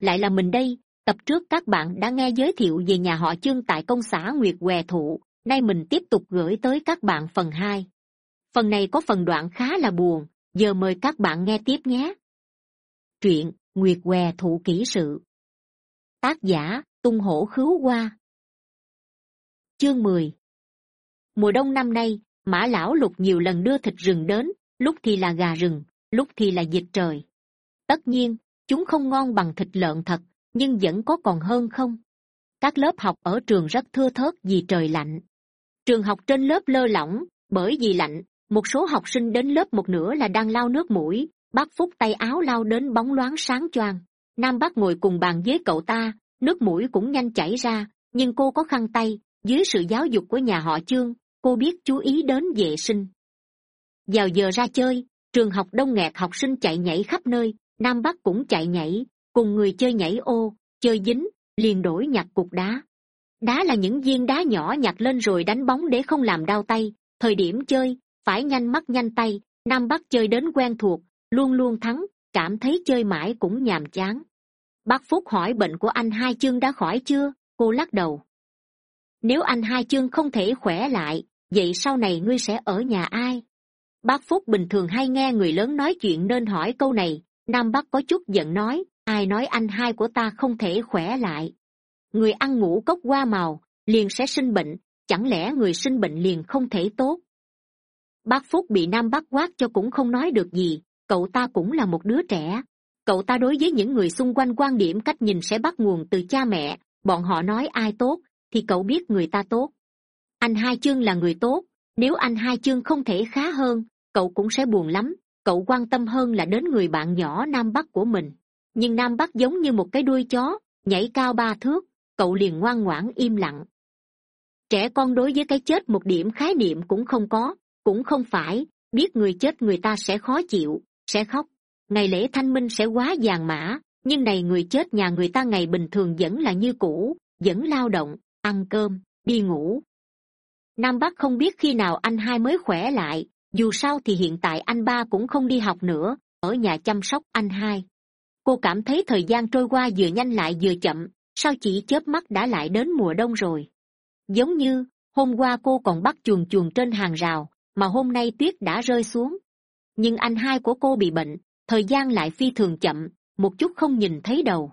lại là mình đây, tập trước các bạn đã nghe giới thiệu về nhà họ chương tại công xã nguyệt què thụ, nay mình tiếp tục gửi tới các bạn phần hai. Phần này có phần đoạn khá là buồn, giờ mời các bạn nghe tiếp nhé. Truyện nguyệt què thụ kỹ sự. Tác giả tung hổ khứu hoa. Chương mười. Mùa đông năm nay, mã lão lục nhiều lần đưa thịt rừng đến, lúc thì là gà rừng, lúc thì là vịt trời. Tất nhiên chúng không ngon bằng thịt lợn thật, nhưng vẫn có còn hơn không? Các lớp học ở trường rất thưa thớt vì trời lạnh. Trường học trên lớp lơ lỏng, bởi vì lạnh, một số học sinh đến lớp một nửa là đang lau nước mũi, bác phúc tay áo lao đến bóng loáng sáng choang. Nam bác ngồi cùng bàn với cậu ta, nước mũi cũng nhanh chảy ra, nhưng cô có khăn tay, dưới sự giáo dục của nhà họ chương cô biết chú ý đến vệ sinh. Vào giờ ra chơi, trường học đông nghẹt học sinh chạy nhảy khắp nơi nam bắc cũng chạy nhảy, cùng người chơi nhảy ô, chơi dính, liền đổi nhặt cục đá. Đá là những viên đá nhỏ nhặt lên rồi đánh bóng để không làm đau tay. Thời điểm chơi, phải nhanh mắt nhanh tay. Nam bắc chơi đến quen thuộc, luôn luôn thắng, cảm thấy chơi mãi cũng nhàm chán. Bác phúc hỏi bệnh của anh hai chương đã khỏi chưa? Cô lắc đầu. Nếu anh hai chương không thể khỏe lại, vậy sau này ngươi sẽ ở nhà ai? Bác phúc bình thường hay nghe người lớn nói chuyện nên hỏi câu này nam bắc có chút giận nói, ai nói anh hai của ta không thể khỏe lại? Người ăn ngủ cốc hoa màu, liền sẽ sinh bệnh, chẳng lẽ người sinh bệnh liền không thể tốt? Bác phúc bị nam bắc quát cho cũng không nói được gì, cậu ta cũng là một đứa trẻ. Cậu ta đối với những người xung quanh quan điểm cách nhìn sẽ bắt nguồn từ cha mẹ, bọn họ nói ai tốt thì cậu biết người ta tốt. Anh hai chương là người tốt, nếu anh hai chương không thể khá hơn, cậu cũng sẽ buồn lắm cậu quan tâm hơn là đến người bạn nhỏ nam bắc của mình. Nhưng nam bắc giống như một cái đuôi chó, nhảy cao ba thước, cậu liền ngoan ngoãn im lặng. Trẻ con đối với cái chết một điểm khái niệm cũng không có, cũng không phải, biết người chết người ta sẽ khó chịu, sẽ khóc. Ngày lễ thanh minh sẽ quá vàng mã, nhưng này người chết nhà người ta ngày bình thường vẫn là như cũ, vẫn lao động, ăn cơm, đi ngủ. Nam bắc không biết khi nào anh hai mới khỏe lại dù sao thì hiện tại anh ba cũng không đi học nữa, ở nhà chăm sóc anh hai. Cô cảm thấy thời gian trôi qua vừa nhanh lại vừa chậm, sao chỉ chớp mắt đã lại đến mùa đông rồi? Giống như, hôm qua cô còn bắt chuồn chuồn trên hàng rào, mà hôm nay tuyết đã rơi xuống. Nhưng anh hai của cô bị bệnh, thời gian lại phi thường chậm, một chút không nhìn thấy đầu.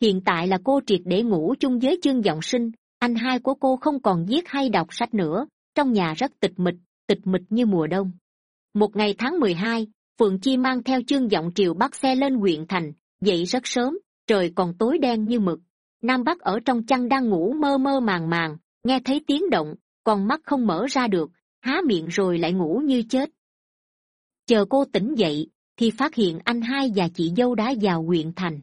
Hiện tại là cô triệt để ngủ chung với chương giọng sinh, anh hai của cô không còn viết hay đọc sách nữa, trong nhà rất tịch mịch tịch mịch như mùa đông. Một ngày tháng mười hai, phượng chi mang theo chương giọng triều bắt xe lên huyện thành, dậy rất sớm, trời còn tối đen như mực. Nam bắc ở trong chăn đang ngủ mơ mơ màng màng, nghe thấy tiếng động, còn mắt không mở ra được, há miệng rồi lại ngủ như chết. Chờ cô tỉnh dậy, thì phát hiện anh hai và chị dâu đã vào huyện thành.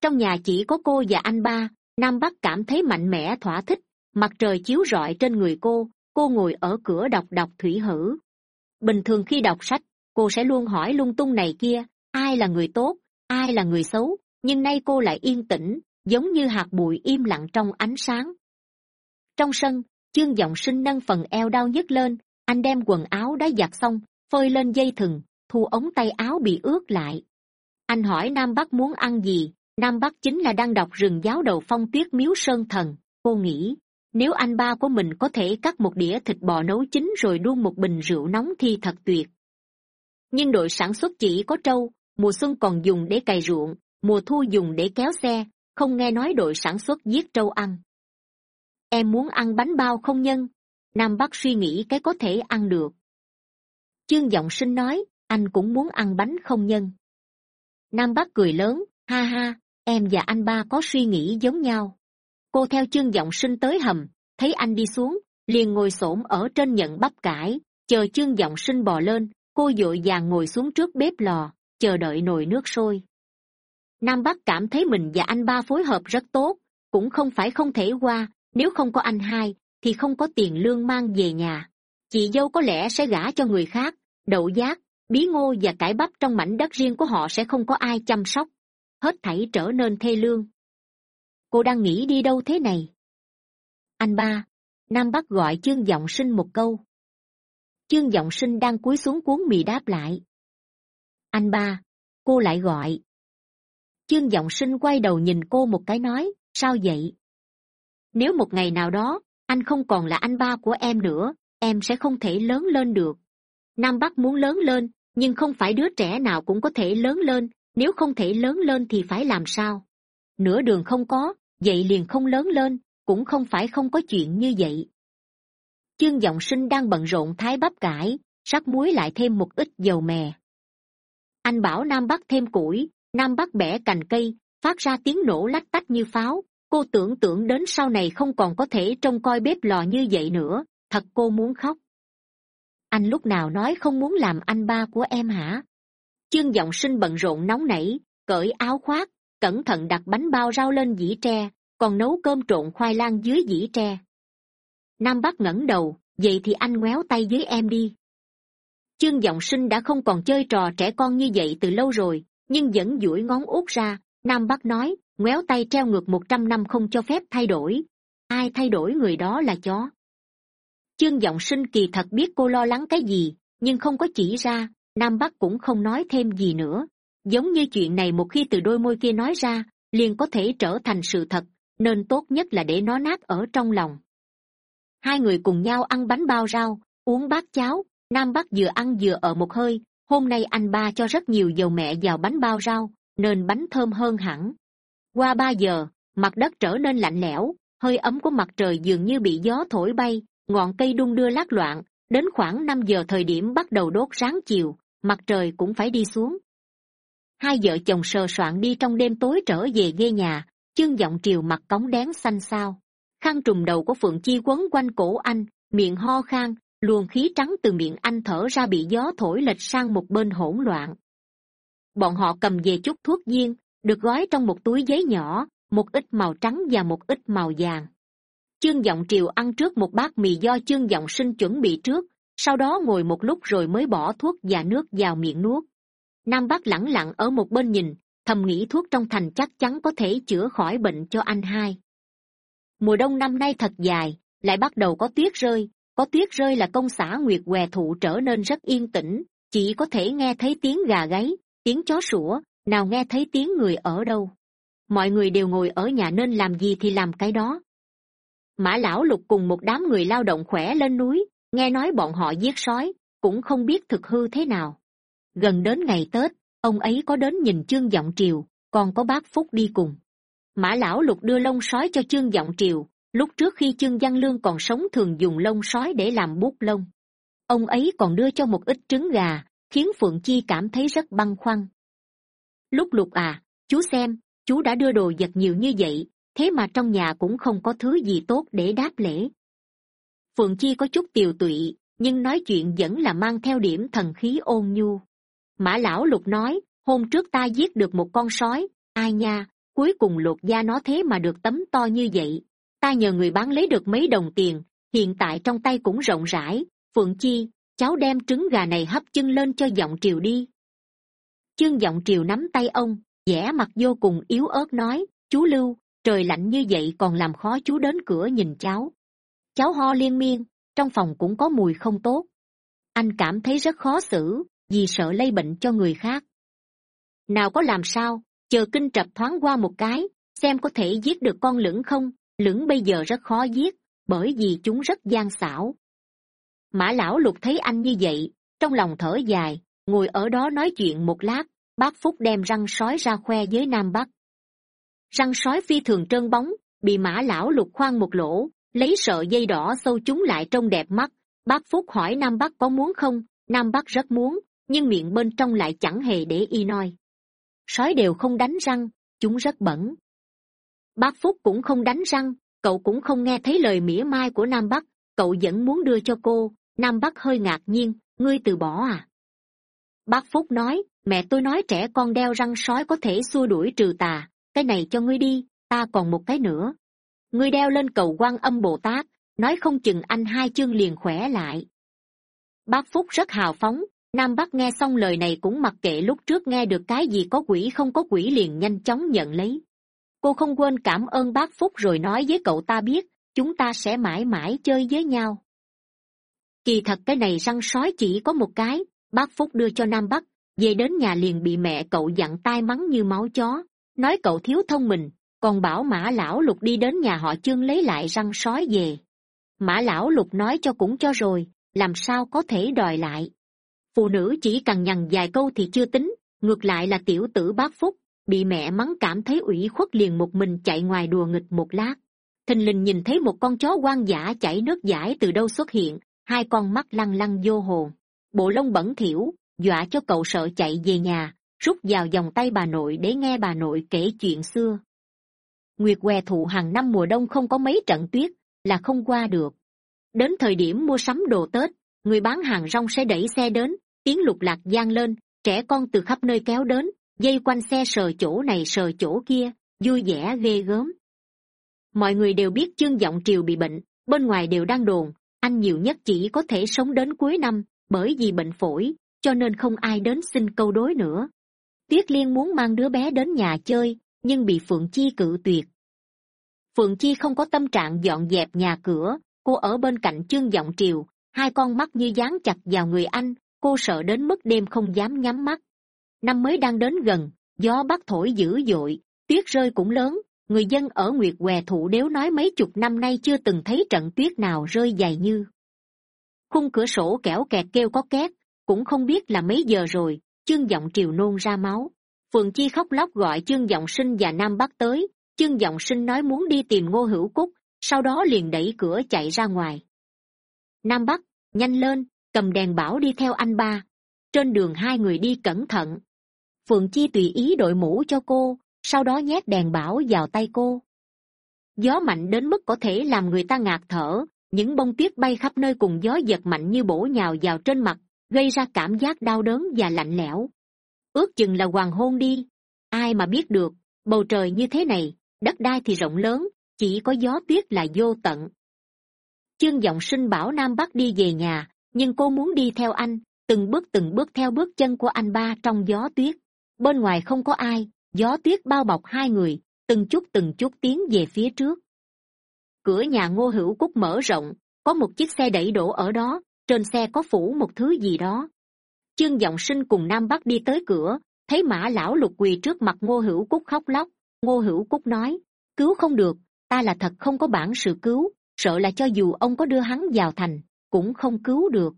Trong nhà chỉ có cô và anh ba, nam bắc cảm thấy mạnh mẽ thỏa thích, mặt trời chiếu rọi trên người cô cô ngồi ở cửa đọc đọc thủy hử. Bình thường khi đọc sách, cô sẽ luôn hỏi lung tung này kia, ai là người tốt, ai là người xấu, nhưng nay cô lại yên tĩnh, giống như hạt bụi im lặng trong ánh sáng. Trong sân, chương giọng sinh nâng phần eo đau nhức lên, anh đem quần áo đã giặt xong, phơi lên dây thừng, thu ống tay áo bị ướt lại. Anh hỏi nam bắc muốn ăn gì, nam bắc chính là đang đọc rừng giáo đầu phong tuyết miếu sơn thần, cô nghĩ nếu anh ba của mình có thể cắt một đĩa thịt bò nấu chín rồi đun một bình rượu nóng thì thật tuyệt. Nhưng đội sản xuất chỉ có trâu, mùa xuân còn dùng để cày ruộng, mùa thu dùng để kéo xe, không nghe nói đội sản xuất giết trâu ăn. Em muốn ăn bánh bao không nhân? Nam bắc suy nghĩ cái có thể ăn được. Chương g sinh nói, anh cũng muốn ăn bánh không nhân. Nam bắc cười lớn, ha ha, em và anh ba có suy nghĩ giống nhau cô theo chương giọng sinh tới hầm, thấy anh đi xuống, liền ngồi s ổm ở trên nhận bắp cải, chờ chương giọng sinh bò lên, cô d ộ i vàng ngồi xuống trước bếp lò, chờ đợi nồi nước sôi. Nam bắc cảm thấy mình và anh ba phối hợp rất tốt, cũng không phải không thể qua, nếu không có anh hai, thì không có tiền lương mang về nhà. Chị dâu có lẽ sẽ gả cho người khác, đậu giác, bí ngô và cải bắp trong mảnh đất riêng của họ sẽ không có ai chăm sóc. Hết thảy trở nên thê lương cô đang nghĩ đi đâu thế này? Anh ba, nam bắc gọi chương giọng sinh một câu. Chương giọng sinh đang cúi xuống cuốn mì đáp lại. Anh ba, cô lại gọi. Chương giọng sinh quay đầu nhìn cô một cái nói, sao vậy? Nếu một ngày nào đó, anh không còn là anh ba của em nữa, em sẽ không thể lớn lên được. Nam bắc muốn lớn lên, nhưng không phải đứa trẻ nào cũng có thể lớn lên, nếu không thể lớn lên thì phải làm sao? Nửa đường không có vậy liền không lớn lên, cũng không phải không có chuyện như vậy. Chương g sinh đang bận rộn thái bắp cải, sắc muối lại thêm một ít dầu mè. Anh bảo nam bắc thêm củi, nam bắc bẻ cành cây, phát ra tiếng nổ lách tách như pháo. Cô tưởng tượng đến sau này không còn có thể trông coi bếp lò như vậy nữa, thật cô muốn khóc. Anh lúc nào nói không muốn làm anh ba của em hả? Chương giọng sinh bận rộn nóng nảy, cởi áo khoác cẩn thận đặt bánh bao rau lên dĩ tre, còn nấu cơm trộn khoai lang dưới dĩ tre. Nam bắc ngẩng đầu, vậy thì anh ngoéo tay dưới em đi. Chương giọng sinh đã không còn chơi trò trẻ con như vậy từ lâu rồi, nhưng vẫn duỗi ngón út ra, nam bắc nói, ngoéo tay treo ngược một trăm năm không cho phép thay đổi. Ai thay đổi người đó là chó. Chương giọng sinh kỳ thật biết cô lo lắng cái gì, nhưng không có chỉ ra, nam bắc cũng không nói thêm gì nữa giống như chuyện này một khi từ đôi môi kia nói ra, liền có thể trở thành sự thật, nên tốt nhất là để nó nát ở trong lòng. Hai người cùng nhau ăn bánh bao rau, uống bát cháo, nam bắc vừa ăn vừa ở một hơi, hôm nay anh ba cho rất nhiều dầu mẹ vào bánh bao rau, nên bánh thơm hơn hẳn. Qua ba giờ, mặt đất trở nên lạnh lẽo, hơi ấm của mặt trời dường như bị gió thổi bay, ngọn cây đung đưa lắc loạn, đến khoảng năm giờ thời điểm bắt đầu đốt sáng chiều, mặt trời cũng phải đi xuống hai vợ chồng sờ soạn đi trong đêm tối trở về ghê nhà, chương giọng triều mặt cống đén xanh xao. Khăn trùm đầu của phượng chi quấn quanh cổ anh, miệng ho khan, luồng khí trắng từ miệng anh thở ra bị gió thổi lệch sang một bên hỗn loạn. Bọn họ cầm về chút thuốc viên, được gói trong một túi giấy nhỏ, một ít màu trắng và một ít màu vàng. Chương giọng triều ăn trước một bát mì do chương giọng sinh chuẩn bị trước, sau đó ngồi một lúc rồi mới bỏ thuốc và nước vào miệng nuốt nam bắc lẳng lặng ở một bên nhìn, thầm nghĩ thuốc trong thành chắc chắn có thể chữa khỏi bệnh cho anh hai. Mùa đông năm nay thật dài, lại bắt đầu có tuyết rơi, có tuyết rơi là công xã nguyệt què thụ trở nên rất yên tĩnh, chỉ có thể nghe thấy tiếng gà gáy, tiếng chó sủa, nào nghe thấy tiếng người ở đâu. Mọi người đều ngồi ở nhà nên làm gì thì làm cái đó. Mã lão lục cùng một đám người lao động khỏe lên núi, nghe nói bọn họ giết sói, cũng không biết thực hư thế nào gần đến ngày tết, ông ấy có đến nhìn chương g triều, còn có bác phúc đi cùng. Mã lão lục đưa lông sói cho chương g triều, lúc trước khi chương văn lương còn sống thường dùng lông sói để làm bút lông. Ông ấy còn đưa cho một ít trứng gà, khiến phượng chi cảm thấy rất băn khoăn. Lúc lục à chú xem, chú đã đưa đồ vật nhiều như vậy, thế mà trong nhà cũng không có thứ gì tốt để đáp lễ. Phượng chi có chút tiều tụy, nhưng nói chuyện vẫn là mang theo điểm thần khí ôn nhu mã lão lục nói, hôm trước ta giết được một con sói. Ai nha, cuối cùng lột da nó thế mà được tấm to như vậy. Ta nhờ người bán lấy được mấy đồng tiền, hiện tại trong tay cũng rộng rãi. Phượng chi, cháu đem trứng gà này hấp chân lên cho giọng triều đi. Chương giọng triều nắm tay ông, vẻ mặt vô cùng yếu ớt nói, chú lưu, trời lạnh như vậy còn làm khó chú đến cửa nhìn cháu. Cháu ho liên miên, trong phòng cũng có mùi không tốt. Anh cảm thấy rất khó xử vì sợ lây bệnh cho người khác. Nào có làm sao, chờ kinh trập thoáng qua một cái, xem có thể giết được con lửng không, lửng bây giờ rất khó giết, bởi vì chúng rất gian xảo. Mã lão lục thấy anh như vậy, trong lòng thở dài, ngồi ở đó nói chuyện một lát, bác phúc đem răng sói ra khoe với nam bắc. Răng sói phi thường trơn bóng, bị mã lão lục khoan một lỗ, lấy sợi dây đỏ sâu chúng lại trông đẹp mắt. Bác phúc hỏi nam bắc có muốn không? Nam bắc rất muốn nhưng miệng bên trong lại chẳng hề để y noi. Sói đều không đánh răng, chúng rất bẩn. Bác phúc cũng không đánh răng, cậu cũng không nghe thấy lời mỉa mai của nam bắc, cậu vẫn muốn đưa cho cô. Nam bắc hơi ngạc nhiên, ngươi từ bỏ à? Bác phúc nói, mẹ tôi nói trẻ con đeo răng sói có thể xua đuổi trừ tà, cái này cho ngươi đi, ta còn một cái nữa. Ngươi đeo lên cầu quan âm bồ tát, nói không chừng anh hai chương liền khỏe lại. Bác phúc rất hào phóng nam bắc nghe xong lời này cũng mặc kệ lúc trước nghe được cái gì có quỷ không có quỷ liền nhanh chóng nhận lấy. Cô không quên cảm ơn bác phúc rồi nói với cậu ta biết, chúng ta sẽ mãi mãi chơi với nhau. Kỳ thật cái này răng sói chỉ có một cái, bác phúc đưa cho nam bắc, về đến nhà liền bị mẹ cậu dặn tai mắng như máu chó. Nói cậu thiếu thông minh, còn bảo mã lão lục đi đến nhà họ chương lấy lại răng sói về. Mã lão lục nói cho cũng cho rồi, làm sao có thể đòi lại phụ nữ chỉ cằn nhằn vài câu thì chưa tính, ngược lại là tiểu tử bác phúc, bị mẹ mắng cảm thấy ủy khuất liền một mình chạy ngoài đùa nghịch một lát. Thình lình nhìn thấy một con chó quan giả chảy nước dãi từ đâu xuất hiện, hai con mắt lăng lăng vô hồn. Bộ lông bẩn thỉu, dọa cho cậu sợ chạy về nhà, rút vào vòng tay bà nội để nghe bà nội kể chuyện xưa. Nguyệt què thụ hàng năm mùa đông không có mấy trận tuyết, là không qua được. Đến thời điểm mua sắm đồ tết người bán hàng rong sẽ đẩy xe đến, tiếng lục lạc g lên, trẻ con từ khắp nơi kéo đến, dây quanh xe sờ chỗ này sờ chỗ kia, vui vẻ ghê gớm. Mọi người đều biết chương giọng triều bị bệnh, bên ngoài đều đang đồn, anh nhiều nhất chỉ có thể sống đến cuối năm, bởi vì bệnh phổi, cho nên không ai đến xin câu đối nữa. Tuyết liên muốn mang đứa bé đến nhà chơi, nhưng bị phượng chi cự tuyệt. Phượng chi không có tâm trạng dọn dẹp nhà cửa, cô ở bên cạnh chương giọng triều hai con mắt như dán chặt vào người anh, cô sợ đến mức đêm không dám nhắm mắt. Năm mới đang đến gần, gió bắc thổi dữ dội, tuyết rơi cũng lớn, người dân ở nguyệt què thụ đếu nói mấy chục năm nay chưa từng thấy trận tuyết nào rơi dày như. Khung cửa sổ kẽo kẹt kêu có két, cũng không biết là mấy giờ rồi chương giọng triều nôn ra máu. Phường chi khóc lóc gọi chương giọng sinh và nam bắc tới chương giọng sinh nói muốn đi tìm ngô hữu cúc, sau đó liền đẩy cửa chạy ra ngoài nam bắc, nhanh lên, cầm đèn bảo đi theo anh ba. Trên đường hai người đi cẩn thận. Phượng chi tùy ý đội mũ cho cô, sau đó nhét đèn bảo vào tay cô. Gió mạnh đến mức có thể làm người ta ngạt thở, những bông tuyết bay khắp nơi cùng gió giật mạnh như bổ nhào vào trên mặt, gây ra cảm giác đau đớn và lạnh lẽo. Ước chừng là hoàng hôn đi. Ai mà biết được, bầu trời như thế này, đất đai thì rộng lớn, chỉ có gió tuyết là vô tận chương g sinh bảo nam bắc đi về nhà, nhưng cô muốn đi theo anh, từng bước từng bước theo bước chân của anh ba trong gió tuyết. Bên ngoài không có ai, gió tuyết bao bọc hai người, từng chút từng chút tiến về phía trước. Cửa nhà ngô hữu cúc mở rộng, có một chiếc xe đẩy đổ ở đó, trên xe có phủ một thứ gì đó. Chương giọng sinh cùng nam bắc đi tới cửa, thấy mã lão lục quỳ trước mặt ngô hữu cúc khóc lóc. Ngô hữu cúc nói, cứu không được, ta là thật không có bản sự cứu sợ là cho dù ông có đưa hắn vào thành, cũng không cứu được.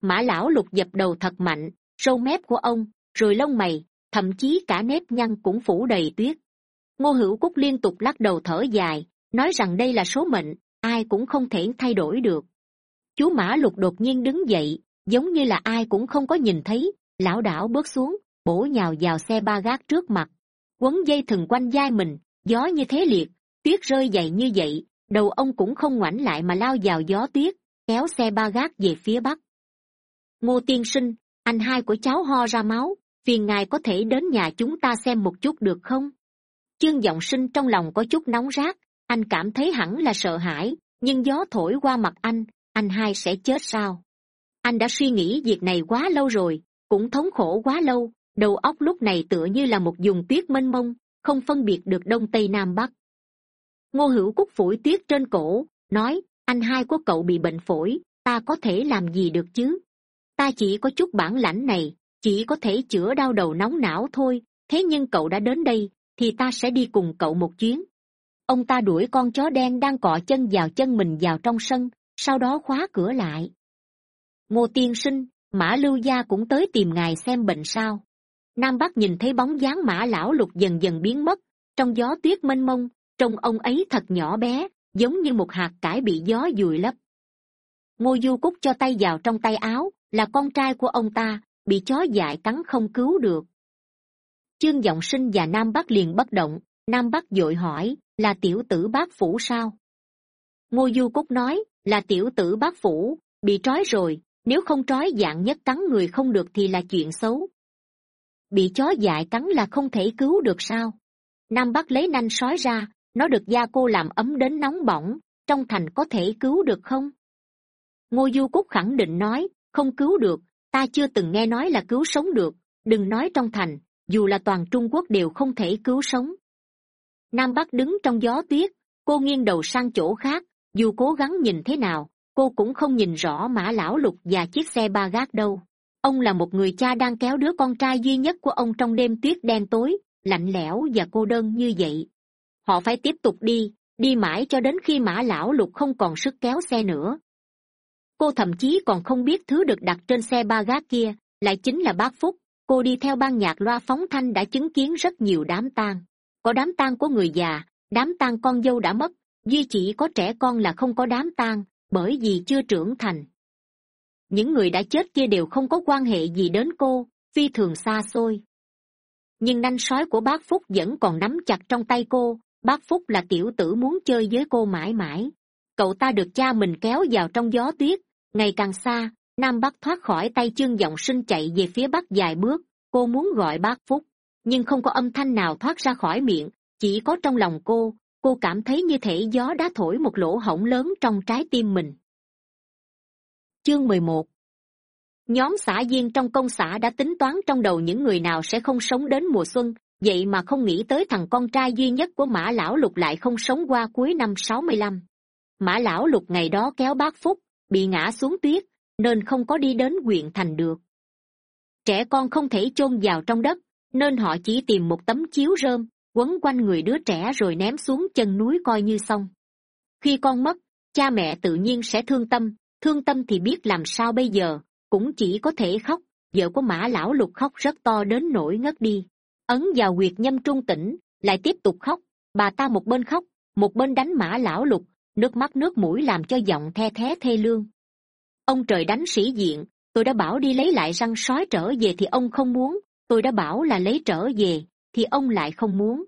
Mã lão lục dập đầu thật mạnh, râu mép của ông, rồi lông mày, thậm chí cả nếp nhăn cũng phủ đầy tuyết. Ngô hữu cúc liên tục lắc đầu thở dài, nói rằng đây là số mệnh, ai cũng không thể thay đổi được. Chú mã lục đột nhiên đứng dậy, giống như là ai cũng không có nhìn thấy, lão đảo bước xuống, bổ nhào vào xe ba gác trước mặt. Quấn dây thừng quanh vai mình, gió như thế liệt, tuyết rơi dày như vậy đầu ông cũng không ngoảnh lại mà lao vào gió tuyết, kéo xe ba gác về phía bắc. Ngô tiên sinh, anh hai của cháu ho ra máu, phiền ngài có thể đến nhà chúng ta xem một chút được không? Chương giọng sinh trong lòng có chút nóng rát, anh cảm thấy hẳn là sợ hãi, nhưng gió thổi qua mặt anh anh hai sẽ chết sao? Anh đã suy nghĩ việc này quá lâu rồi, cũng thống khổ quá lâu, đầu óc lúc này tựa như là một vùng tuyết mênh mông, không phân biệt được đông tây nam bắc ngô hữu cúc phủi tuyết trên cổ, nói, anh hai của cậu bị bệnh phổi, ta có thể làm gì được chứ? Ta chỉ có chút bản lãnh này, chỉ có thể chữa đau đầu nóng não thôi, thế nhưng cậu đã đến đây, thì ta sẽ đi cùng cậu một chuyến. Ông ta đuổi con chó đen đang cọ chân vào chân mình vào trong sân, sau đó khóa cửa lại. Ngô tiên sinh, mã lưu gia cũng tới tìm ngài xem bệnh sao. Nam bắc nhìn thấy bóng dáng mã lão lục dần dần biến mất, trong gió tuyết mênh mông trông ông ấy thật nhỏ bé, giống như một hạt cải bị gió dùi lấp. Ngô du cúc cho tay vào trong tay áo, là con trai của ông ta, bị chó dại cắn không cứu được. Chương giọng sinh và nam bắc liền bất động, nam bắc d ộ i hỏi, là tiểu tử bác phủ sao? Ngô du cúc nói, là tiểu tử bác phủ, bị trói rồi, nếu không trói dạng nhất cắn người không được thì là chuyện xấu. Bị chó dại cắn là không thể cứu được sao? Nam bắc lấy nanh sói ra nó được da cô làm ấm đến nóng bỏng, trong thành có thể cứu được không? Ngô du cúc khẳng định nói, không cứu được, ta chưa từng nghe nói là cứu sống được, đừng nói trong thành, dù là toàn trung quốc đều không thể cứu sống. Nam bắc đứng trong gió tuyết, cô nghiêng đầu sang chỗ khác, dù cố gắng nhìn thế nào, cô cũng không nhìn rõ mã lão lục và chiếc xe ba gác đâu. Ông là một người cha đang kéo đứa con trai duy nhất của ông trong đêm tuyết đen tối, lạnh lẽo và cô đơn như vậy họ phải tiếp tục đi đi mãi cho đến khi mã lão lục không còn sức kéo xe nữa. Cô thậm chí còn không biết thứ được đặt trên xe ba gác kia, lại chính là bác phúc. Cô đi theo ban nhạc loa phóng thanh đã chứng kiến rất nhiều đám tang. Có đám tang của người già, đám tang con dâu đã mất, duy chỉ có trẻ con là không có đám tang, bởi vì chưa trưởng thành. Những người đã chết kia đều không có quan hệ gì đến cô, phi thường xa xôi. Nhưng nanh sói của bác phúc vẫn còn nắm chặt trong tay cô bác phúc là tiểu tử muốn chơi với cô mãi mãi. Cậu ta được cha mình kéo vào trong gió tuyết. Ngày càng xa, nam bắc thoát khỏi tay chương giọng sinh chạy về phía bắc vài bước. Cô muốn gọi bác phúc, nhưng không có âm thanh nào thoát ra khỏi miệng. Chỉ có trong lòng cô cô cảm thấy như thể gió đã thổi một lỗ hổng lớn trong trái tim mình. Chương mười một. Nhóm xã viên trong công xã đã tính toán trong đầu những người nào sẽ không sống đến mùa xuân vậy mà không nghĩ tới thằng con trai duy nhất của mã lão lục lại không sống qua cuối năm sáu mươi lăm. Mã lão lục ngày đó kéo bác phúc, bị ngã xuống tuyết, nên không có đi đến huyện thành được. Trẻ con không thể chôn vào trong đất, nên họ chỉ tìm một tấm chiếu rơm, quấn quanh người đứa trẻ rồi ném xuống chân núi coi như xong. Khi con mất, cha mẹ tự nhiên sẽ thương tâm thương tâm thì biết làm sao bây giờ, cũng chỉ có thể khóc, vợ của mã lão lục khóc rất to đến nỗi ngất đi ấn vào huyệt nhâm trung tỉnh, lại tiếp tục khóc. Bà ta một bên khóc, một bên đánh mã lão lục, nước mắt nước mũi làm cho giọng the thé thê lương. Ông trời đánh sĩ diện, tôi đã bảo đi lấy lại răng sói trở về thì ông không muốn, tôi đã bảo là lấy trở về thì ông lại không muốn.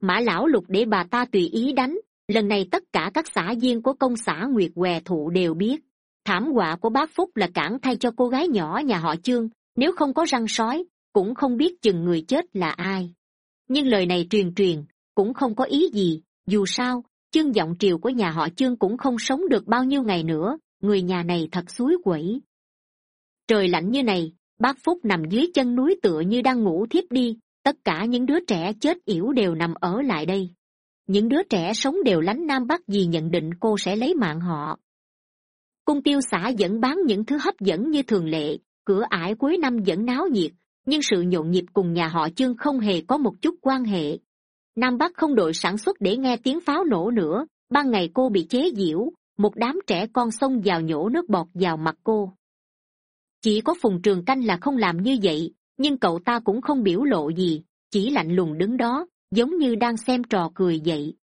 Mã lão lục để bà ta tùy ý đánh, lần này tất cả các xã viên của công xã nguyệt què thụ đều biết. Thảm họa của bác phúc là cản thay cho cô gái nhỏ nhà họ chương, nếu không có răng sói cũng không biết chừng người chết là ai. Nhưng lời này truyền truyền, cũng không có ý gì, dù sao, chương giọng triều của nhà họ chương cũng không sống được bao nhiêu ngày nữa, người nhà này thật suối quẩy. Trời lạnh như này, bác phúc nằm dưới chân núi tựa như đang ngủ thiếp đi, tất cả những đứa trẻ chết yểu đều nằm ở lại đây. Những đứa trẻ sống đều lánh nam bắc vì nhận định cô sẽ lấy mạng họ. Cung tiêu xã vẫn bán những thứ hấp dẫn như thường lệ, cửa ải cuối năm vẫn náo nhiệt nhưng sự nhộn nhịp cùng nhà họ chương không hề có một chút quan hệ. Nam bắc không đội sản xuất để nghe tiếng pháo nổ nữa, ban ngày cô bị chế giễu, một đám trẻ con xông vào nhổ nước bọt vào mặt cô. Chỉ có phùng trường canh là không làm như vậy, nhưng cậu ta cũng không biểu lộ gì, chỉ lạnh lùng đứng đó, giống như đang xem trò cười vậy.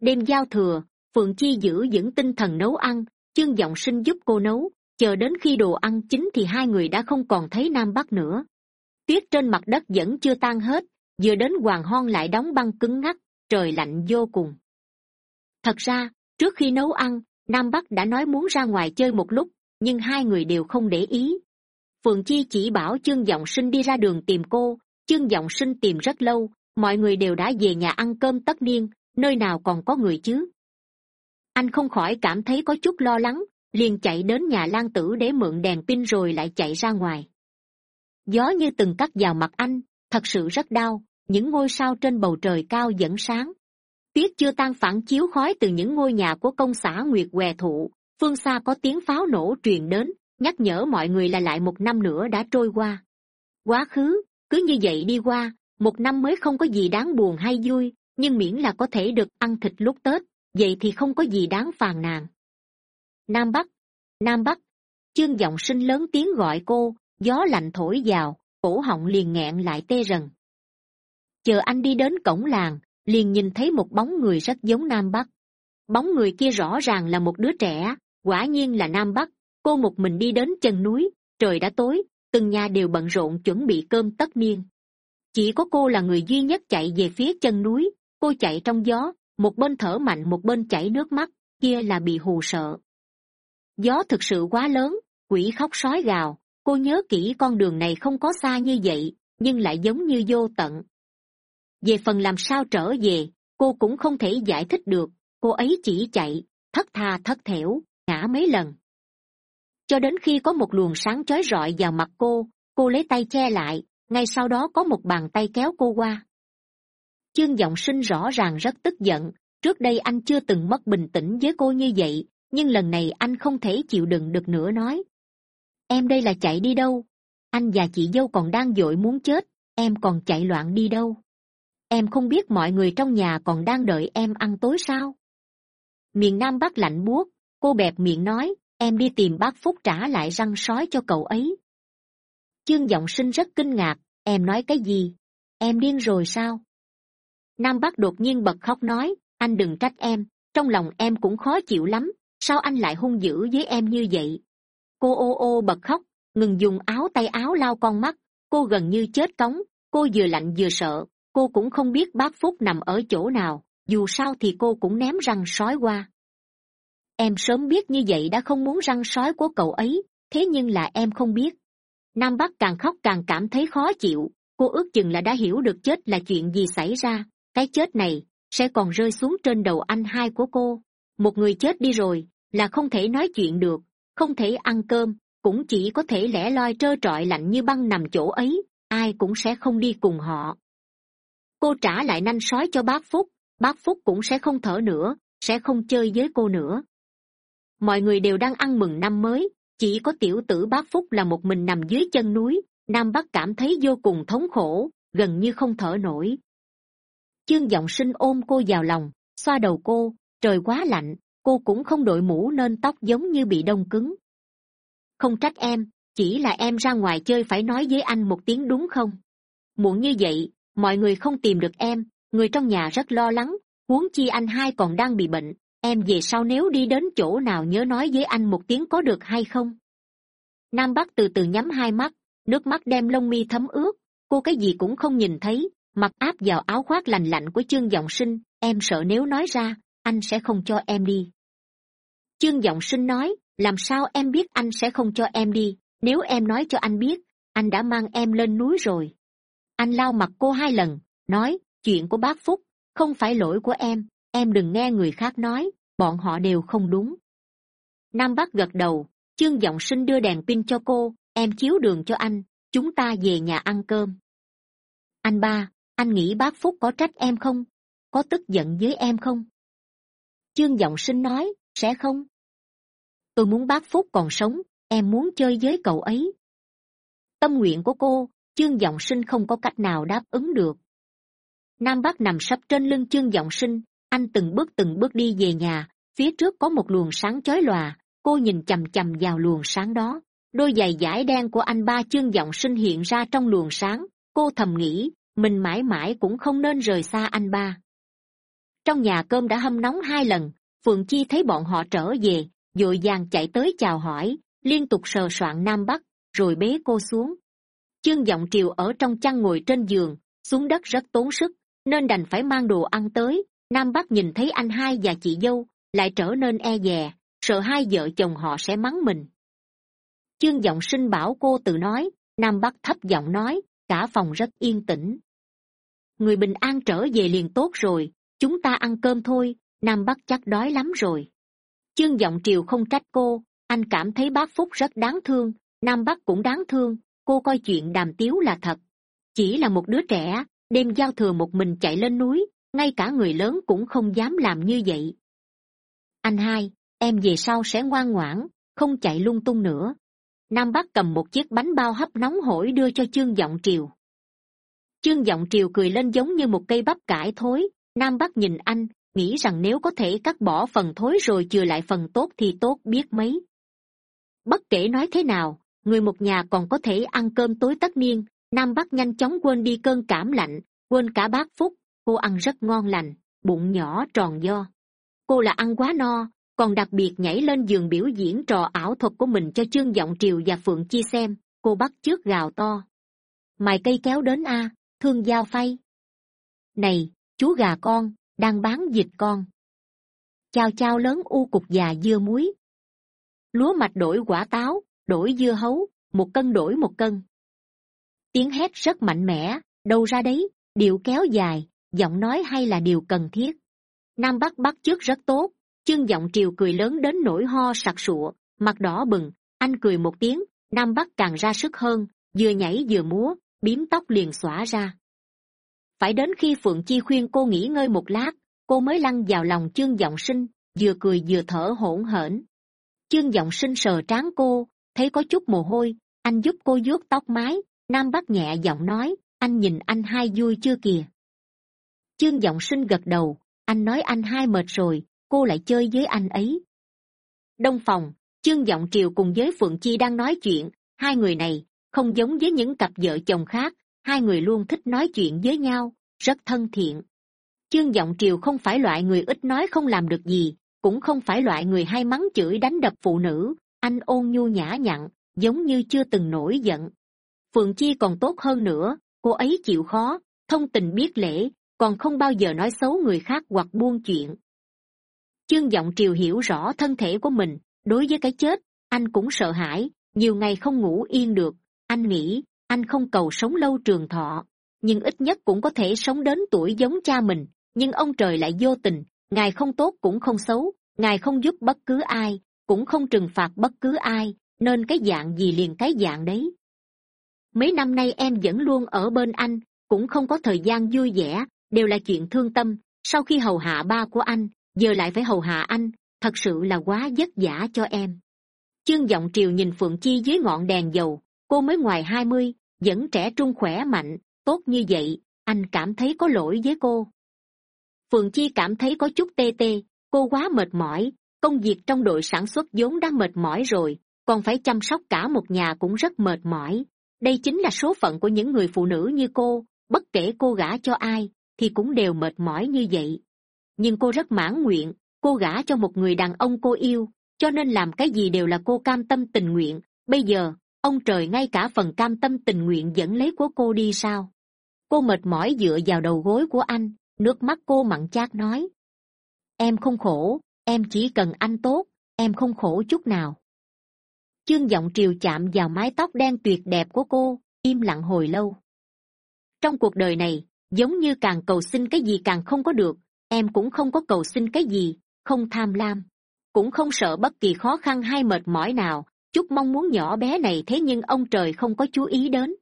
Đêm giao thừa, phượng chi giữ vững tinh thần nấu ăn, chương giọng sinh giúp cô nấu, chờ đến khi đồ ăn chín thì hai người đã không còn thấy nam bắc nữa tuyết trên mặt đất vẫn chưa tan hết, vừa đến hoàng hon lại đóng băng cứng ngắc, trời lạnh vô cùng. Thật ra, trước khi nấu ăn, nam bắc đã nói muốn ra ngoài chơi một lúc, nhưng hai người đều không để ý. Phượng chi chỉ bảo chương giọng sinh đi ra đường tìm cô chương giọng sinh tìm rất lâu, mọi người đều đã về nhà ăn cơm tất niên, nơi nào còn có người chứ? Anh không khỏi cảm thấy có chút lo lắng, liền chạy đến nhà lan tử để mượn đèn pin rồi lại chạy ra ngoài gió như từng cắt vào mặt anh, thật sự rất đau, những ngôi sao trên bầu trời cao vẫn sáng. Tuyết chưa tan phản chiếu khói từ những ngôi nhà của công xã nguyệt què thụ, phương xa có tiếng pháo nổ truyền đến, nhắc nhở mọi người là lại một năm nữa đã trôi qua. Quá khứ, cứ như vậy đi qua, một năm mới không có gì đáng buồn hay vui, nhưng miễn là có thể được ăn thịt lúc tết, vậy thì không có gì đáng phàn nàn. Nam bắc nam bắc, chương giọng sinh lớn tiếng gọi cô gió lạnh thổi vào, cổ họng liền nghẹn lại tê rần. Chờ anh đi đến cổng làng, liền nhìn thấy một bóng người rất giống nam bắc. Bóng người kia rõ ràng là một đứa trẻ, quả nhiên là nam bắc. Cô một mình đi đến chân núi, trời đã tối, từng nhà đều bận rộn chuẩn bị cơm tất niên. Chỉ có cô là người duy nhất chạy về phía chân núi, cô chạy trong gió, một bên thở mạnh một bên chảy nước mắt, kia là bị hù sợ. Gió thực sự quá lớn, quỷ khóc sói gào cô nhớ kỹ con đường này không có xa như vậy, nhưng lại giống như vô tận. Về phần làm sao trở về, cô cũng không thể giải thích được. Cô ấy chỉ chạy, thất tha thất thểu, ngã mấy lần. Cho đến khi có một luồng sáng chói rọi vào mặt cô cô lấy tay che lại, ngay sau đó có một bàn tay kéo cô qua. Chương g sinh rõ ràng rất tức giận, trước đây anh chưa từng mất bình tĩnh với cô như vậy, nhưng lần này anh không thể chịu đựng được nữa nói em đây là chạy đi đâu? Anh và chị dâu còn đang dội muốn chết, em còn chạy loạn đi đâu? Em không biết mọi người trong nhà còn đang đợi em ăn tối sao? Miền nam bắc lạnh buốt, cô bẹp miệng nói, em đi tìm bác phúc trả lại răng sói cho cậu ấy. Chương giọng sinh rất kinh ngạc, em nói cái gì? Em điên rồi sao? Nam bắc đột nhiên bật khóc nói, anh đừng trách em, trong lòng em cũng khó chịu lắm, sao anh lại hung dữ với em như vậy? Cô ô ô bật khóc, ngừng dùng áo tay áo lau con mắt. Cô gần như chết cống, cô vừa lạnh vừa sợ. Cô cũng không biết bác phúc nằm ở chỗ nào, dù sao thì cô cũng ném răng sói qua. Em sớm biết như vậy đã không muốn răng sói của cậu ấy, thế nhưng là em không biết. Nam bắc càng khóc càng cảm thấy khó chịu. Cô ước chừng là đã hiểu được chết là chuyện gì xảy ra. Cái chết này sẽ còn rơi xuống trên đầu anh hai của cô. Một người chết đi rồi là không thể nói chuyện được không thể ăn cơm, cũng chỉ có thể lẻ loi trơ trọi lạnh như băng nằm chỗ ấy, ai cũng sẽ không đi cùng họ. Cô trả lại nanh sói cho bác phúc bác phúc cũng sẽ không thở nữa, sẽ không chơi với cô nữa. Mọi người đều đang ăn mừng năm mới, chỉ có tiểu tử bác phúc là một mình nằm dưới chân núi, nam bắc cảm thấy vô cùng thống khổ, gần như không thở nổi. Chương giọng sinh ôm cô vào lòng, xoa đầu cô, trời quá lạnh cô cũng không đội mũ nên tóc giống như bị đông cứng. Không trách em, chỉ là em ra ngoài chơi phải nói với anh một tiếng đúng không? Muộn như vậy, mọi người không tìm được em, người trong nhà rất lo lắng, huống chi anh hai còn đang bị bệnh, em về sau nếu đi đến chỗ nào nhớ nói với anh một tiếng có được hay không? Nam bắc từ từ nhắm hai mắt, nước mắt đem lông mi thấm ướt, cô cái gì cũng không nhìn thấy, mặc áp vào áo khoác lành lạnh của chương giọng sinh, em sợ nếu nói ra, anh sẽ không cho em đi chương giọng sinh nói, làm sao em biết anh sẽ không cho em đi? Nếu em nói cho anh biết, anh đã mang em lên núi rồi. Anh lau mặt cô hai lần, nói, chuyện của bác phúc, không phải lỗi của em. Em đừng nghe người khác nói, bọn họ đều không đúng. Nam bắc gật đầu chương giọng sinh đưa đèn pin cho cô, em chiếu đường cho anh, chúng ta về nhà ăn cơm. Anh ba, anh nghĩ bác phúc có trách em không? Có tức giận với em không? Chương giọng sinh nói sẽ không? Tôi muốn bác phúc còn sống, em muốn chơi với cậu ấy. Tâm nguyện của cô chương giọng sinh không có cách nào đáp ứng được. Nam bắc nằm sấp trên lưng chương giọng sinh, anh từng bước từng bước đi về nhà, phía trước có một luồng sáng chói lòa, cô nhìn c h ầ m c h ầ m vào luồng sáng đó. Đôi giày dải đen của anh ba chương giọng sinh hiện ra trong luồng sáng, cô thầm nghĩ, mình mãi mãi cũng không nên rời xa anh ba. Trong nhà cơm đã hâm nóng hai lần phượng chi thấy bọn họ trở về d ộ i vàng chạy tới chào hỏi, liên tục sờ soạn nam bắc, rồi bế cô xuống. Chương giọng triều ở trong chăn ngồi trên giường, xuống đất rất tốn sức, nên đành phải mang đồ ăn tới. Nam bắc nhìn thấy anh hai và chị dâu, lại trở nên e dè, sợ hai vợ chồng họ sẽ mắng mình. Chương giọng sinh bảo cô tự nói, nam bắc thấp giọng nói, cả phòng rất yên tĩnh. Người bình an trở về liền tốt rồi, chúng ta ăn cơm thôi nam bắc chắc đói lắm rồi. Chương g triều không trách cô, anh cảm thấy bác phúc rất đáng thương, nam bắc cũng đáng thương, cô coi chuyện đàm tiếu là thật. Chỉ là một đứa trẻ, đêm giao thừa một mình chạy lên núi, ngay cả người lớn cũng không dám làm như vậy. Anh hai, em về sau sẽ ngoan ngoãn, không chạy lung tung nữa. Nam bắc cầm một chiếc bánh bao hấp nóng hổi đưa cho chương g triều. Chương g triều cười lên giống như một cây bắp cải thối, nam bắc nhìn anh nghĩ rằng nếu có thể cắt bỏ phần thối rồi chừa lại phần tốt thì tốt biết mấy. Bất kể nói thế nào, người một nhà còn có thể ăn cơm tối tất niên. Nam bắc nhanh chóng quên đi cơn cảm lạnh, quên cả bát phúc. Cô ăn rất ngon lành, bụng nhỏ tròn do cô là ăn quá no, còn đặc biệt nhảy lên giường biểu diễn trò ảo thuật của mình cho chương giọng triều và phượng chi xem. Cô bắt trước gào to. Mài cây kéo đến a, thương giao phay. Này, chú gà con đang bán dịch con. Chao chao lớn u cục già dưa muối. Lúa mạch đổi quả táo, đổi dưa hấu, một cân đổi một cân. Tiếng hét rất mạnh mẽ, đâu ra đấy, điệu kéo dài, giọng nói hay là điều cần thiết. Nam bắc bắt trước rất tốt, chương giọng triều cười lớn đến nỗi ho sặc sụa, mặt đỏ bừng, anh cười một tiếng, nam bắc càng ra sức hơn, vừa nhảy vừa múa biếm tóc liền xõa ra phải đến khi phượng chi khuyên cô nghỉ ngơi một lát, cô mới lăn vào lòng chương g sinh, vừa cười vừa thở hổn hển. Chương g sinh sờ trán cô, thấy có chút mồ hôi, anh giúp cô vuốt tóc mái, nam bắc nhẹ giọng nói, anh nhìn anh hai vui chưa kìa? Chương giọng sinh gật đầu, anh nói anh hai mệt rồi, cô lại chơi với anh ấy. Đông phòng chương giọng triều cùng với phượng chi đang nói chuyện, hai người này không giống với những cặp vợ chồng khác hai người luôn thích nói chuyện với nhau, rất thân thiện. Chương giọng triều không phải loại người ít nói không làm được gì, cũng không phải loại người hay mắng chửi đánh đập phụ nữ, anh ôn nhu nhã nhặn, giống như chưa từng nổi giận. Phượng chi còn tốt hơn nữa, cô ấy chịu khó, thông tình biết lễ, còn không bao giờ nói xấu người khác hoặc buông chuyện. Chương giọng triều hiểu rõ thân thể của mình, đối với cái chết, anh cũng sợ hãi, nhiều ngày không ngủ yên được. Anh nghĩ anh không cầu sống lâu trường thọ, nhưng ít nhất cũng có thể sống đến tuổi giống cha mình. Nhưng ông trời lại vô tình, ngài không tốt cũng không xấu, ngài không giúp bất cứ ai, cũng không trừng phạt bất cứ ai, nên cái dạng gì liền cái dạng đấy. Mấy năm nay em vẫn luôn ở bên anh, cũng không có thời gian vui vẻ, đều là chuyện thương tâm. Sau khi hầu hạ ba của anh, giờ lại phải hầu hạ anh, thật sự là quá vất vả cho em. Chương giọng triều nhìn phượng chi dưới ngọn đèn dầu cô mới ngoài hai mươi, vẫn trẻ trung khỏe mạnh, tốt như vậy, anh cảm thấy có lỗi với cô. Phượng chi cảm thấy có chút tê tê, cô quá mệt mỏi, công việc trong đội sản xuất vốn đã mệt mỏi rồi, còn phải chăm sóc cả một nhà cũng rất mệt mỏi. Đây chính là số phận của những người phụ nữ như cô, bất kể cô gả cho ai, thì cũng đều mệt mỏi như vậy. Nhưng cô rất mãn nguyện, cô gả cho một người đàn ông cô yêu, cho nên làm cái gì đều là cô cam tâm tình nguyện. Bây giờ ông trời ngay cả phần cam tâm tình nguyện dẫn lấy của cô đi sao? Cô mệt mỏi dựa vào đầu gối của anh, nước mắt cô mặn chát nói. Em không khổ, em chỉ cần anh tốt, em không khổ chút nào. Chương giọng triều chạm vào mái tóc đen tuyệt đẹp của cô, im lặng hồi lâu. Trong cuộc đời này, giống như càng cầu xin cái gì càng không có được, em cũng không có cầu xin cái gì, không tham lam. Cũng không sợ bất kỳ khó khăn hay mệt mỏi nào chút mong muốn nhỏ bé này thế nhưng ông trời không có chú ý đến.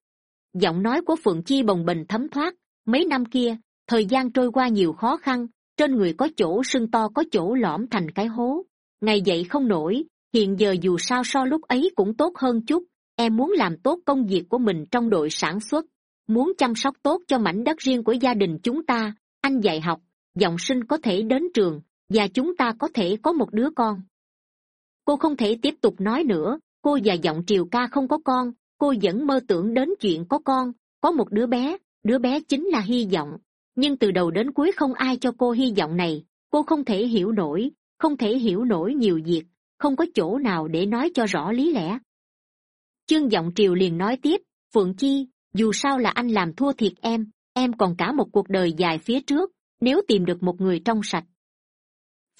Giọng nói của phượng chi bồng bềnh thấm thoát. Mấy năm kia, thời gian trôi qua nhiều khó khăn, trên người có chỗ, sưng to có chỗ lõm thành cái hố. Ngày dậy không nổi, hiện giờ dù sao so lúc ấy cũng tốt hơn chút. Em muốn làm tốt công việc của mình trong đội sản xuất. Muốn chăm sóc tốt cho mảnh đất riêng của gia đình chúng ta, anh dạy học, giọng sinh có thể đến trường, và chúng ta có thể có một đứa con cô không thể tiếp tục nói nữa. Cô và giọng triều ca không có con. Cô vẫn mơ tưởng đến chuyện có con. Có một đứa bé. Đứa bé chính là hy vọng. Nhưng từ đầu đến cuối không ai cho cô hy vọng này. Cô không thể hiểu nổi. Không thể hiểu nổi nhiều việc. Không có chỗ nào để nói cho rõ lý lẽ. Chương giọng triều liền nói tiếp. Phượng chi, dù sao là anh làm thua thiệt em. Em còn cả một cuộc đời dài phía trước. Nếu tìm được một người trong sạch.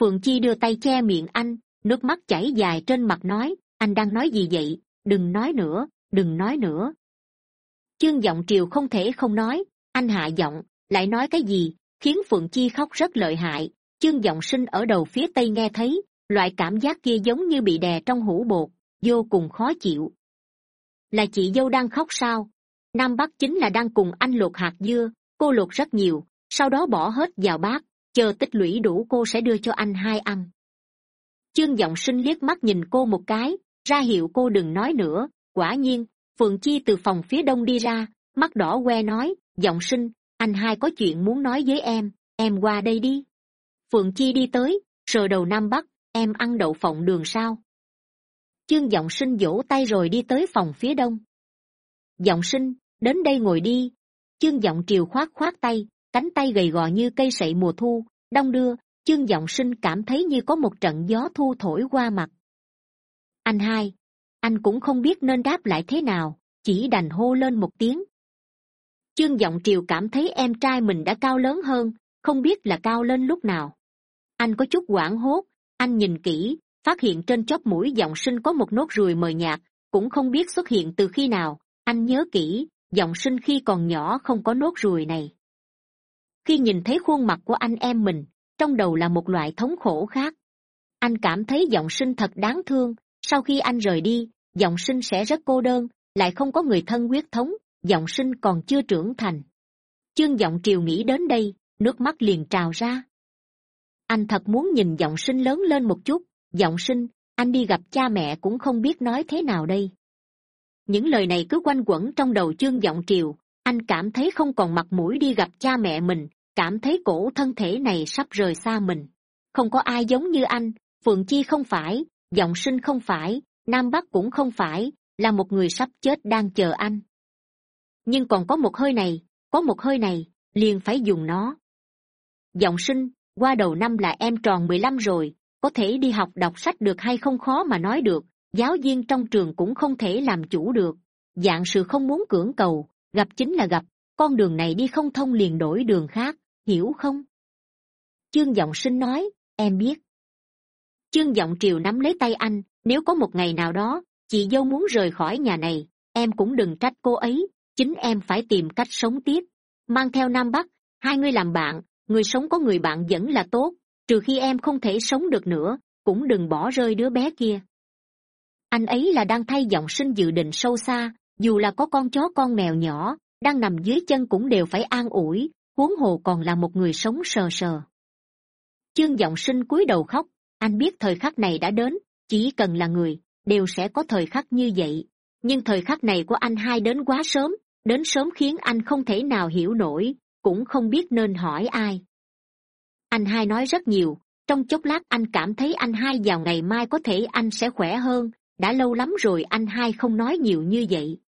Phượng chi đưa tay che miệng anh nước mắt chảy dài trên mặt nói, anh đang nói gì vậy? Đừng nói nữa, đừng nói nữa. Chương giọng triều không thể không nói, anh hạ giọng, lại nói cái gì? Khiến phượng chi khóc rất lợi hại. Chương giọng sinh ở đầu phía tây nghe thấy, loại cảm giác kia giống như bị đè trong hũ bột, vô cùng khó chịu. Là chị dâu đang khóc sao? Nam bắc chính là đang cùng anh luộc hạt dưa, cô luộc rất nhiều, sau đó bỏ hết vào bát, chờ tích lũy đủ cô sẽ đưa cho anh hai ăn chương giọng sinh liếc mắt nhìn cô một cái, ra hiệu cô đừng nói nữa. Quả nhiên, phượng chi từ phòng phía đông đi ra, mắt đỏ que nói, giọng sinh, anh hai có chuyện muốn nói với em em qua đây đi. Phượng chi đi tới, sờ đầu nam bắc, em ăn đậu phộng đường sao? Chương giọng sinh vỗ tay rồi đi tới phòng phía đông. Giọng sinh, đến đây ngồi đi. Chương giọng triều khoát khoát tay, cánh tay gầy gò như cây sậy mùa thu đong đưa chương giọng sinh cảm thấy như có một trận gió thu thổi qua mặt. Anh hai, anh cũng không biết nên đáp lại thế nào, chỉ đành hô lên một tiếng. Chương giọng triều cảm thấy em trai mình đã cao lớn hơn, không biết là cao lên lúc nào. Anh có chút hoảng hốt, anh nhìn kỹ, phát hiện trên chóp mũi giọng sinh có một nốt ruồi mờ nhạt, cũng không biết xuất hiện từ khi nào. Anh nhớ kỹ, giọng sinh khi còn nhỏ không có nốt ruồi này. Khi nhìn thấy khuôn mặt của anh em mình trong đầu là một loại thống khổ khác. Anh cảm thấy giọng sinh thật đáng thương. Sau khi anh rời đi, giọng sinh sẽ rất cô đơn, lại không có người thân huyết thống, giọng sinh còn chưa trưởng thành. Chương giọng triều nghĩ đến đây, nước mắt liền trào ra. Anh thật muốn nhìn giọng sinh lớn lên một chút. Giọng sinh, anh đi gặp cha mẹ cũng không biết nói thế nào đây. Những lời này cứ quanh quẩn trong đầu chương giọng triều. Anh cảm thấy không còn mặt mũi đi gặp cha mẹ mình cảm thấy cổ thân thể này sắp rời xa mình. Không có ai giống như anh, phượng chi không phải, giọng sinh không phải, nam bắc cũng không phải, là một người sắp chết đang chờ anh. Nhưng còn có một hơi này, có một hơi này, liền phải dùng nó. Giọng sinh, qua đầu năm là em tròn mười lăm rồi, có thể đi học đọc sách được hay không khó mà nói được, giáo viên trong trường cũng không thể làm chủ được. Dạng sự không muốn cưỡng cầu, gặp chính là gặp, con đường này đi không thông liền đổi đường khác hiểu không? Chương giọng sinh nói, em biết. Chương giọng triều nắm lấy tay anh, nếu có một ngày nào đó, chị dâu muốn rời khỏi nhà này, em cũng đừng trách cô ấy, chính em phải tìm cách sống tiếp. Mang theo nam bắc, hai người làm bạn, người sống có người bạn vẫn là tốt, trừ khi em không thể sống được nữa, cũng đừng bỏ rơi đứa bé kia. Anh ấy là đang thay giọng sinh dự định sâu xa, dù là có con chó con mèo nhỏ, đang nằm dưới chân cũng đều phải an ủi huống hồ còn là một người sống sờ sờ. Chương giọng sinh cúi đầu khóc, anh biết thời khắc này đã đến, chỉ cần là người, đều sẽ có thời khắc như vậy. Nhưng thời khắc này của anh hai đến quá sớm, đến sớm khiến anh không thể nào hiểu nổi, cũng không biết nên hỏi ai. Anh hai nói rất nhiều, trong chốc lát anh cảm thấy anh hai vào ngày mai có thể anh sẽ khỏe hơn, đã lâu lắm rồi anh hai không nói nhiều như vậy.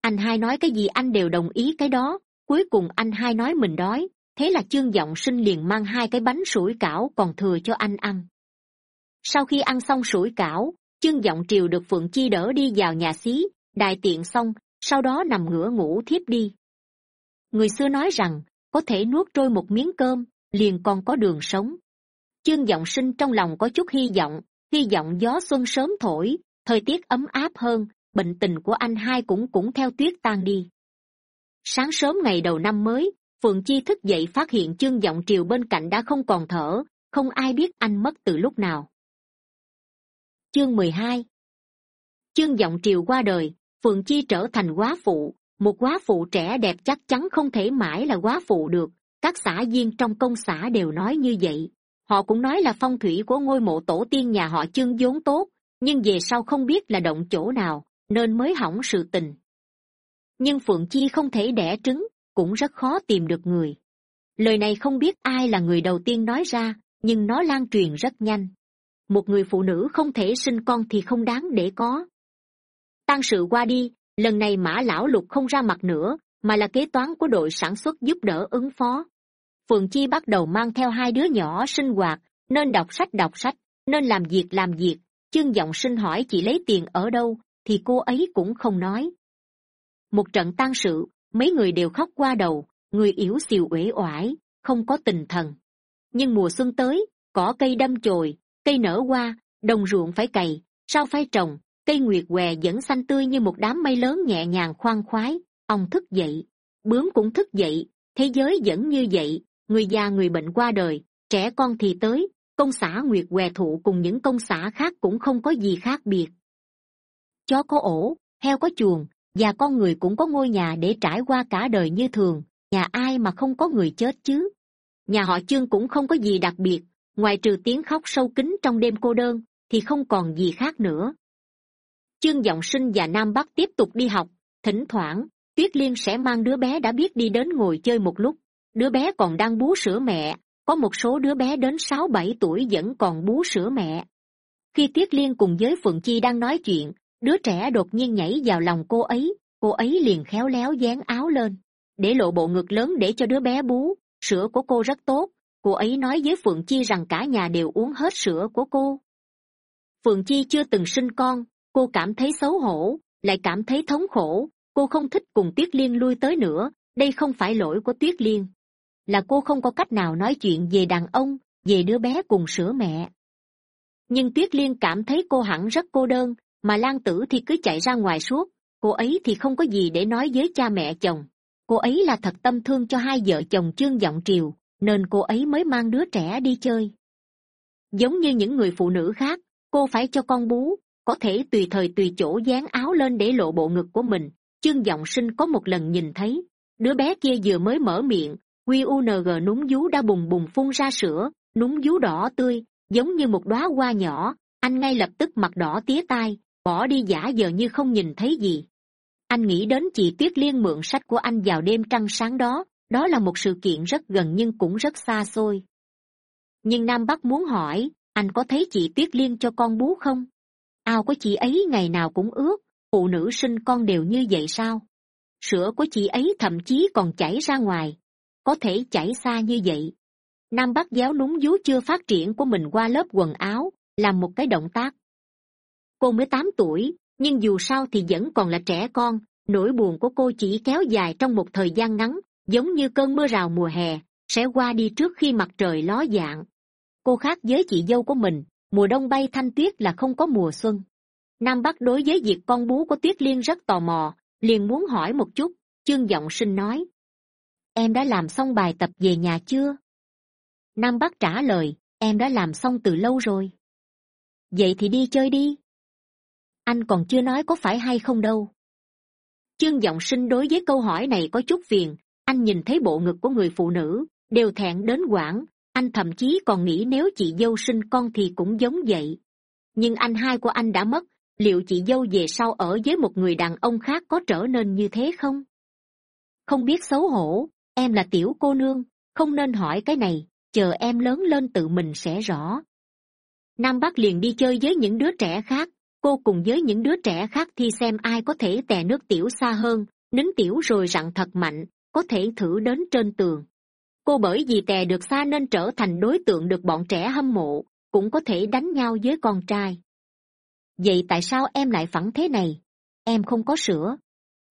Anh hai nói cái gì anh đều đồng ý cái đó cuối cùng anh hai nói mình đói, thế là chương g sinh liền mang hai cái bánh sủi cảo còn thừa cho anh ăn. Sau khi ăn xong sủi cảo chương g triều được phượng chi đỡ đi vào nhà xí, đại tiện xong, sau đó nằm ngửa ngủ thiếp đi. Người xưa nói rằng, có thể nuốt trôi một miếng cơm, liền còn có đường sống. Chương giọng sinh trong lòng có chút hy vọng hy vọng gió xuân sớm thổi, thời tiết ấm áp hơn, bệnh tình của anh hai cũng cũng theo tuyết tan đi sáng sớm ngày đầu năm mới, phượng chi thức dậy phát hiện chương giọng triều bên cạnh đã không còn thở, không ai biết anh mất từ lúc nào. Chương mười hai. Chương giọng triều qua đời, phượng chi trở thành quá phụ, một quá phụ trẻ đẹp chắc chắn không thể mãi là quá phụ được, các xã viên trong công xã đều nói như vậy. Họ cũng nói là phong thủy của ngôi mộ tổ tiên nhà họ chương vốn tốt, nhưng về sau không biết là động chỗ nào, nên mới hỏng sự tình nhưng phượng chi không thể đẻ trứng, cũng rất khó tìm được người. Lời này không biết ai là người đầu tiên nói ra, nhưng nó lan truyền rất nhanh. Một người phụ nữ không thể sinh con thì không đáng để có. Tăng sự qua đi, lần này mã lão lục không ra mặt nữa, mà là kế toán của đội sản xuất giúp đỡ ứng phó. Phượng chi bắt đầu mang theo hai đứa nhỏ sinh hoạt, nên đọc sách đọc sách, nên làm việc làm việc. Chương giọng sinh hỏi chị lấy tiền ở đâu, thì cô ấy cũng không nói một trận tang sự, mấy người đều khóc qua đầu, người yếu xìu uể oải, không có tình thần. Nhưng mùa xuân tới, cỏ cây đâm chồi, cây nở hoa, đồng ruộng phải cày, sao phải trồng, cây nguyệt què vẫn xanh tươi như một đám mây lớn nhẹ nhàng khoan khoái. Ông thức dậy, bướm cũng thức dậy, thế giới vẫn như vậy, người già người bệnh qua đời, trẻ con thì tới, công xã nguyệt què thụ cùng những công xã khác cũng không có gì khác biệt. Chó có ổ, heo có chuồng và con người cũng có ngôi nhà để trải qua cả đời như thường. Nhà ai mà không có người chết chứ? Nhà họ chương cũng không có gì đặc biệt. Ngoài trừ tiếng khóc sâu kín trong đêm cô đơn, thì không còn gì khác nữa. Chương g sinh và nam bắc tiếp tục đi học. Thỉnh thoảng, tuyết liên sẽ mang đứa bé đã biết đi đến ngồi chơi một lúc. Đứa bé còn đang bú sữa mẹ. Có một số đứa bé đến sáu bảy tuổi vẫn còn bú sữa mẹ. Khi tuyết liên cùng với phượng chi đang nói chuyện đứa trẻ đột nhiên nhảy vào lòng cô ấy cô ấy liền khéo léo dán áo lên, để lộ bộ ngực lớn để cho đứa bé bú. Sữa của cô rất tốt, cô ấy nói với phượng chi rằng cả nhà đều uống hết sữa của cô. Phượng chi chưa từng sinh con, cô cảm thấy xấu hổ, lại cảm thấy thống khổ. Cô không thích cùng tuyết liên lui tới nữa, đây không phải lỗi của tuyết liên. Là cô không có cách nào nói chuyện về đàn ông, về đứa bé cùng sữa mẹ. Nhưng tuyết liên cảm thấy cô hẳn rất cô đơn mà lan tử thì cứ chạy ra ngoài suốt. Cô ấy thì không có gì để nói với cha mẹ chồng. Cô ấy là thật tâm thương cho hai vợ chồng trương giọng triều, nên cô ấy mới mang đứa trẻ đi chơi. Giống như những người phụ nữ khác, cô phải cho con bú, có thể tùy thời tùy chỗ dán áo lên để lộ bộ ngực của mình. Chương giọng sinh có một lần nhìn thấy, đứa bé kia vừa mới mở miệng qung núng vú đã bùng bùng phun ra sữa núng vú đỏ tươi, giống như một đoá hoa nhỏ, anh ngay lập tức mặt đỏ tía tai bỏ đi giả giờ như không nhìn thấy gì. Anh nghĩ đến chị tuyết liên mượn sách của anh vào đêm trăng sáng đó đó là một sự kiện rất gần nhưng cũng rất xa xôi. Nhưng nam bắc muốn hỏi, anh có thấy chị tuyết liên cho con bú không? Ao của chị ấy ngày nào cũng ướt, phụ nữ sinh con đều như vậy sao? Sữa của chị ấy thậm chí còn chảy ra ngoài. Có thể chảy xa như vậy. Nam bắc giáo núng vú chưa phát triển của mình qua lớp quần áo làm một cái động tác cô mới tám tuổi, nhưng dù sao thì vẫn còn là trẻ con. Nỗi buồn của cô chỉ kéo dài trong một thời gian ngắn, giống như cơn mưa rào mùa hè sẽ qua đi trước khi mặt trời ló dạng. Cô khác với chị dâu của mình, mùa đông bay thanh tuyết là không có mùa xuân. Nam bắc đối với việc con bú của tuyết liên rất tò mò, liền muốn hỏi một chút chương giọng sinh nói. Em đã làm xong bài tập về nhà chưa? Nam bắc trả lời, em đã làm xong từ lâu rồi. Vậy thì đi chơi đi anh còn chưa nói có phải hay không đâu. Chương giọng sinh đối với câu hỏi này có chút phiền. Anh nhìn thấy bộ ngực của người phụ nữ, đều thẹn đến quảng. Anh thậm chí còn nghĩ nếu chị dâu sinh con thì cũng giống vậy. Nhưng anh hai của anh đã mất, liệu chị dâu về sau ở với một người đàn ông khác có trở nên như thế không? Không biết xấu hổ, em là tiểu cô nương, không nên hỏi cái này, chờ em lớn lên tự mình sẽ rõ. Nam bắc liền đi chơi với những đứa trẻ khác cô cùng với những đứa trẻ khác thi xem ai có thể tè nước tiểu xa hơn, nín tiểu rồi rặn thật mạnh, có thể thử đến trên tường. Cô bởi vì tè được xa nên trở thành đối tượng được bọn trẻ hâm mộ, cũng có thể đánh nhau với con trai. Vậy tại sao em lại phẳng thế này? Em không có sữa.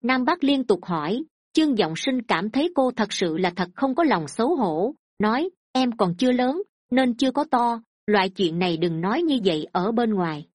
Nam bác liên tục hỏi chương giọng sinh cảm thấy cô thật sự là thật không có lòng xấu hổ, nói, em còn chưa lớn, nên chưa có to, loại chuyện này đừng nói như vậy ở bên ngoài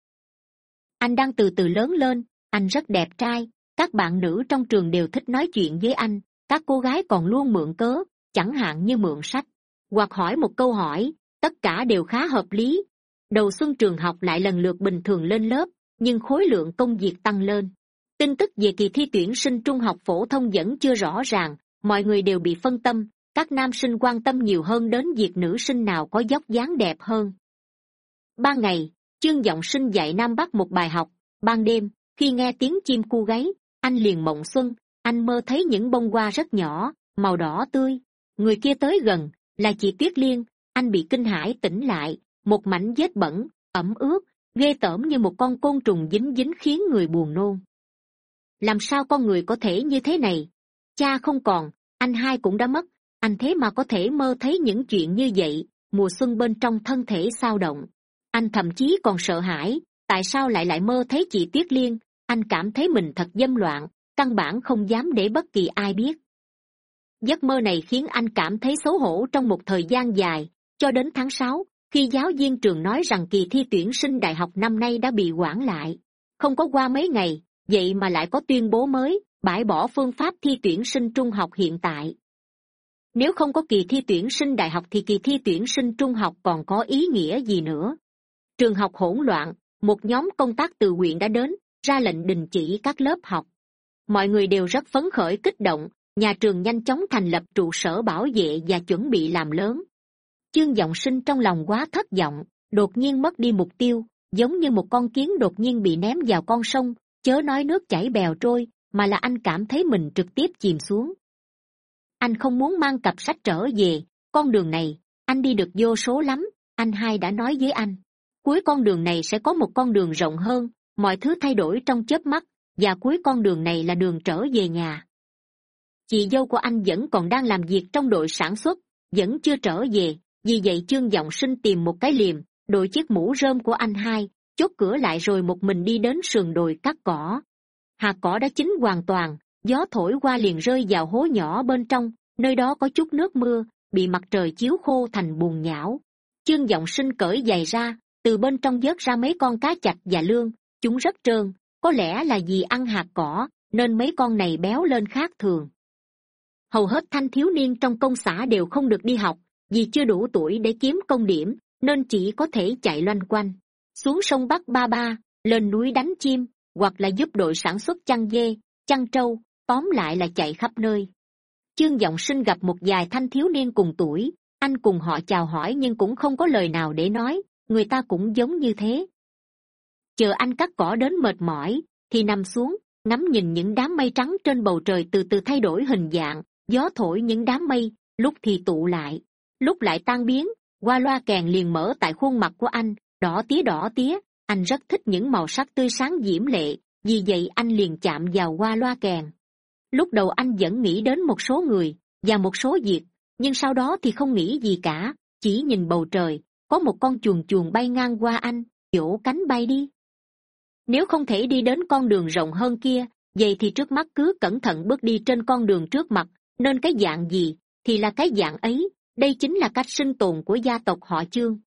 anh đang từ từ lớn lên, anh rất đẹp trai, các bạn nữ trong trường đều thích nói chuyện với anh, các cô gái còn luôn mượn cớ, chẳng hạn như mượn sách. Hoặc hỏi một câu hỏi, tất cả đều khá hợp lý. Đầu xuân trường học lại lần lượt bình thường lên lớp, nhưng khối lượng công việc tăng lên. Tin tức về kỳ thi tuyển sinh trung học phổ thông vẫn chưa rõ ràng, mọi người đều bị phân tâm, các nam sinh quan tâm nhiều hơn đến việc nữ sinh nào có dốc dáng đẹp hơn. Ba ngày chương giọng sinh dạy nam bắc một bài học. Ban đêm, khi nghe tiếng chim cu gáy, anh liền mộng xuân. Anh mơ thấy những bông hoa rất nhỏ, màu đỏ tươi. Người kia tới gần, là chị tuyết liên. Anh bị kinh hãi tỉnh lại, một mảnh vết bẩn, ẩm ướt, ghê tởm như một con côn trùng dính dính khiến người buồn nôn. Làm sao con người có thể như thế này? Cha không còn, anh hai cũng đã mất. Anh thế mà có thể mơ thấy những chuyện như vậy, mùa xuân bên trong thân thể sao động anh thậm chí còn sợ hãi, tại sao lại lại mơ thấy chị tuyết liên? Anh cảm thấy mình thật dâm loạn, căn bản không dám để bất kỳ ai biết. Giấc mơ này khiến anh cảm thấy xấu hổ trong một thời gian dài, cho đến tháng sáu, khi giáo viên trường nói rằng kỳ thi tuyển sinh đại học năm nay đã bị hoãn lại. Không có qua mấy ngày, vậy mà lại có tuyên bố mới, bãi bỏ phương pháp thi tuyển sinh trung học hiện tại. Nếu không có kỳ thi tuyển sinh đại học thì kỳ thi tuyển sinh trung học còn có ý nghĩa gì nữa? Trường học hỗn loạn, một nhóm công tác từ nguyện đã đến, ra lệnh đình chỉ các lớp học. Mọi người đều rất phấn khởi, kích động, nhà trường nhanh chóng thành lập trụ sở bảo vệ và chuẩn bị làm lớn. Chương giọng sinh trong lòng quá thất vọng, đột nhiên mất đi mục tiêu, giống như một con kiến đột nhiên bị ném vào con sông, chớ nói nước chảy bèo trôi, mà là anh cảm thấy mình trực tiếp chìm xuống. Anh không muốn mang cặp sách trở về, con đường này, anh đi được vô số lắm, anh hai đã nói với anh cuối con đường này sẽ có một con đường rộng hơn, mọi thứ thay đổi trong chớp mắt, và cuối con đường này là đường trở về nhà. Chị dâu của anh vẫn còn đang làm việc trong đội sản xuất, vẫn chưa trở về, vì vậy chương giọng sinh tìm một cái liềm, đội chiếc mũ rơm của anh hai, chốt cửa lại rồi một mình đi đến sườn đồi cắt cỏ. Hạt cỏ đã chín hoàn toàn, gió thổi qua liền rơi vào hố nhỏ bên trong, nơi đó có chút nước mưa, bị mặt trời chiếu khô thành bùn nhão. Chương giọng sinh cởi giày ra từ bên trong vớt ra mấy con cá chạch và lương. Chúng rất trơn, có lẽ là vì ăn hạt cỏ, nên mấy con này béo lên khác thường. Hầu hết thanh thiếu niên trong công xã đều không được đi học, vì chưa đủ tuổi để kiếm công điểm, nên chỉ có thể chạy loanh quanh. Xuống sông bắc ba ba, lên núi đánh chim, hoặc là giúp đội sản xuất chăn dê, chăn trâu, tóm lại là chạy khắp nơi. Chương giọng sinh gặp một vài thanh thiếu niên cùng tuổi, anh cùng họ chào hỏi nhưng cũng không có lời nào để nói người ta cũng giống như thế. Chờ anh cắt cỏ đến mệt mỏi, thì nằm xuống, ngắm nhìn những đám mây trắng trên bầu trời từ từ thay đổi hình dạng, gió thổi những đám mây, lúc thì tụ lại. Lúc lại tan biến, qua loa kèn liền mở tại khuôn mặt của anh, đỏ tía đỏ tía, anh rất thích những màu sắc tươi sáng diễm lệ, vì vậy anh liền chạm vào qua loa kèn. Lúc đầu anh vẫn nghĩ đến một số người và một số việc, nhưng sau đó thì không nghĩ gì cả, chỉ nhìn bầu trời có một con chuồn chuồn bay ngang qua anh vỗ cánh bay đi. Nếu không thể đi đến con đường rộng hơn kia, vậy thì trước mắt cứ cẩn thận bước đi trên con đường trước mặt, nên cái dạng gì thì là cái dạng ấy, đây chính là cách sinh tồn của gia tộc họ chương.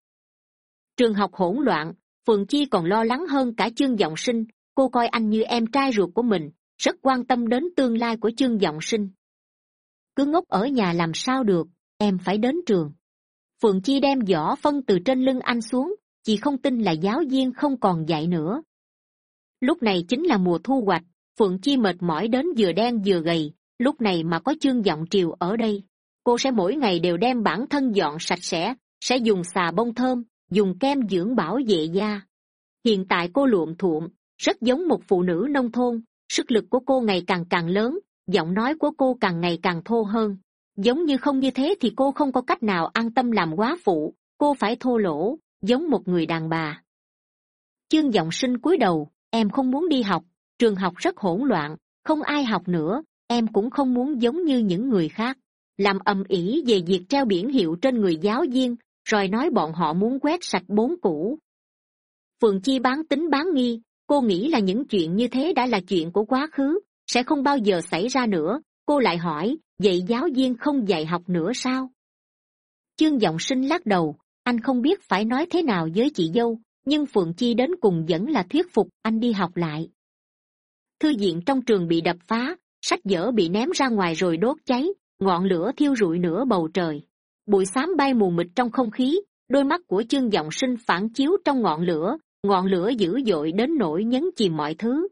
Trường học hỗn loạn, phượng chi còn lo lắng hơn cả chương giọng sinh, cô coi anh như em trai ruột của mình, rất quan tâm đến tương lai của chương giọng sinh. Cứ ngốc ở nhà làm sao được, em phải đến trường phượng chi đem giỏ phân từ trên lưng anh xuống, chị không tin là giáo viên không còn dạy nữa. Lúc này chính là mùa thu hoạch, phượng chi mệt mỏi đến vừa đen vừa gầy, lúc này mà có chương giọng triều ở đây. Cô sẽ mỗi ngày đều đem bản thân dọn sạch sẽ sẽ dùng xà bông thơm, dùng kem dưỡng bảo vệ da. Hiện tại cô luộm thuộm, rất giống một phụ nữ nông thôn, sức lực của cô ngày càng càng lớn, giọng nói của cô càng ngày càng thô hơn giống như không như thế thì cô không có cách nào an tâm làm quá phụ. Cô phải thô lỗ, giống một người đàn bà. Chương giọng sinh cúi đầu, em không muốn đi học. Trường học rất hỗn loạn, không ai học nữa. Em cũng không muốn giống như những người khác. Làm ầm ĩ về việc treo biển hiệu trên người giáo viên, rồi nói bọn họ muốn quét sạch bốn cũ phường chi bán tính bán nghi, cô nghĩ là những chuyện như thế đã là chuyện của quá khứ, sẽ không bao giờ xảy ra nữa cô lại hỏi, vậy giáo viên không dạy học nữa sao? Chương g sinh lắc đầu, anh không biết phải nói thế nào với chị dâu, nhưng phượng chi đến cùng vẫn là thuyết phục anh đi học lại. Thư viện trong trường bị đập phá, sách vở bị ném ra ngoài rồi đốt cháy, ngọn lửa thiêu rụi nửa bầu trời. Bụi xám bay mù mịt trong không khí, đôi mắt của chương g sinh phản chiếu trong ngọn lửa ngọn lửa dữ dội đến nỗi nhấn chìm mọi thứ.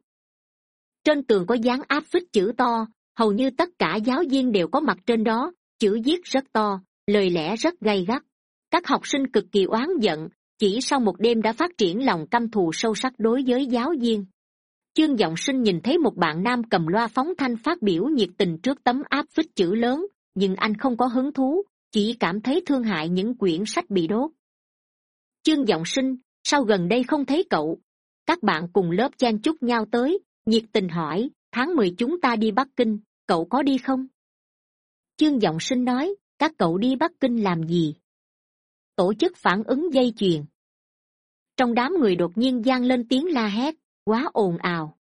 Trên tường có dán áp phích chữ to hầu như tất cả giáo viên đều có mặt trên đó, chữ viết rất to, lời lẽ rất gay gắt. Các học sinh cực kỳ oán giận, chỉ sau một đêm đã phát triển lòng căm thù sâu sắc đối với giáo viên. Chương g sinh nhìn thấy một bạn nam cầm loa phóng thanh phát biểu nhiệt tình trước tấm áp phích chữ lớn, nhưng anh không có hứng thú, chỉ cảm thấy thương hại những quyển sách bị đốt. Chương g sinh, sao gần đây không thấy cậu? Các bạn cùng lớp chen chúc nhau tới, nhiệt tình hỏi, tháng mười chúng ta đi bắc kinh cậu có đi không? Chương giọng sinh nói, các cậu đi bắc kinh làm gì? Tổ chức phản ứng dây chuyền. Trong đám người đột nhiên g lên tiếng la hét, quá ồn ào.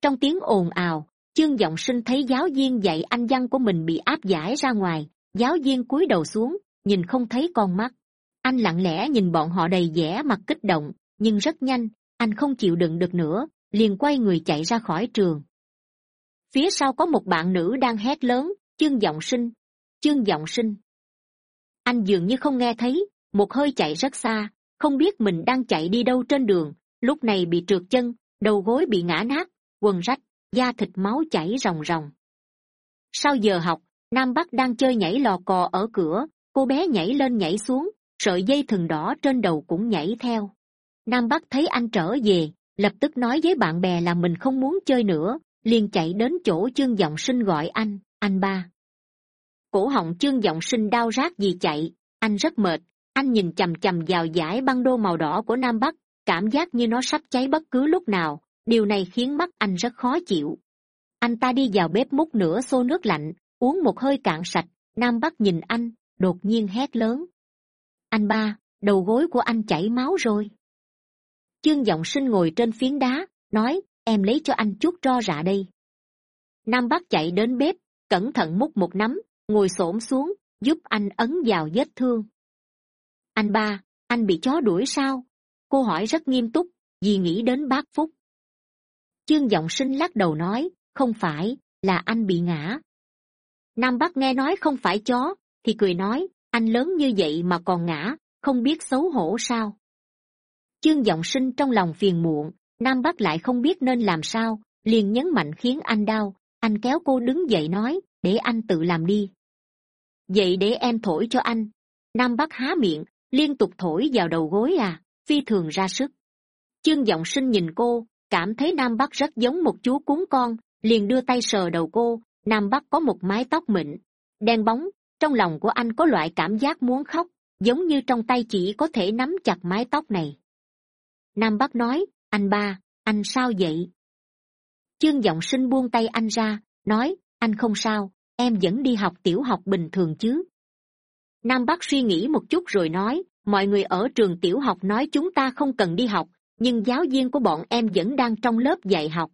Trong tiếng ồn ào, chương giọng sinh thấy giáo viên dạy anh văn của mình bị áp giải ra ngoài, giáo viên cúi đầu xuống, nhìn không thấy con mắt. Anh lặng lẽ nhìn bọn họ đầy vẻ mặt kích động, nhưng rất nhanh, anh không chịu đựng được nữa, liền quay người chạy ra khỏi trường phía sau có một bạn nữ đang hét lớn, chương giọng sinh! Chương giọng sinh! Anh dường như không nghe thấy, một hơi chạy rất xa, không biết mình đang chạy đi đâu trên đường, lúc này bị trượt chân, đầu gối bị ngã nát, quần rách, da thịt máu chảy ròng ròng. Sau giờ học, nam bắc đang chơi nhảy lò cò ở cửa, cô bé nhảy lên nhảy xuống, sợi dây thừng đỏ trên đầu cũng nhảy theo. Nam bắc thấy anh trở về, lập tức nói với bạn bè là mình không muốn chơi nữa liền chạy đến chỗ chương giọng sinh gọi anh anh ba. Cổ họng chương giọng sinh đau rát vì chạy, anh rất mệt. Anh nhìn chằm chằm vào dải băng đô màu đỏ của nam bắc, cảm giác như nó sắp cháy bất cứ lúc nào. Điều này khiến mắt anh rất khó chịu. Anh ta đi vào bếp múc nửa xô nước lạnh, uống một hơi cạn sạch. Nam bắc nhìn anh, đột nhiên hét lớn. Anh ba, đầu gối của anh chảy máu rồi. Chương giọng sinh ngồi trên phiến đá, nói em lấy cho anh chút tro rạ đây. Nam bác chạy đến bếp, cẩn thận múc một nắm, ngồi s ổ m xuống, giúp anh ấn vào vết thương. Anh ba, anh bị chó đuổi sao? Cô hỏi rất nghiêm túc, vì nghĩ đến bác phúc. Chương giọng sinh lắc đầu nói, không phải, là anh bị ngã. Nam bác nghe nói không phải chó, thì cười nói, anh lớn như vậy mà còn ngã, không biết xấu hổ sao. Chương giọng sinh trong lòng phiền muộn nam bắc lại không biết nên làm sao, liền nhấn mạnh khiến anh đau, anh kéo cô đứng dậy nói, để anh tự làm đi. Vậy để em thổi cho anh. Nam bắc há miệng, liên tục thổi vào đầu gối à phi thường ra sức. Chương giọng sinh nhìn cô, cảm thấy nam bắc rất giống một chú cún con, liền đưa tay sờ đầu cô, nam bắc có một mái tóc mịn, đen bóng, trong lòng của anh có loại cảm giác muốn khóc, giống như trong tay chỉ có thể nắm chặt mái tóc này. Nam bắc nói anh ba, anh sao vậy? Chương g sinh buông tay anh ra, nói, anh không sao, em vẫn đi học tiểu học bình thường chứ. Nam bắc suy nghĩ một chút rồi nói, mọi người ở trường tiểu học nói chúng ta không cần đi học, nhưng giáo viên của bọn em vẫn đang trong lớp dạy học.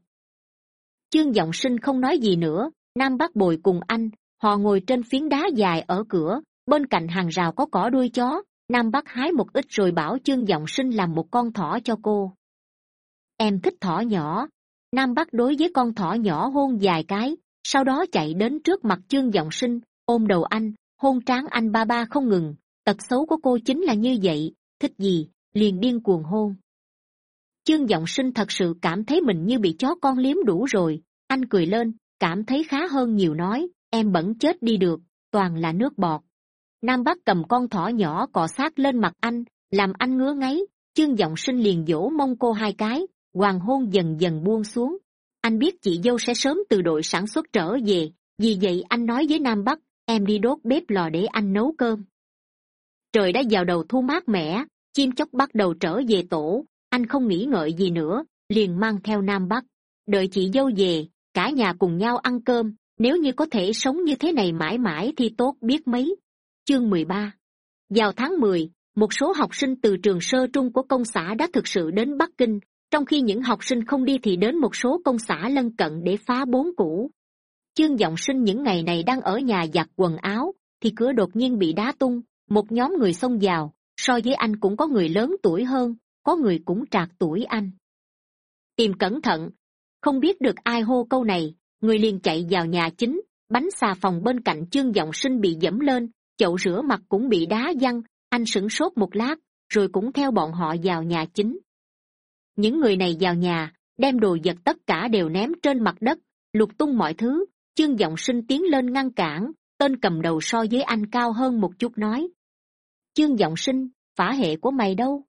Chương g sinh không nói gì nữa, nam bắc bồi cùng anh, họ ngồi trên phiến đá dài ở cửa, bên cạnh hàng rào có cỏ đuôi chó. Nam bắc hái một ít rồi bảo chương g sinh làm một con thỏ cho cô em thích thỏ nhỏ. Nam bắc đối với con thỏ nhỏ hôn vài cái, sau đó chạy đến trước mặt chương giọng sinh, ôm đầu anh, hôn tráng anh ba ba không ngừng. Tật xấu của cô chính là như vậy, thích gì, liền điên cuồng hôn. Chương giọng sinh thật sự cảm thấy mình như bị chó con liếm đủ rồi. Anh cười lên, cảm thấy khá hơn nhiều nói, em bẩn chết đi được, toàn là nước bọt. Nam bắc cầm con thỏ nhỏ cọ sát lên mặt anh, làm anh ngứa ngáy. Chương giọng sinh liền dỗ mông cô hai cái hoàng hôn dần dần buông xuống. Anh biết chị dâu sẽ sớm từ đội sản xuất trở về, vì vậy anh nói với nam bắc, em đi đốt bếp lò để anh nấu cơm. Trời đã vào đầu thu mát mẻ, chim chóc bắt đầu trở về tổ. Anh không nghĩ ngợi gì nữa, liền mang theo nam bắc. Đợi chị dâu về, cả nhà cùng nhau ăn cơm, nếu như có thể sống như thế này mãi mãi thì tốt biết mấy. Chương mười ba. Vào tháng mười, một số học sinh từ trường sơ trung của công xã đã thực sự đến bắc kinh trong khi những học sinh không đi thì đến một số công xã lân cận để phá bốn cũ chương g sinh những ngày này đang ở nhà giặt quần áo, thì cửa đột nhiên bị đá tung, một nhóm người xông vào, so với anh cũng có người lớn tuổi hơn, có người cũng trạc tuổi anh. Tìm cẩn thận, không biết được ai hô câu này, người liền chạy vào nhà chính, bánh xà phòng bên cạnh chương giọng sinh bị dẫm lên, chậu rửa mặt cũng bị đá văng, anh sửng sốt một lát, rồi cũng theo bọn họ vào nhà chính những người này vào nhà, đem đồ vật tất cả đều ném trên mặt đất, lục tung mọi thứ. Chương g sinh tiến lên ngăn cản, tên cầm đầu so với anh cao hơn một chút nói. Chương g sinh phả hệ của mày đâu?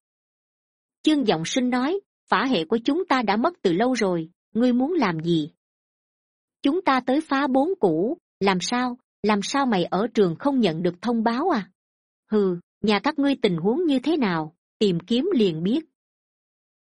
Chương g sinh nói phả hệ của chúng ta đã mất từ lâu rồi, ngươi muốn làm gì? Chúng ta tới phá bốn cũ, làm sao làm sao mày ở trường không nhận được thông báo à? Hừ, nhà các ngươi tình huống như thế nào, tìm kiếm liền biết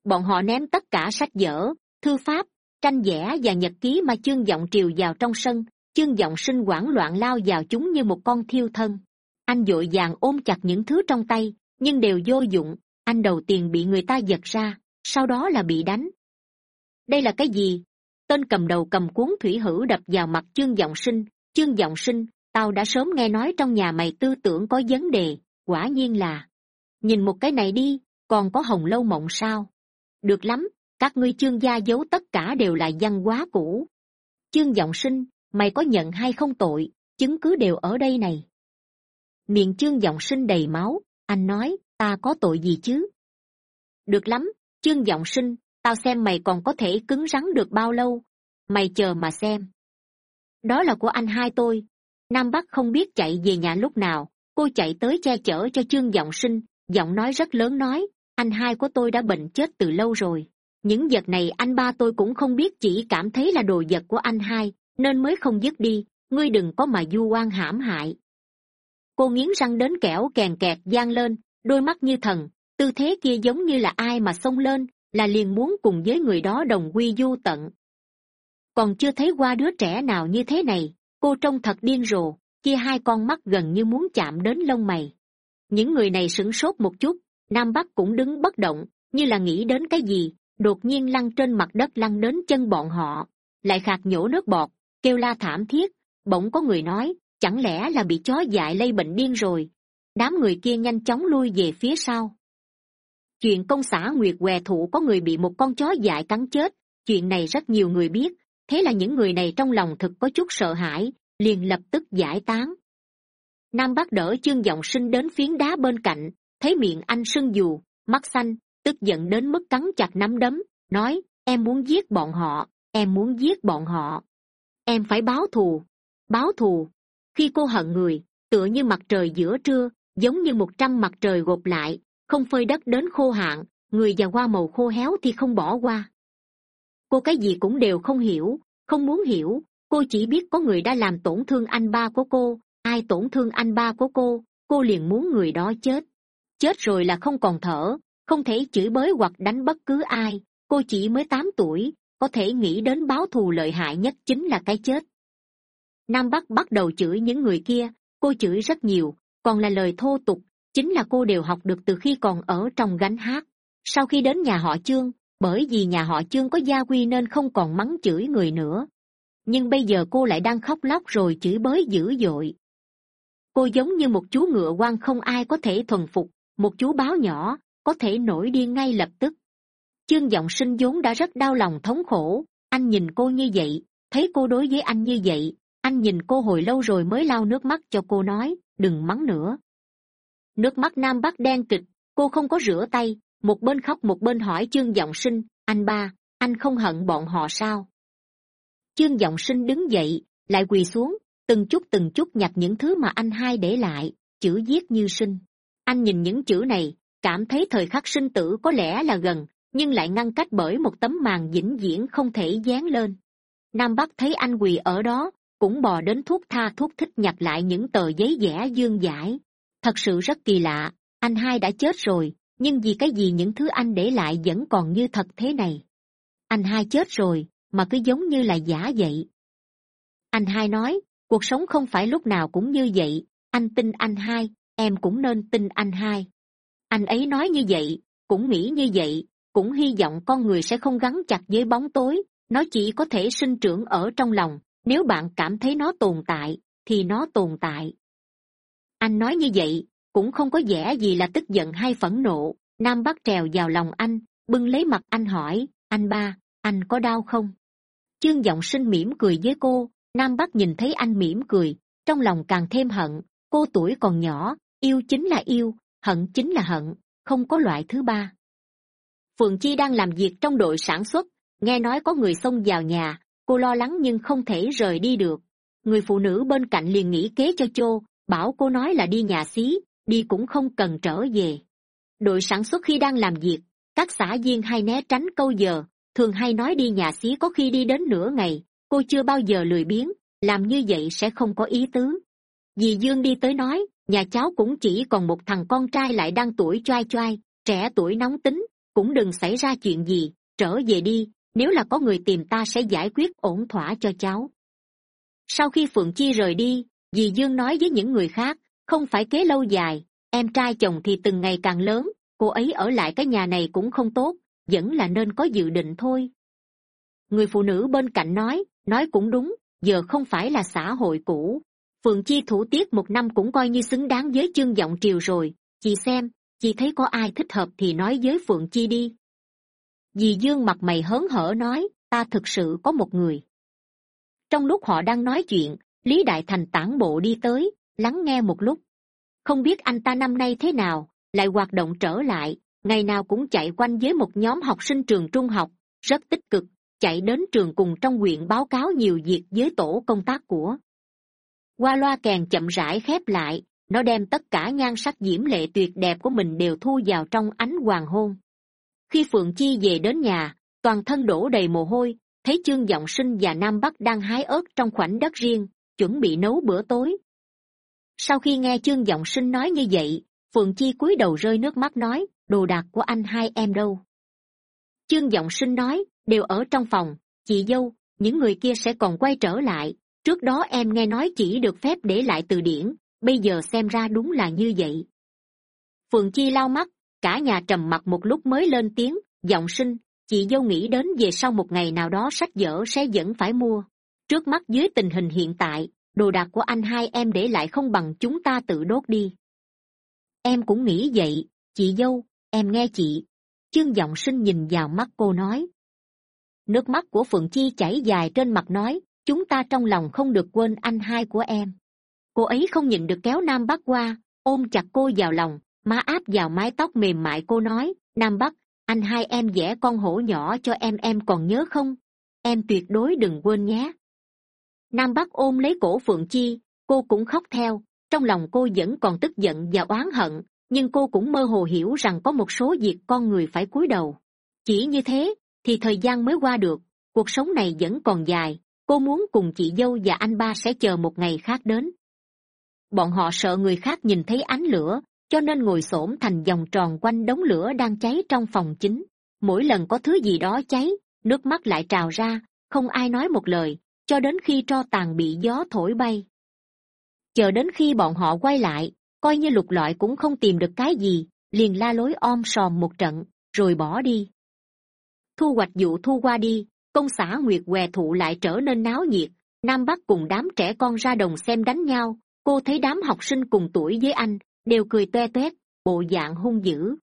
bọn họ ném tất cả sách vở, thư pháp, tranh vẽ và nhật ký mà chương giọng triều vào trong sân. Chương giọng sinh hoảng loạn lao vào chúng như một con thiêu thân. Anh vội vàng ôm chặt những thứ trong tay, nhưng đều vô dụng. Anh đầu tiên bị người ta giật ra, sau đó là bị đánh. Đây là cái gì? Tên cầm đầu cầm cuốn thủy hữu đập vào mặt chương giọng sinh. Chương giọng sinh, tao đã sớm nghe nói trong nhà mày tư tưởng có vấn đề. Quả nhiên là, nhìn một cái này đi, còn có hồng lâu mộng sao? Được lắm, các ngươi chương gia giấu tất cả đều là văn hóa cũ. Chương g sinh, mày có nhận hay không tội, chứng cứ đều ở đây này. Miệng chương g sinh đầy máu, anh nói, ta có tội gì chứ? Được lắm chương g sinh, tao xem mày còn có thể cứng rắn được bao lâu. Mày chờ mà xem. Đó là của anh hai tôi. Nam bắc không biết chạy về nhà lúc nào, cô chạy tới che chở cho chương giọng sinh, giọng nói rất lớn nói anh hai của tôi đã bệnh chết từ lâu rồi. Những vật này anh ba tôi cũng không biết, chỉ cảm thấy là đồ vật của anh hai, nên mới không dứt đi. Ngươi đừng có mà du oan hãm hại. Cô nghiến răng đến kẻo kèn kẹt g lên, đôi mắt như thần. Tư thế kia giống như là ai mà xông lên, là liền muốn cùng với người đó đồng quy du tận. Còn chưa thấy qua đứa trẻ nào như thế này, cô trông thật điên rồ, kia hai con mắt gần như muốn chạm đến lông mày. Những người này sửng sốt một chút nam bắc cũng đứng bất động, như là nghĩ đến cái gì, đột nhiên lăn trên mặt đất lăn đến chân bọn họ, lại khạc nhổ nước bọt, kêu la thảm thiết, bỗng có người nói, chẳng lẽ là bị chó dại lây bệnh điên rồi? Đám người kia nhanh chóng lui về phía sau. Chuyện công xã nguyệt què thụ có người bị một con chó dại cắn chết, chuyện này rất nhiều người biết, thế là những người này trong lòng thực có chút sợ hãi, liền lập tức giải tán. Nam bắc đỡ chương g sinh đến phiến đá bên cạnh thấy miệng anh sưng dù, mắt xanh, tức giận đến mức cắn chặt nắm đấm, nói, em muốn giết bọn họ, em muốn giết bọn họ. Em phải báo thù báo thù. Khi cô hận người, tựa như mặt trời giữa trưa, giống như một trăm mặt trời gộp lại, không phơi đất đến khô hạn, người già qua màu khô héo thì không bỏ qua. Cô cái gì cũng đều không hiểu, không muốn hiểu, cô chỉ biết có người đã làm tổn thương anh ba của cô, ai tổn thương anh ba của cô cô liền muốn người đó chết chết rồi là không còn thở, không thể chửi bới hoặc đánh bất cứ ai. Cô chỉ mới tám tuổi, có thể nghĩ đến báo thù lợi hại nhất chính là cái chết. Nam bắc bắt đầu chửi những người kia, cô chửi rất nhiều, còn là lời thô tục, chính là cô đều học được từ khi còn ở trong gánh hát. Sau khi đến nhà họ chương, bởi vì nhà họ chương có gia quy nên không còn mắng chửi người nữa. Nhưng bây giờ cô lại đang khóc lóc rồi chửi bới dữ dội. Cô giống như một chú ngựa quan không ai có thể thuần phục một chú báo nhỏ có thể nổi điên ngay lập tức. Chương giọng sinh vốn đã rất đau lòng thống khổ. Anh nhìn cô như vậy, thấy cô đối với anh như vậy, anh nhìn cô hồi lâu rồi mới lau nước mắt cho cô nói, đừng mắng nữa. Nước mắt nam bắc đen kịch, cô không có rửa tay. Một bên khóc một bên hỏi chương giọng sinh, anh ba, anh không hận bọn họ sao? Chương giọng sinh đứng dậy, lại quỳ xuống, từng chút từng chút nhặt những thứ mà anh hai để lại, chữ viết như sinh anh nhìn những chữ này, cảm thấy thời khắc sinh tử có lẽ là gần, nhưng lại ngăn cách bởi một tấm màn vĩnh viễn không thể dán lên. Nam bắc thấy anh quỳ ở đó, cũng bò đến thuốc tha thuốc thích nhặt lại những tờ giấy vẽ dương giải. Thật sự rất kỳ lạ, anh hai đã chết rồi, nhưng vì cái gì những thứ anh để lại vẫn còn như thật thế này? Anh hai chết rồi, mà cứ giống như là giả vậy. Anh hai nói, cuộc sống không phải lúc nào cũng như vậy, anh tin anh hai em cũng nên tin anh hai. Anh ấy nói như vậy, cũng nghĩ như vậy, cũng hy vọng con người sẽ không gắn chặt với bóng tối, nó chỉ có thể sinh trưởng ở trong lòng, nếu bạn cảm thấy nó tồn tại, thì nó tồn tại. Anh nói như vậy, cũng không có vẻ gì là tức giận hay phẫn nộ, nam bắt trèo vào lòng anh, bưng lấy mặt anh hỏi, anh ba, anh có đau không? Chương g sinh mỉm cười với cô, nam bắc nhìn thấy anh mỉm cười, trong lòng càng thêm hận, cô tuổi còn nhỏ yêu chính là yêu, hận chính là hận, không có loại thứ ba. Phượng chi đang làm việc trong đội sản xuất, nghe nói có người xông vào nhà, cô lo lắng nhưng không thể rời đi được. Người phụ nữ bên cạnh liền nghĩ kế cho chô, bảo cô nói là đi nhà xí, đi cũng không cần trở về. Đội sản xuất khi đang làm việc, các xã viên hay né tránh câu giờ, thường hay nói đi nhà xí có khi đi đến nửa ngày, cô chưa bao giờ lười biếng, làm như vậy sẽ không có ý tứ. Dì dương đi tới nói nhà cháu cũng chỉ còn một thằng con trai lại đang tuổi choai choai, trẻ tuổi nóng tính, cũng đừng xảy ra chuyện gì, trở về đi, nếu là có người tìm ta sẽ giải quyết ổn thỏa cho cháu. Sau khi phượng chi rời đi, dì dương nói với những người khác, không phải kế lâu dài, em trai chồng thì từng ngày càng lớn, cô ấy ở lại cái nhà này cũng không tốt, vẫn là nên có dự định thôi. Người phụ nữ bên cạnh nói nói cũng đúng, giờ không phải là xã hội cũ phượng chi thủ tiết một năm cũng coi như xứng đáng với chương giọng triều rồi. Chị xem, chị thấy có ai thích hợp thì nói với phượng chi đi. Dì dương mặt mày hớn hở nói, ta thực sự có một người. Trong lúc họ đang nói chuyện, lý đại thành tản bộ đi tới, lắng nghe một lúc. Không biết anh ta năm nay thế nào, lại hoạt động trở lại, ngày nào cũng chạy quanh với một nhóm học sinh trường trung học, rất tích cực, chạy đến trường cùng trong huyện báo cáo nhiều việc với tổ công tác của qua loa kèn chậm rãi khép lại, nó đem tất cả nhan sắc diễm lệ tuyệt đẹp của mình đều thu vào trong ánh hoàng hôn. Khi phượng chi về đến nhà, toàn thân đổ đầy mồ hôi, thấy chương giọng sinh và nam bắc đang hái ớt trong khoảnh đất riêng, chuẩn bị nấu bữa tối. Sau khi nghe chương giọng sinh nói như vậy, phượng chi cúi đầu rơi nước mắt nói, đồ đạc của anh hai em đâu? Chương giọng sinh nói, đều ở trong phòng, chị dâu, những người kia sẽ còn quay trở lại trước đó em nghe nói chỉ được phép để lại từ điển, bây giờ xem ra đúng là như vậy. Phượng chi lau mắt, cả nhà trầm mặc một lúc mới lên tiếng, giọng sinh, chị dâu nghĩ đến về sau một ngày nào đó sách vở sẽ vẫn phải mua. Trước mắt dưới tình hình hiện tại, đồ đạc của anh hai em để lại không bằng chúng ta tự đốt đi. Em cũng nghĩ vậy, chị dâu, em nghe chị. Chương giọng sinh nhìn vào mắt cô nói. Nước mắt của phượng chi chảy dài trên mặt nói chúng ta trong lòng không được quên anh hai của em. Cô ấy không nhìn được kéo nam bắc qua, ôm chặt cô vào lòng, má áp vào mái tóc mềm mại cô nói, nam bắc, anh hai em vẽ con hổ nhỏ cho em em còn nhớ không? Em tuyệt đối đừng quên nhé. Nam bắc ôm lấy cổ phượng chi, cô cũng khóc theo. Trong lòng cô vẫn còn tức giận và oán hận, nhưng cô cũng mơ hồ hiểu rằng có một số việc con người phải cúi đầu. Chỉ như thế thì thời gian mới qua được, cuộc sống này vẫn còn dài cô muốn cùng chị dâu và anh ba sẽ chờ một ngày khác đến. Bọn họ sợ người khác nhìn thấy ánh lửa, cho nên ngồi s ổ m thành vòng tròn quanh đống lửa đang cháy trong phòng chính. Mỗi lần có thứ gì đó cháy, nước mắt lại trào ra, không ai nói một lời, cho đến khi tro tàn bị gió thổi bay. Chờ đến khi bọn họ quay lại, coi như lục lọi cũng không tìm được cái gì, liền la lối om sòm một trận, rồi bỏ đi. Thu hoạch vụ thu qua đi công xã nguyệt què thụ lại trở nên náo nhiệt. Nam bắc cùng đám trẻ con ra đồng xem đánh nhau. Cô thấy đám học sinh cùng tuổi với anh, đều cười toe toét, bộ dạng hung dữ.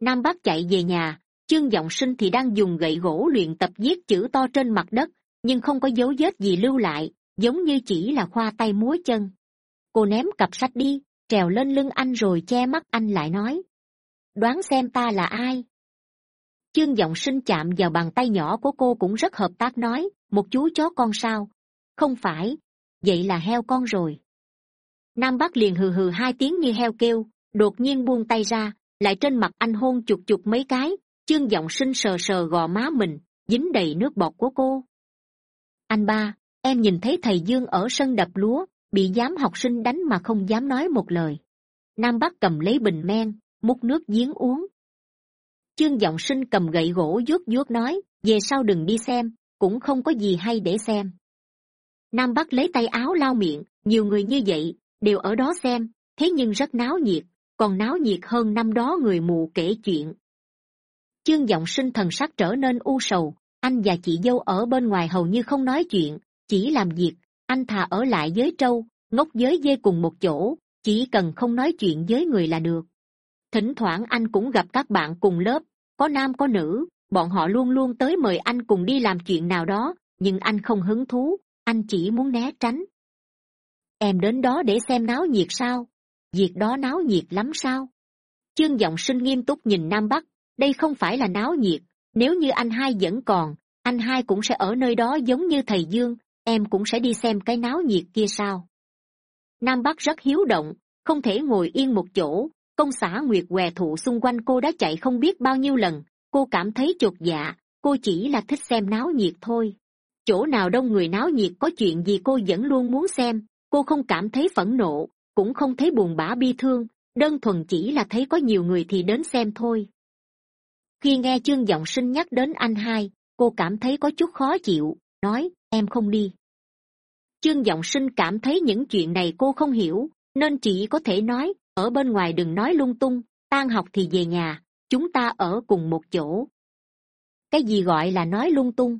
Nam bắc chạy về nhà. Chương g sinh thì đang dùng gậy gỗ luyện tập viết chữ to trên mặt đất, nhưng không có dấu vết gì lưu lại, giống như chỉ là khoa tay múa chân. Cô ném cặp sách đi, trèo lên lưng anh rồi che mắt anh lại nói, đoán xem ta là ai? Chương giọng sinh chạm vào bàn tay nhỏ của cô cũng rất hợp tác nói, một chú chó con sao? Không phải, vậy là heo con rồi. Nam bắc liền hừ hừ hai tiếng như heo kêu, đột nhiên buông tay ra, lại trên mặt anh hôn chục chục mấy cái, chương giọng sinh sờ sờ gò má mình, dính đầy nước bọt của cô. Anh ba, em nhìn thấy thầy dương ở sân đập lúa, bị giám học sinh đánh mà không dám nói một lời. Nam bắc cầm lấy bình men, múc nước giếng uống chương giọng sinh cầm gậy gỗ vuốt vuốt nói, về sau đừng đi xem, cũng không có gì hay để xem. Nam bắc lấy tay áo lau miệng, nhiều người như vậy, đều ở đó xem, thế nhưng rất náo nhiệt, còn náo nhiệt hơn năm đó người mù kể chuyện. Chương giọng sinh thần sắc trở nên u sầu, anh và chị dâu ở bên ngoài hầu như không nói chuyện, chỉ làm việc, anh thà ở lại với trâu, ngốc với dê cùng một chỗ, chỉ cần không nói chuyện với người là được thỉnh thoảng anh cũng gặp các bạn cùng lớp, có nam có nữ, bọn họ luôn luôn tới mời anh cùng đi làm chuyện nào đó, nhưng anh không hứng thú, anh chỉ muốn né tránh. Em đến đó để xem náo nhiệt sao? Việc đó náo nhiệt lắm sao? Chương giọng sinh nghiêm túc nhìn nam bắc, đây không phải là náo nhiệt, nếu như anh hai vẫn còn, anh hai cũng sẽ ở nơi đó giống như thầy dương, em cũng sẽ đi xem cái náo nhiệt kia sao? Nam bắc rất hiếu động, không thể ngồi yên một chỗ công xã nguyệt què thụ xung quanh cô đã chạy không biết bao nhiêu lần. Cô cảm thấy chột dạ. Cô chỉ là thích xem náo nhiệt thôi. Chỗ nào đông người náo nhiệt có chuyện gì cô vẫn luôn muốn xem. Cô không cảm thấy phẫn nộ, cũng không thấy buồn bã bi thương. Đơn thuần chỉ là thấy có nhiều người thì đến xem thôi. Khi nghe chương giọng sinh nhắc đến anh hai, cô cảm thấy có chút khó chịu, nói, em không đi. Chương giọng sinh cảm thấy những chuyện này cô không hiểu, nên chỉ có thể nói ở bên ngoài đừng nói lung tung, tan học thì về nhà, chúng ta ở cùng một chỗ. Cái gì gọi là nói lung tung?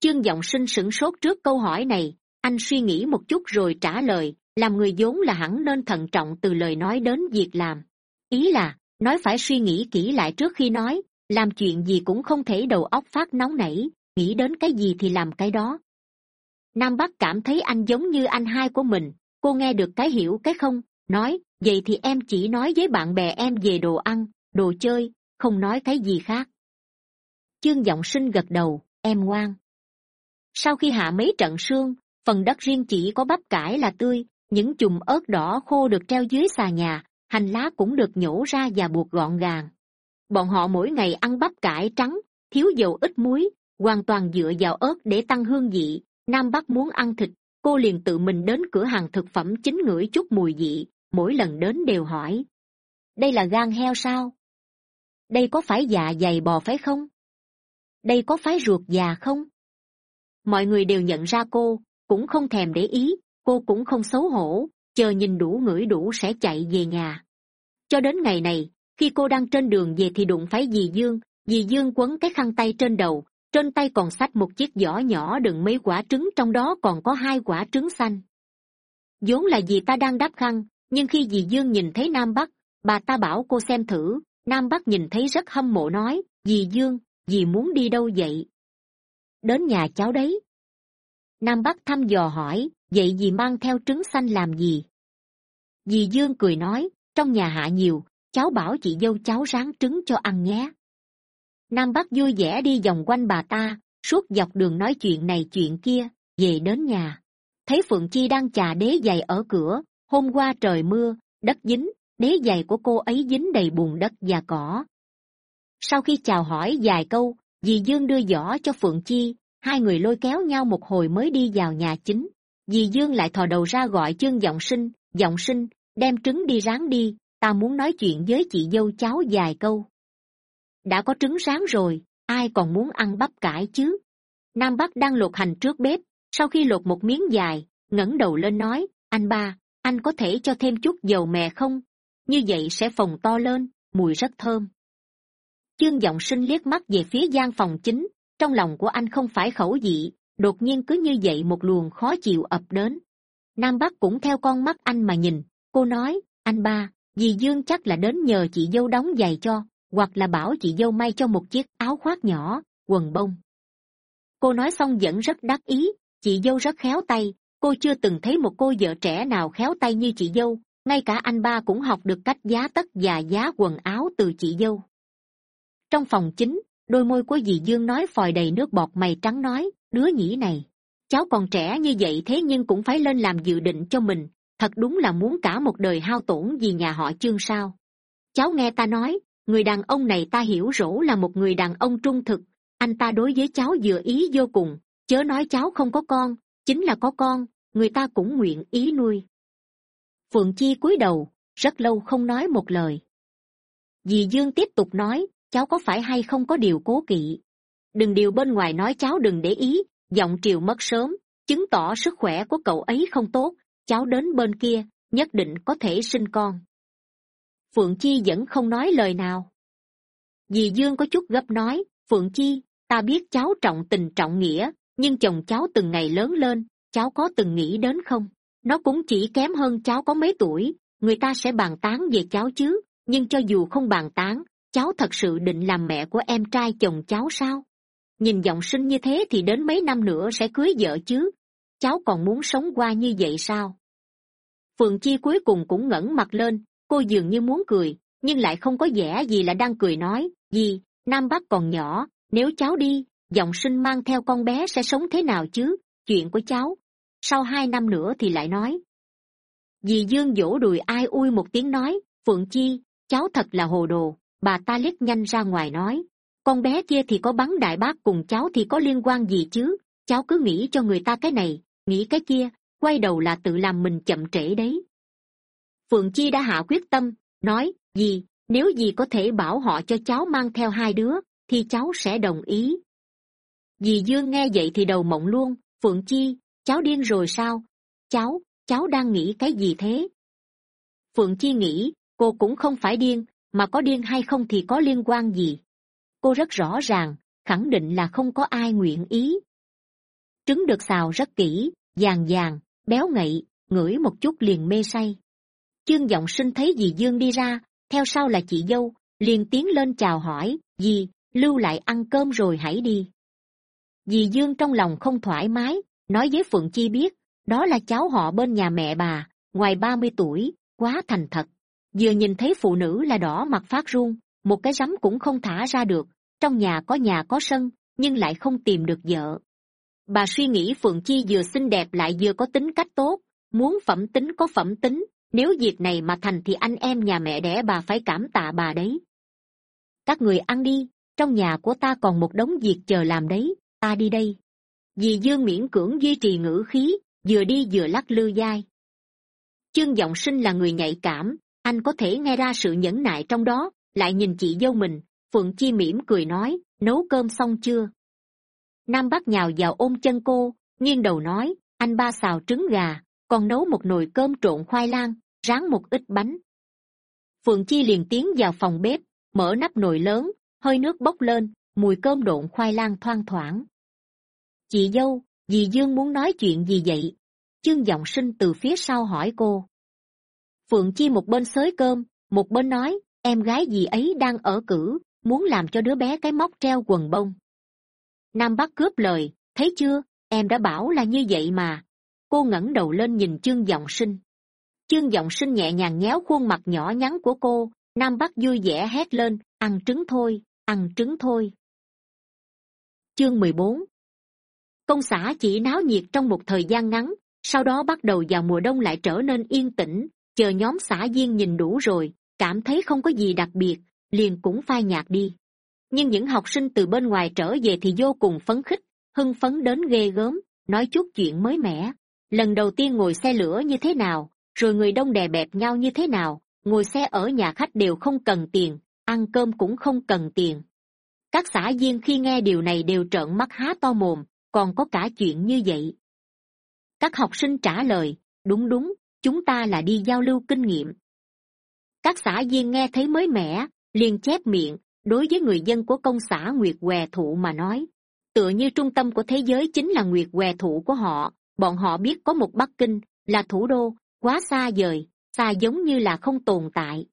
Chương giọng sinh sửng sốt trước câu hỏi này, anh suy nghĩ một chút rồi trả lời, làm người vốn là hẳn nên thận trọng từ lời nói đến việc làm. Ý là, nói phải suy nghĩ kỹ lại trước khi nói, làm chuyện gì cũng không thể đầu óc phát nóng nảy, nghĩ đến cái gì thì làm cái đó. Nam bắc cảm thấy anh giống như anh hai của mình, cô nghe được cái hiểu cái không? Nói, vậy thì em chỉ nói với bạn bè em về đồ ăn, đồ chơi, không nói cái gì khác. Chương giọng sinh gật đầu, em ngoan. Sau khi hạ mấy trận sương, phần đất riêng chỉ có bắp cải là tươi, những chùm ớt đỏ khô được treo dưới xà nhà, hành lá cũng được nhổ ra và buộc gọn gàng. Bọn họ mỗi ngày ăn bắp cải trắng, thiếu dầu ít muối, hoàn toàn dựa vào ớt để tăng hương vị. Nam bắc muốn ăn thịt, cô liền tự mình đến cửa hàng thực phẩm chính ngửi chút mùi vị mỗi lần đến đều hỏi, đây là gan heo sao? Đây có phải dạ dày bò phải không? Đây có phải ruột già không? Mọi người đều nhận ra cô, cũng không thèm để ý, cô cũng không xấu hổ, chờ nhìn đủ ngửi đủ sẽ chạy về nhà. Cho đến ngày này, khi cô đang trên đường về thì đụng phải dì dương dì dương quấn cái khăn tay trên đầu, trên tay còn xách một chiếc giỏ nhỏ đựng mấy quả trứng trong đó còn có hai quả trứng xanh. Vốn là dì ta đang đắp khăn nhưng khi dì dương nhìn thấy nam bắc, bà ta bảo cô xem thử. Nam bắc nhìn thấy rất hâm mộ nói, dì dương, dì muốn đi đâu vậy? Đến nhà cháu đấy. Nam bắc thăm dò hỏi, vậy dì mang theo trứng xanh làm gì? Dì dương cười nói, trong nhà hạ nhiều, cháu bảo chị dâu cháu ráng trứng cho ăn nhé. Nam bắc vui vẻ đi vòng quanh bà ta, suốt dọc đường nói chuyện này chuyện kia, về đến nhà. Thấy phượng chi đang chà đế giày ở cửa hôm qua trời mưa, đất dính, đế giày của cô ấy dính đầy bùn đất và cỏ. Sau khi chào hỏi vài câu, dì dương đưa giỏ cho phượng chi, hai người lôi kéo nhau một hồi mới đi vào nhà chính. Dì dương lại thò đầu ra gọi chương giọng sinh giọng sinh, đem trứng đi ráng đi, ta muốn nói chuyện với chị dâu cháu vài câu. Đã có trứng ráng rồi, ai còn muốn ăn bắp cải chứ? Nam bắc đang lột hành trước bếp, sau khi lột một miếng dài, ngẩng đầu lên nói, anh ba anh có thể cho thêm chút dầu mè không? Như vậy sẽ phồng to lên, mùi rất thơm. Chương giọng sinh liếc mắt về phía gian phòng chính, trong lòng của anh không phải khẩu dị, đột nhiên cứ như vậy một luồng khó chịu ập đến. Nam bắc cũng theo con mắt anh mà nhìn, cô nói, anh ba, dì dương chắc là đến nhờ chị dâu đóng giày cho, hoặc là bảo chị dâu may cho một chiếc áo khoác nhỏ, quần bông. Cô nói xong vẫn rất đắc ý, chị dâu rất khéo tay cô chưa từng thấy một cô vợ trẻ nào khéo tay như chị dâu, ngay cả anh ba cũng học được cách giá tất và giá quần áo từ chị dâu. Trong phòng chính, đôi môi của dì dương nói phòi đầy nước bọt mày trắng nói, đứa nhĩ này, cháu còn trẻ như vậy thế nhưng cũng phải lên làm dự định cho mình, thật đúng là muốn cả một đời hao tổn vì nhà họ chương sao? Cháu nghe ta nói, người đàn ông này ta hiểu rỗ là một người đàn ông trung thực, anh ta đối với cháu vừa ý vô cùng, chớ nói cháu không có con, chính là có con người ta cũng nguyện ý nuôi. Phượng chi cúi đầu, rất lâu không nói một lời. Dì dương tiếp tục nói, cháu có phải hay không có điều cố kỵ? Đừng điều bên ngoài nói cháu đừng để ý, giọng triều mất sớm, chứng tỏ sức khỏe của cậu ấy không tốt, cháu đến bên kia, nhất định có thể sinh con. Phượng chi vẫn không nói lời nào. Dì dương có chút gấp nói, phượng chi, ta biết cháu trọng tình trọng nghĩa, nhưng chồng cháu từng ngày lớn lên cháu có từng nghĩ đến không? Nó cũng chỉ kém hơn cháu có mấy tuổi. Người ta sẽ bàn tán về cháu chứ. Nhưng cho dù không bàn tán, cháu thật sự định làm mẹ của em trai chồng cháu sao? Nhìn giọng sinh như thế thì đến mấy năm nữa sẽ cưới vợ chứ. Cháu còn muốn sống qua như vậy sao? Phượng chi cuối cùng cũng ngẩng mặt lên. Cô dường như muốn cười, nhưng lại không có vẻ gì là đang cười nói. Gì? Nam bắc còn nhỏ. Nếu cháu đi, giọng sinh mang theo con bé sẽ sống thế nào chứ? Chuyện của cháu sau hai năm nữa thì lại nói. Dì dương vỗ đùi ai ui một tiếng nói, phượng chi, cháu thật là hồ đồ. Bà ta liếc nhanh ra ngoài nói, con bé kia thì có bắn đại bác cùng cháu thì có liên quan gì chứ? Cháu cứ nghĩ cho người ta cái này, nghĩ cái kia, quay đầu là tự làm mình chậm trễ đấy. Phượng chi đã hạ quyết tâm, nói, dì, nếu dì có thể bảo họ cho cháu mang theo hai đứa, thì cháu sẽ đồng ý. Dì dương nghe vậy thì đầu mộng luôn, phượng chi cháu điên rồi sao? Cháu cháu đang nghĩ cái gì thế? Phượng chi nghĩ, cô cũng không phải điên, mà có điên hay không thì có liên quan gì? Cô rất rõ ràng, khẳng định là không có ai nguyện ý. Trứng được xào rất kỹ, vàng vàng, béo ngậy, ngửi một chút liền mê say. Chương giọng sinh thấy dì dương đi ra, theo sau là chị dâu, liền tiến lên chào hỏi, dì, lưu lại ăn cơm rồi hãy đi. Dì dương trong lòng không thoải mái nói với phượng chi biết, đó là cháu họ bên nhà mẹ bà, ngoài ba mươi tuổi, quá thành thật. Vừa nhìn thấy phụ nữ là đỏ mặt phát run, một cái rắm cũng không thả ra được. Trong nhà có nhà có sân, nhưng lại không tìm được vợ. Bà suy nghĩ phượng chi vừa xinh đẹp lại vừa có tính cách tốt, muốn phẩm tính có phẩm tính, nếu việc này mà thành thì anh em nhà mẹ đẻ bà phải cảm tạ bà đấy. Các người ăn đi, trong nhà của ta còn một đống việc chờ làm đấy, ta đi đây dì dương miễn cưỡng duy trì ngữ khí, vừa đi vừa lắc lư dai. Chương giọng sinh là người nhạy cảm, anh có thể nghe ra sự nhẫn nại trong đó, lại nhìn chị dâu mình, phượng chi mỉm cười nói, nấu cơm xong chưa? Nam bắt nhào vào ôm chân cô, nghiêng đầu nói, anh ba xào trứng gà, còn nấu một nồi cơm trộn khoai lang, rán một ít bánh. Phượng chi liền tiến vào phòng bếp, mở nắp nồi lớn, hơi nước bốc lên, mùi cơm độn khoai lang thoang thoảng chị dâu, dì dương muốn nói chuyện gì vậy? Chương giọng sinh từ phía sau hỏi cô. Phượng chi một bên xới cơm, một bên nói, em gái dì ấy đang ở cử, muốn làm cho đứa bé cái móc treo quần bông. Nam bắc cướp lời, thấy chưa, em đã bảo là như vậy mà. Cô ngẩng đầu lên nhìn chương giọng sinh. Chương giọng sinh nhẹ nhàng nhéo khuôn mặt nhỏ nhắn của cô, nam bắc vui vẻ hét lên, ăn trứng thôi, ăn trứng thôi. Chương mười bốn công xã chỉ náo nhiệt trong một thời gian ngắn, sau đó bắt đầu vào mùa đông lại trở nên yên tĩnh, chờ nhóm xã viên nhìn đủ rồi, cảm thấy không có gì đặc biệt, liền cũng phai nhạt đi. Nhưng những học sinh từ bên ngoài trở về thì vô cùng phấn khích, hưng phấn đến ghê gớm, nói chút chuyện mới mẻ. Lần đầu tiên ngồi xe lửa như thế nào, rồi người đông đè bẹp nhau như thế nào, ngồi xe ở nhà khách đều không cần tiền, ăn cơm cũng không cần tiền. Các xã viên khi nghe điều này đều trợn mắt há to mồm còn có cả chuyện như vậy. Các học sinh trả lời, đúng đúng, chúng ta là đi giao lưu kinh nghiệm. Các xã viên nghe thấy mới mẻ, liền chép miệng, đối với người dân của công xã nguyệt què thụ mà nói, tựa như trung tâm của thế giới chính là nguyệt què thụ của họ, bọn họ biết có một bắc kinh là thủ đô, quá xa vời, xa giống như là không tồn tại.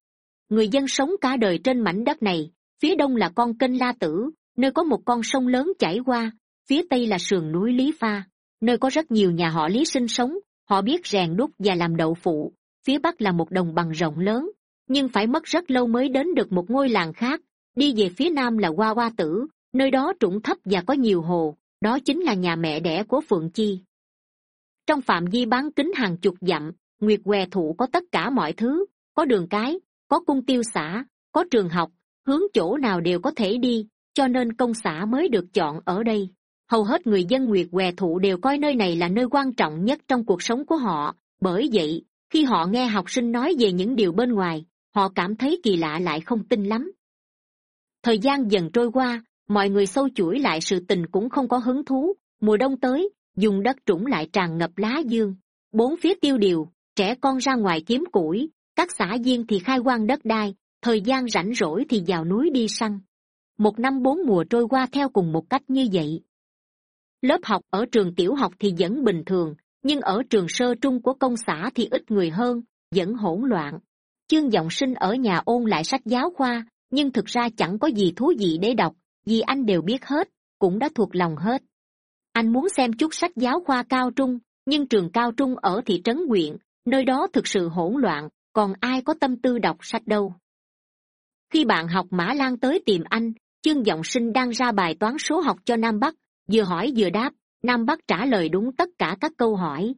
Người dân sống cả đời trên mảnh đất này, phía đông là con kênh la tử, nơi có một con sông lớn chảy qua phía tây là sườn núi lý pha, nơi có rất nhiều nhà họ lý sinh sống, họ biết rèn đúc và làm đậu phụ. Phía bắc là một đồng bằng rộng lớn, nhưng phải mất rất lâu mới đến được một ngôi làng khác. Đi về phía nam là hoa hoa tử, nơi đó trũng thấp và có nhiều hồ, đó chính là nhà mẹ đẻ của phượng chi. Trong phạm vi bán kính hàng chục dặm, nguyệt què thụ có tất cả mọi thứ, có đường cái, có cung tiêu xã có trường học, hướng chỗ nào đều có thể đi, cho nên công xã mới được chọn ở đây hầu hết người dân nguyệt què thụ đều coi nơi này là nơi quan trọng nhất trong cuộc sống của họ. Bởi vậy, khi họ nghe học sinh nói về những điều bên ngoài, họ cảm thấy kỳ lạ lại không tin lắm. Thời gian dần trôi qua, mọi người sâu chuỗi lại sự tình cũng không có hứng thú. Mùa đông tới, dùng đất trũng lại tràn ngập lá dương. Bốn phía tiêu điều, trẻ con ra ngoài kiếm củi, các xã viên thì khai quang đất đai, thời gian rảnh rỗi thì vào núi đi săn. Một năm bốn mùa trôi qua theo cùng một cách như vậy lớp học ở trường tiểu học thì vẫn bình thường, nhưng ở trường sơ trung của công xã thì ít người hơn, vẫn hỗn loạn. Chương g sinh ở nhà ôn lại sách giáo khoa, nhưng thực ra chẳng có gì thú vị để đọc, vì anh đều biết hết, cũng đã thuộc lòng hết. Anh muốn xem chút sách giáo khoa cao trung, nhưng trường cao trung ở thị trấn huyện, nơi đó thực sự hỗn loạn, còn ai có tâm tư đọc sách đâu. Khi bạn học mã lan tới tìm anh, chương giọng sinh đang ra bài toán số học cho nam bắc vừa hỏi vừa đáp, nam bắc trả lời đúng tất cả các câu hỏi.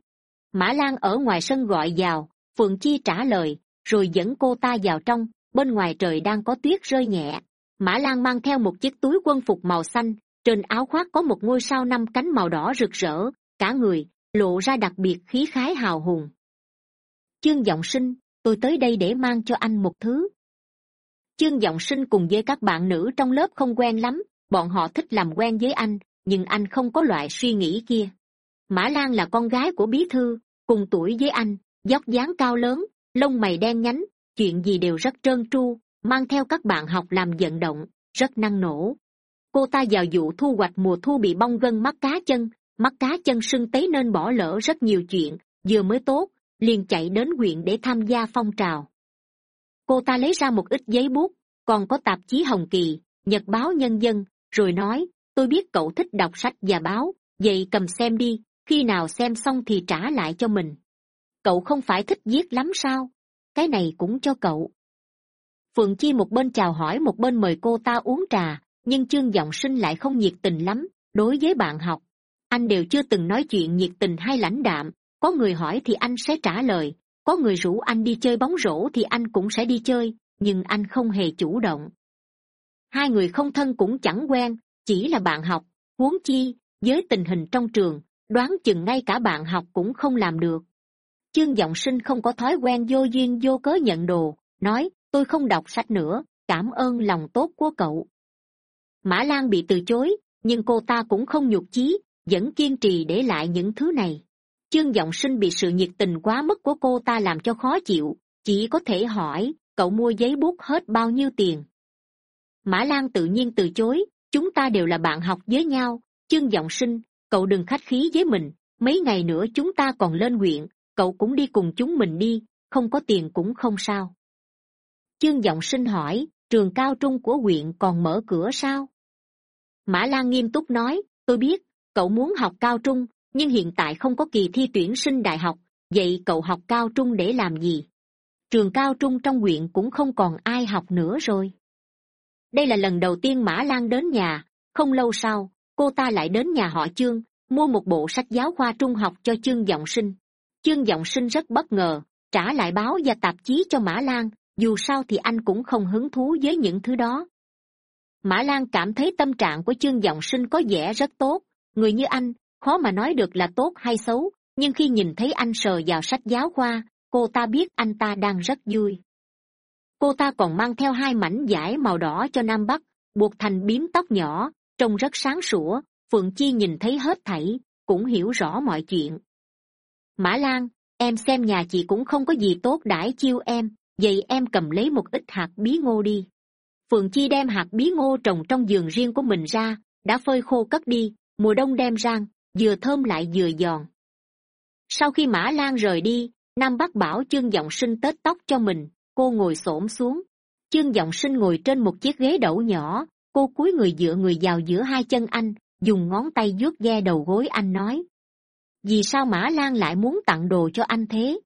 Mã lan ở ngoài sân gọi vào, phượng chi trả lời, rồi dẫn cô ta vào trong, bên ngoài trời đang có tuyết rơi nhẹ. Mã lan mang theo một chiếc túi quân phục màu xanh, trên áo khoác có một ngôi sao năm cánh màu đỏ rực rỡ, cả người lộ ra đặc biệt khí khái hào hùng. Chương giọng sinh, tôi tới đây để mang cho anh một thứ. Chương giọng sinh cùng với các bạn nữ trong lớp không quen lắm, bọn họ thích làm quen với anh nhưng anh không có loại suy nghĩ kia. Mã lan là con gái của bí thư, cùng tuổi với anh, dốc dáng cao lớn, lông mày đen nhánh, chuyện gì đều rất trơn tru, mang theo các bạn học làm vận động, rất năng nổ. Cô ta vào vụ thu hoạch mùa thu bị bong gân mắt cá chân, mắt cá chân sưng tấy nên bỏ lỡ rất nhiều chuyện, vừa mới tốt, liền chạy đến huyện để tham gia phong trào. Cô ta lấy ra một ít giấy bút, còn có tạp chí hồng kỳ, nhật báo nhân dân, rồi nói tôi biết cậu thích đọc sách và báo, vậy cầm xem đi, khi nào xem xong thì trả lại cho mình. Cậu không phải thích viết lắm sao? Cái này cũng cho cậu. Phượng chi một bên chào hỏi một bên mời cô ta uống trà, nhưng chương g sinh lại không nhiệt tình lắm, đối với bạn học. Anh đều chưa từng nói chuyện nhiệt tình hay lãnh đạm, có người hỏi thì anh sẽ trả lời, có người rủ anh đi chơi bóng rổ thì anh cũng sẽ đi chơi, nhưng anh không hề chủ động. Hai người không thân cũng chẳng quen chỉ là bạn học, huống chi, với tình hình trong trường, đoán chừng ngay cả bạn học cũng không làm được. Chương giọng sinh không có thói quen vô duyên vô cớ nhận đồ, nói, tôi không đọc sách nữa, cảm ơn lòng tốt của cậu. Mã lan bị từ chối, nhưng cô ta cũng không nhục chí, vẫn kiên trì để lại những thứ này. Chương giọng sinh bị sự nhiệt tình quá mức của cô ta làm cho khó chịu, chỉ có thể hỏi, cậu mua giấy bút hết bao nhiêu tiền? Mã lan tự nhiên từ chối chúng ta đều là bạn học với nhau, chương giọng sinh, cậu đừng khách khí với mình. Mấy ngày nữa chúng ta còn lên huyện cậu cũng đi cùng chúng mình đi, không có tiền cũng không sao. Chương giọng sinh hỏi, trường cao trung của huyện còn mở cửa sao? Mã lan nghiêm túc nói, tôi biết, cậu muốn học cao trung, nhưng hiện tại không có kỳ thi tuyển sinh đại học, vậy cậu học cao trung để làm gì? Trường cao trung trong huyện cũng không còn ai học nữa rồi đây là lần đầu tiên mã lan đến nhà. Không lâu sau, cô ta lại đến nhà họ chương, mua một bộ sách giáo khoa trung học cho chương giọng sinh. Chương giọng sinh rất bất ngờ, trả lại báo và tạp chí cho mã lan, dù sao thì anh cũng không hứng thú với những thứ đó. Mã lan cảm thấy tâm trạng của chương giọng sinh có vẻ rất tốt. Người như anh, khó mà nói được là tốt hay xấu, nhưng khi nhìn thấy anh sờ vào sách giáo khoa, cô ta biết anh ta đang rất vui cô ta còn mang theo hai mảnh vải màu đỏ cho nam bắc, buộc thành biếm tóc nhỏ, trông rất sáng sủa. Phượng chi nhìn thấy hết thảy, cũng hiểu rõ mọi chuyện. Mã lan, em xem nhà chị cũng không có gì tốt đãi chiêu em, vậy em cầm lấy một ít hạt bí ngô đi. Phượng chi đem hạt bí ngô trồng trong giường riêng của mình ra, đã phơi khô cất đi, mùa đông đem rang vừa thơm lại vừa giòn. Sau khi mã lan rời đi, nam bắc bảo chương giọng sinh tết tóc cho mình cô ngồi s ổ m xuống. Chương g sinh ngồi trên một chiếc ghế đẩu nhỏ. Cô cúi người dựa người vào giữa hai chân anh, dùng ngón tay vuốt ghe đầu gối anh nói. Vì sao mã lan lại muốn tặng đồ cho anh thế?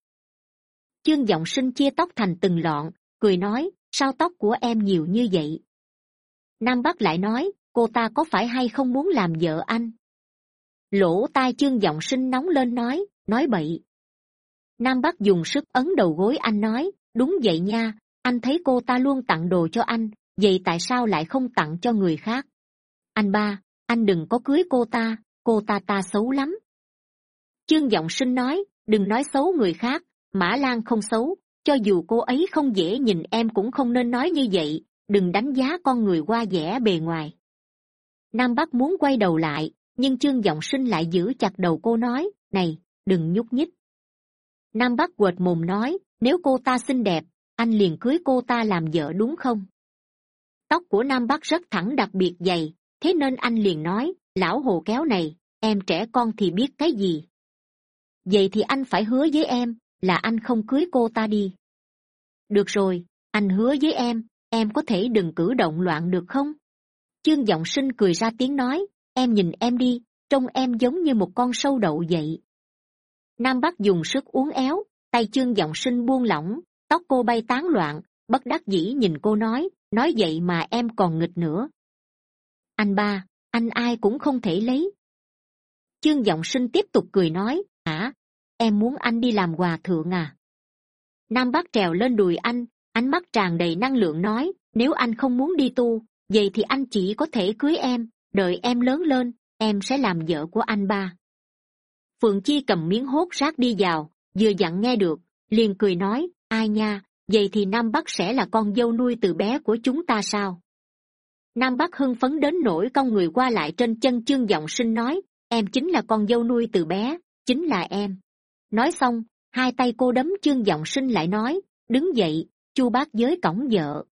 Chương g sinh chia tóc thành từng lọn, cười nói, sao tóc của em nhiều như vậy? Nam bắc lại nói, cô ta có phải hay không muốn làm vợ anh? Lỗ tai chương giọng sinh nóng lên nói nói bậy. Nam bắc dùng sức ấn đầu gối anh nói đúng vậy nha, anh thấy cô ta luôn tặng đồ cho anh, vậy tại sao lại không tặng cho người khác? Anh ba, anh đừng có cưới cô ta cô ta ta xấu lắm. Chương giọng sinh nói, đừng nói xấu người khác, mã lan không xấu, cho dù cô ấy không dễ nhìn em cũng không nên nói như vậy, đừng đánh giá con người qua vẻ bề ngoài. Nam bắc muốn quay đầu lại, nhưng chương giọng sinh lại giữ chặt đầu cô nói, này, đừng nhúc nhích. Nam bắc quệt mồm nói nếu cô ta xinh đẹp, anh liền cưới cô ta làm vợ đúng không? Tóc của nam bắc rất thẳng đặc biệt dày, thế nên anh liền nói, lão hồ kéo này, em trẻ con thì biết cái gì? Vậy thì anh phải hứa với em là anh không cưới cô ta đi. Được rồi, anh hứa với em em có thể đừng cử động loạn được không? Chương g ọ n g sinh cười ra tiếng nói, em nhìn em đi, trông em giống như một con sâu đậu vậy. Nam bắc dùng sức uốn éo tay chương g ọ n g sinh buông lỏng, tóc cô bay tán loạn, bất đắc dĩ nhìn cô nói nói vậy mà em còn nghịch nữa. Anh ba, anh ai cũng không thể lấy. Chương g ọ n g sinh tiếp tục cười nói, hả? Em muốn anh đi làm hòa thượng à? Nam bác trèo lên đùi anh, ánh mắt tràn đầy năng lượng nói, nếu anh không muốn đi tu, vậy thì anh chỉ có thể cưới em, đợi em lớn lên, em sẽ làm vợ của anh ba. Phượng chi cầm miếng hốt rác đi vào vừa dặn nghe được, liền cười nói, ai nha, vậy thì nam bắc sẽ là con dâu nuôi từ bé của chúng ta sao? Nam bắc hưng phấn đến nỗi con người qua lại trên chân chương giọng sinh nói, em chính là con dâu nuôi từ bé, chính là em. Nói xong, hai tay cô đấm chương giọng sinh lại nói, đứng dậy, chu bác giới cổng vợ.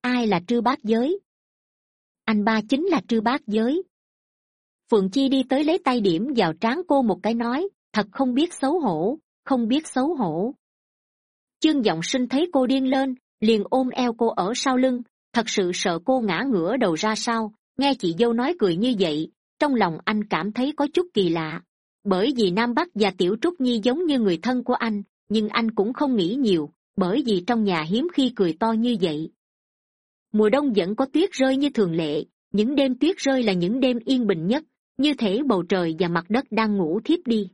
Ai là trư bác giới? Anh ba chính là trư bác giới. Phượng chi đi tới lấy tay điểm vào trán cô một cái nói thật không biết xấu hổ, không biết xấu hổ. Chương giọng sinh thấy cô điên lên, liền ôm eo cô ở sau lưng, thật sự sợ cô ngã ngửa đầu ra sau nghe chị dâu nói cười như vậy, trong lòng anh cảm thấy có chút kỳ lạ. Bởi vì nam bắc và tiểu trúc nhi giống như người thân của anh, nhưng anh cũng không nghĩ nhiều, bởi vì trong nhà hiếm khi cười to như vậy. Mùa đông vẫn có tuyết rơi như thường lệ, những đêm tuyết rơi là những đêm yên bình nhất, như thể bầu trời và mặt đất đang ngủ thiếp đi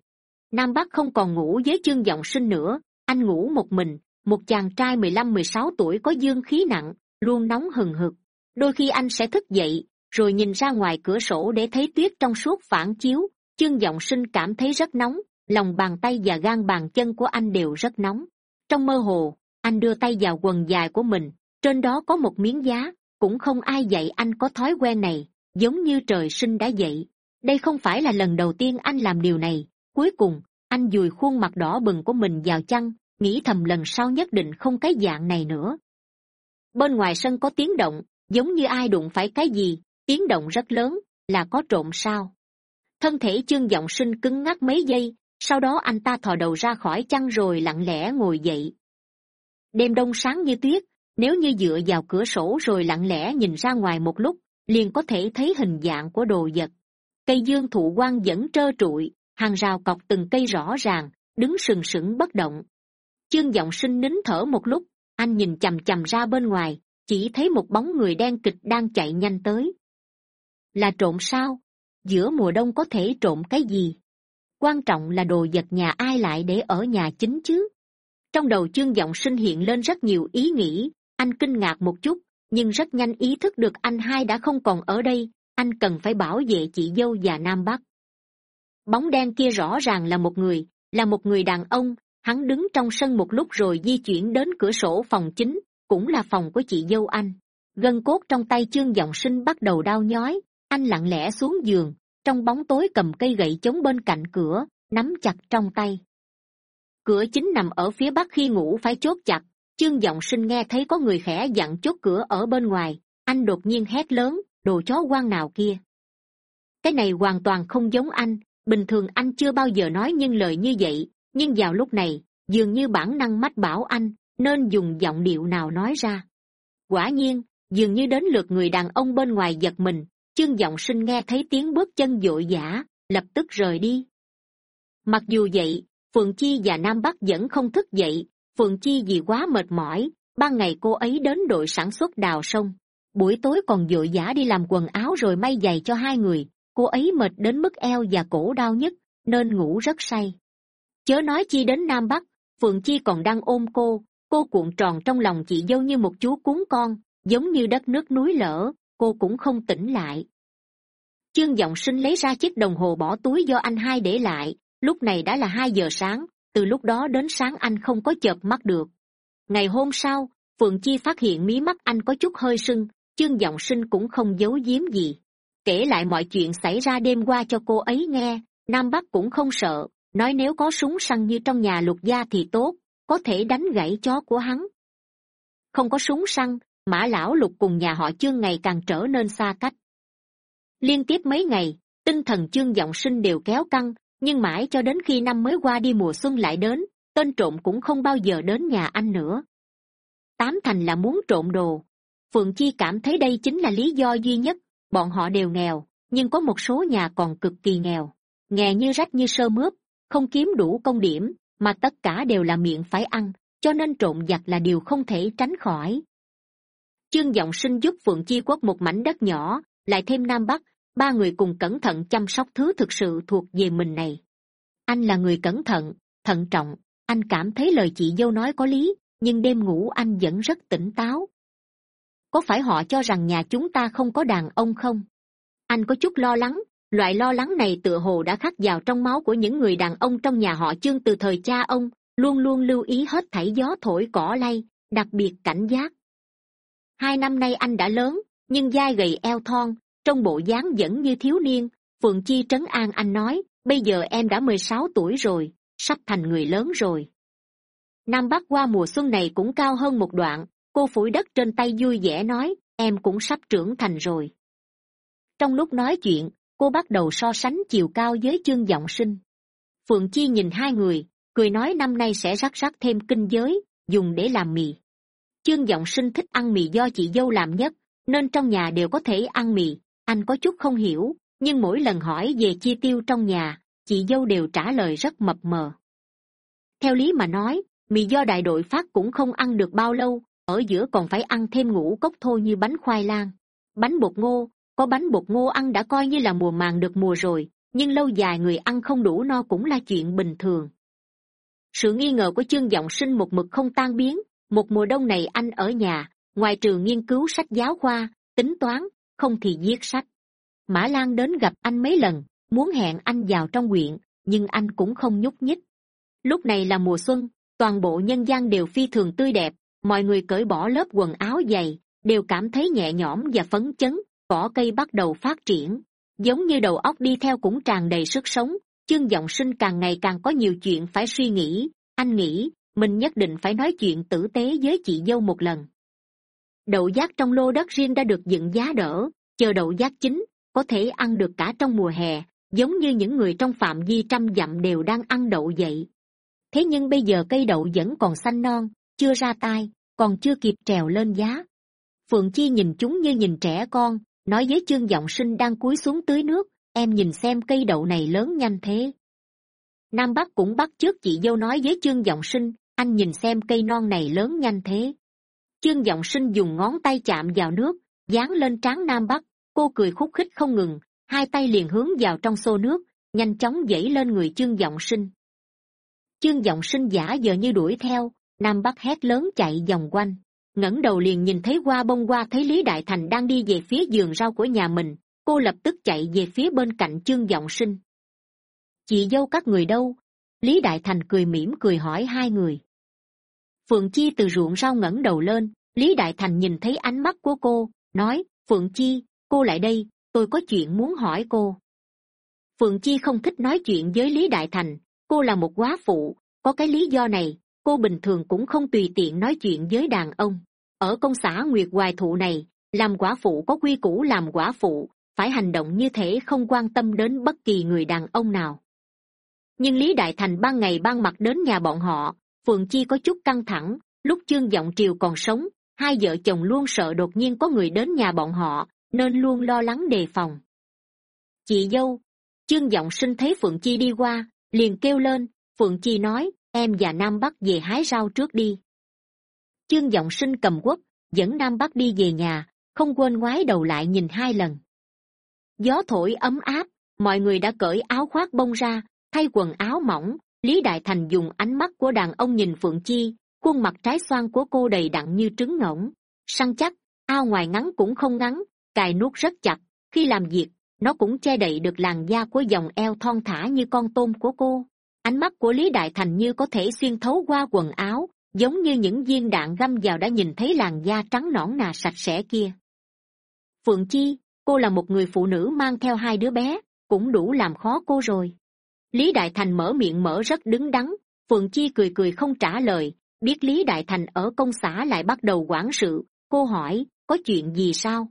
nam bắc không còn ngủ với chương giọng sinh nữa, anh ngủ một mình, một chàng trai mười lăm, mười sáu tuổi có dương khí nặng, luôn nóng hừng hực. Đôi khi anh sẽ thức dậy, rồi nhìn ra ngoài cửa sổ để thấy tuyết trong suốt phản chiếu, chương giọng sinh cảm thấy rất nóng, lòng bàn tay và gan bàn chân của anh đều rất nóng. Trong mơ hồ, anh đưa tay vào quần dài của mình, trên đó có một miếng giá, cũng không ai dạy anh có thói quen này, giống như trời sinh đã dậy đây không phải là lần đầu tiên anh làm điều này cuối cùng, anh dùi khuôn mặt đỏ bừng của mình vào chăn, nghĩ thầm lần sau nhất định không cái dạng này nữa. Bên ngoài sân có tiếng động, giống như ai đụng phải cái gì, tiếng động rất lớn, là có trộm sao? Thân thể chương giọng sinh cứng ngắc mấy giây, sau đó anh ta thò đầu ra khỏi chăn rồi lặng lẽ ngồi dậy. Đêm đông sáng như tuyết, nếu như dựa vào cửa sổ rồi lặng lẽ nhìn ra ngoài một lúc, liền có thể thấy hình dạng của đồ vật. Cây dương thụ quan vẫn trơ trụi hàng rào cọc từng cây rõ ràng, đứng sừng sững bất động. Chương giọng sinh nín thở một lúc, anh nhìn c h ầ m c h ầ m ra bên ngoài, chỉ thấy một bóng người đen kịch đang chạy nhanh tới. Là trộm sao? Giữa mùa đông có thể trộm cái gì? Quan trọng là đồ vật nhà ai lại để ở nhà chính chứ? Trong đầu chương giọng sinh hiện lên rất nhiều ý nghĩ, anh kinh ngạc một chút, nhưng rất nhanh ý thức được anh hai đã không còn ở đây, anh cần phải bảo vệ chị dâu và nam bắc bóng đen kia rõ ràng là một người, là một người đàn ông. Hắn đứng trong sân một lúc rồi di chuyển đến cửa sổ phòng chính, cũng là phòng của chị dâu anh. Gân cốt trong tay chương giọng sinh bắt đầu đau nhói. Anh lặng lẽ xuống giường, trong bóng tối cầm cây gậy chống bên cạnh cửa, nắm chặt trong tay. Cửa chính nằm ở phía bắc khi ngủ phải chốt chặt. Chương giọng sinh nghe thấy có người khẽ dặn chốt cửa ở bên ngoài. Anh đột nhiên hét lớn, đồ chó quan nào kia? Cái này hoàn toàn không giống anh bình thường anh chưa bao giờ nói những lời như vậy, nhưng vào lúc này, dường như bản năng mách bảo anh, nên dùng giọng điệu nào nói ra. Quả nhiên, dường như đến lượt người đàn ông bên ngoài giật mình chương g sinh nghe thấy tiếng bước chân vội vã, lập tức rời đi. Mặc dù vậy, phượng chi và nam bắc vẫn không thức dậy, phượng chi vì quá mệt mỏi ban ngày cô ấy đến đội sản xuất đào sông. Buổi tối còn vội vã đi làm quần áo rồi may giày cho hai người cô ấy mệt đến mức eo và cổ đau nhất, nên ngủ rất say. Chớ nói chi đến nam bắc, phượng chi còn đang ôm cô cô cuộn tròn trong lòng chị dâu như một chú cuốn con, giống như đất nước núi lở, cô cũng không tỉnh lại. Chương g sinh lấy ra chiếc đồng hồ bỏ túi do anh hai để lại, lúc này đã là hai giờ sáng, từ lúc đó đến sáng anh không có chợp mắt được. Ngày hôm sau, phượng chi phát hiện mí mắt anh có chút hơi sưng chương giọng sinh cũng không giấu giếm gì kể lại mọi chuyện xảy ra đêm qua cho cô ấy nghe, nam bắc cũng không sợ, nói nếu có súng săn như trong nhà lục gia thì tốt, có thể đánh gãy chó của hắn. Không có súng săn, mã lão lục cùng nhà họ chương ngày càng trở nên xa cách. Liên tiếp mấy ngày, tinh thần chương giọng sinh đều kéo căng, nhưng mãi cho đến khi năm mới qua đi mùa xuân lại đến, tên trộm cũng không bao giờ đến nhà anh nữa. Tám thành là muốn trộm đồ. Phượng chi cảm thấy đây chính là lý do duy nhất bọn họ đều nghèo, nhưng có một số nhà còn cực kỳ nghèo. Nghèo như rách như sơ mướp, không kiếm đủ công điểm, mà tất cả đều là miệng phải ăn, cho nên trộm giặc là điều không thể tránh khỏi. Chương giọng sinh giúp phượng chi quốc một mảnh đất nhỏ, lại thêm nam bắc, ba người cùng cẩn thận chăm sóc thứ thực sự thuộc về mình này. Anh là người cẩn thận thận trọng, anh cảm thấy lời chị dâu nói có lý, nhưng đêm ngủ anh vẫn rất tỉnh táo có phải họ cho rằng nhà chúng ta không có đàn ông không? Anh có chút lo lắng, loại lo lắng này tựa hồ đã khắc vào trong máu của những người đàn ông trong nhà họ chương từ thời cha ông, luôn luôn lưu ý hết thảy gió thổi cỏ lay, đặc biệt cảnh giác. Hai năm nay anh đã lớn, nhưng dai gầy eo thon, trong bộ dáng vẫn như thiếu niên, phượng chi trấn an anh nói, bây giờ em đã mười sáu tuổi rồi, sắp thành người lớn rồi. Nam bắc qua mùa xuân này cũng cao hơn một đoạn cô phủi đất trên tay vui vẻ nói, em cũng sắp trưởng thành rồi. Trong lúc nói chuyện, cô bắt đầu so sánh chiều cao với chương g sinh. Phượng chi nhìn hai người, cười nói năm nay sẽ rắc rắc thêm kinh giới, dùng để làm mì. Chương g sinh thích ăn mì do chị dâu làm nhất, nên trong nhà đều có thể ăn mì, anh có chút không hiểu, nhưng mỗi lần hỏi về chi tiêu trong nhà, chị dâu đều trả lời rất mập mờ. Theo lý mà nói, mì do đại đội phát cũng không ăn được bao lâu ở giữa còn phải ăn thêm ngũ cốc thô như bánh khoai lang. Bánh bột ngô, có bánh bột ngô ăn đã coi như là mùa màng được mùa rồi, nhưng lâu dài người ăn không đủ no cũng là chuyện bình thường. Sự nghi ngờ của chương giọng sinh một mực không tan biến, một mùa đông này anh ở nhà, ngoài trường nghiên cứu sách giáo khoa, tính toán, không thì viết sách. Mã lan đến gặp anh mấy lần, muốn hẹn anh vào trong huyện, nhưng anh cũng không nhúc nhích. Lúc này là mùa xuân, toàn bộ nhân gian đều phi thường tươi đẹp mọi người cởi bỏ lớp quần áo dày, đều cảm thấy nhẹ nhõm và phấn chấn, cỏ cây bắt đầu phát triển. Giống như đầu óc đi theo cũng tràn đầy sức sống, chương giọng sinh càng ngày càng có nhiều chuyện phải suy nghĩ. Anh nghĩ, mình nhất định phải nói chuyện tử tế với chị dâu một lần. Đậu giác trong lô đất riêng đã được dựng giá đỡ, chờ đậu giác chín, có thể ăn được cả trong mùa hè, giống như những người trong phạm vi trăm dặm đều đang ăn đậu vậy thế nhưng bây giờ cây đậu vẫn còn xanh non, chưa ra tai còn chưa kịp trèo lên giá. Phượng chi nhìn chúng như nhìn trẻ con, nói với chương giọng sinh đang cúi xuống tưới nước, em nhìn xem cây đậu này lớn nhanh thế. Nam bắc cũng bắt trước chị dâu nói với chương giọng sinh, anh nhìn xem cây non này lớn nhanh thế. Chương giọng sinh dùng ngón tay chạm vào nước, dán lên trán nam bắc, cô cười khúc khích không ngừng, hai tay liền hướng vào trong xô nước, nhanh chóng dẫy lên người chương giọng sinh. Chương giọng sinh giả giờ như đuổi theo nam bắc hét lớn chạy vòng quanh, ngẩng đầu liền nhìn thấy qua bông qua thấy lý đại thành đang đi về phía giường rau của nhà mình, cô lập tức chạy về phía bên cạnh chương g sinh. Chị dâu các người đâu? Lý đại thành cười mỉm cười hỏi hai người. Phượng chi từ ruộng rau ngẩng đầu lên, lý đại thành nhìn thấy ánh mắt của cô, nói, phượng chi, cô lại đây, tôi có chuyện muốn hỏi cô. Phượng chi không thích nói chuyện với lý đại thành, cô là một quá phụ, có cái lý do này cô bình thường cũng không tùy tiện nói chuyện với đàn ông. Ở công xã nguyệt hoài thụ này, làm quả phụ có quy củ làm quả phụ, phải hành động như thế không quan tâm đến bất kỳ người đàn ông nào. Nhưng lý đại thành ban ngày ban mặt đến nhà bọn họ, phượng chi có chút căng thẳng, lúc chương giọng triều còn sống, hai vợ chồng luôn sợ đột nhiên có người đến nhà bọn họ, nên luôn lo lắng đề phòng. Chị dâu chương giọng sinh thấy phượng chi đi qua, liền kêu lên, phượng chi nói em và nam bắc về hái rau trước đi. Chương giọng sinh cầm quốc dẫn nam bắc đi về nhà, không quên ngoái đầu lại nhìn hai lần. Gió thổi ấm áp, mọi người đã cởi áo khoác bông ra, thay quần áo mỏng, lý đại thành dùng ánh mắt của đàn ông nhìn phượng chi, khuôn mặt trái xoan của cô đầy đặn như trứng ngỗng. Săn chắc, ao ngoài ngắn cũng không ngắn, cài nuốt rất chặt, khi làm việc, nó cũng che đậy được làn da của dòng eo thon thả như con tôm của cô ánh mắt của lý đại thành như có thể xuyên thấu qua quần áo, giống như những viên đạn găm vào đã nhìn thấy làn da trắng nõn nà sạch sẽ kia. Phượng chi, cô là một người phụ nữ mang theo hai đứa bé, cũng đủ làm khó cô rồi. Lý đại thành mở miệng mở rất đứng đắn, phượng chi cười cười không trả lời, biết lý đại thành ở công xã lại bắt đầu quản sự, cô hỏi, có chuyện gì sao?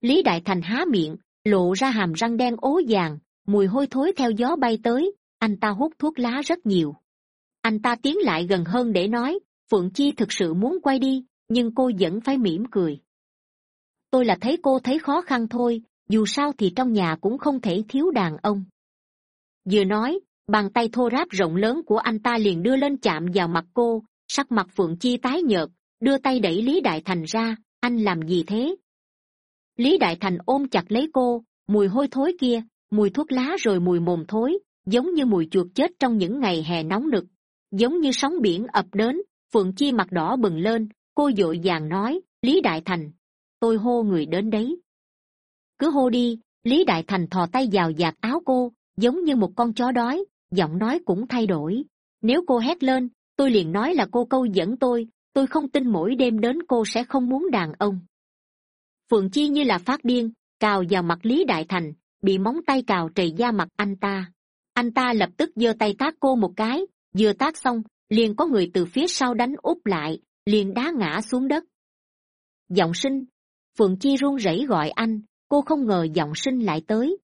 Lý đại thành há miệng, lộ ra hàm răng đen ố vàng, mùi hôi thối theo gió bay tới anh ta hút thuốc lá rất nhiều. Anh ta tiến lại gần hơn để nói, phượng chi thực sự muốn quay đi, nhưng cô vẫn phải mỉm cười. Tôi là thấy cô thấy khó khăn thôi, dù sao thì trong nhà cũng không thể thiếu đàn ông. Vừa nói, bàn tay thô ráp rộng lớn của anh ta liền đưa lên chạm vào mặt cô, sắc mặt phượng chi tái nhợt, đưa tay đẩy lý đại thành ra, anh làm gì thế? Lý đại thành ôm chặt lấy cô, mùi hôi thối kia, mùi thuốc lá rồi mùi mồm thối giống như mùi chuột chết trong những ngày hè nóng nực, giống như sóng biển ập đến, phượng chi mặt đỏ bừng lên, cô d ộ i vàng nói, lý đại thành, tôi hô người đến đấy. Cứ hô đi, lý đại thành thò tay vào giạt áo cô, giống như một con chó đói, giọng nói cũng thay đổi. Nếu cô hét lên, tôi liền nói là cô câu dẫn tôi tôi không tin mỗi đêm đến cô sẽ không muốn đàn ông. Phượng chi như là phát điên, cào vào mặt lý đại thành, bị móng tay cào trầy da mặt anh ta anh ta lập tức giơ tay tát cô một cái, vừa tát xong, liền có người từ phía sau đánh úp lại, liền đá ngã xuống đất. Giọng sinh, phượng chi run rẩy gọi anh, cô không ngờ giọng sinh lại tới.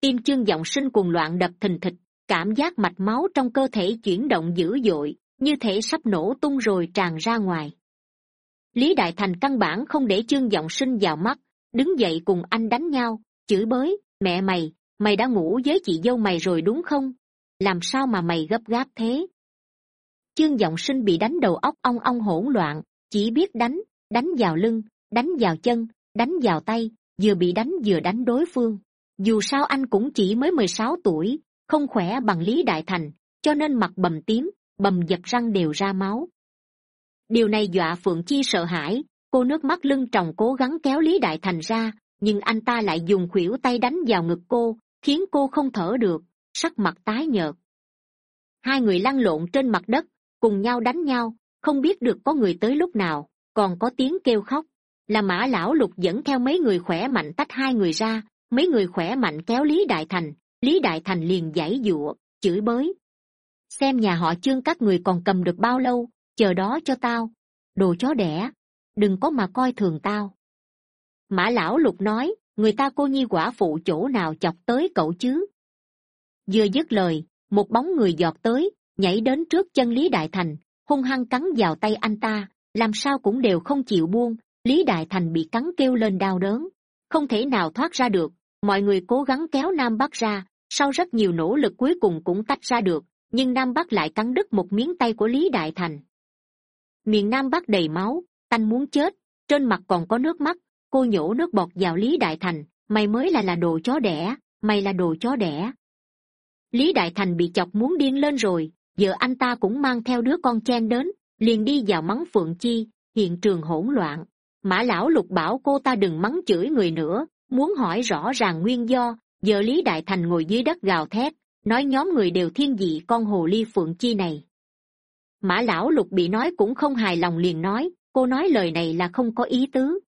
Tim chương giọng sinh cuồng loạn đập thình thịch, cảm giác mạch máu trong cơ thể chuyển động dữ dội, như thể sắp nổ tung rồi tràn ra ngoài. Lý đại thành căn bản không để chương giọng sinh vào mắt, đứng dậy cùng anh đánh nhau, chửi bới, mẹ mày mày đã ngủ với chị dâu mày rồi đúng không? Làm sao mà mày gấp gáp thế? Chương g sinh bị đánh đầu óc ong ong hỗn loạn, chỉ biết đánh đánh vào lưng, đánh vào chân, đánh vào tay, vừa bị đánh vừa đánh đối phương. Dù sao anh cũng chỉ mới mười sáu tuổi, không khỏe bằng lý đại thành, cho nên mặt bầm tím, bầm giật răng đều ra máu. Điều này dọa phượng chi sợ hãi, cô nước mắt lưng tròng cố gắng kéo lý đại thành ra, nhưng anh ta lại dùng khuỷu tay đánh vào ngực cô khiến cô không thở được, sắc mặt tái nhợt. Hai người lăn lộn trên mặt đất, cùng nhau đánh nhau, không biết được có người tới lúc nào, còn có tiếng kêu khóc. Là mã lão lục dẫn theo mấy người khỏe mạnh tách hai người ra, mấy người khỏe mạnh kéo lý đại thành, lý đại thành liền giãy giụa, chửi bới. Xem nhà họ chương các người còn cầm được bao lâu, chờ đó cho tao. Đồ chó đẻ, đừng có mà coi thường tao. Mã lão lục nói người ta cô nhi quả phụ chỗ nào chọc tới cậu chứ? Vừa dứt lời, một bóng người giọt tới, nhảy đến trước chân lý đại thành, hung hăng cắn vào tay anh ta, làm sao cũng đều không chịu buông, lý đại thành bị cắn kêu lên đau đớn. Không thể nào thoát ra được, mọi người cố gắng kéo nam bắc ra, sau rất nhiều nỗ lực cuối cùng cũng tách ra được, nhưng nam bắc lại cắn đứt một miếng tay của lý đại thành. Miệng nam bắc đầy máu, tanh muốn chết, trên mặt còn có nước mắt cô nhổ nước bọt vào lý đại thành, mày mới là là đồ chó đẻ, mày là đồ chó đẻ. Lý đại thành bị chọc muốn điên lên rồi, giờ anh ta cũng mang theo đứa con chen đến, liền đi vào mắng phượng chi, hiện trường hỗn loạn. Mã lão lục bảo cô ta đừng mắng chửi người nữa, muốn hỏi rõ ràng nguyên do, giờ lý đại thành ngồi dưới đất gào thét, nói nhóm người đều thiên vị con hồ ly phượng chi này. Mã lão lục bị nói cũng không hài lòng liền nói, cô nói lời này là không có ý tứ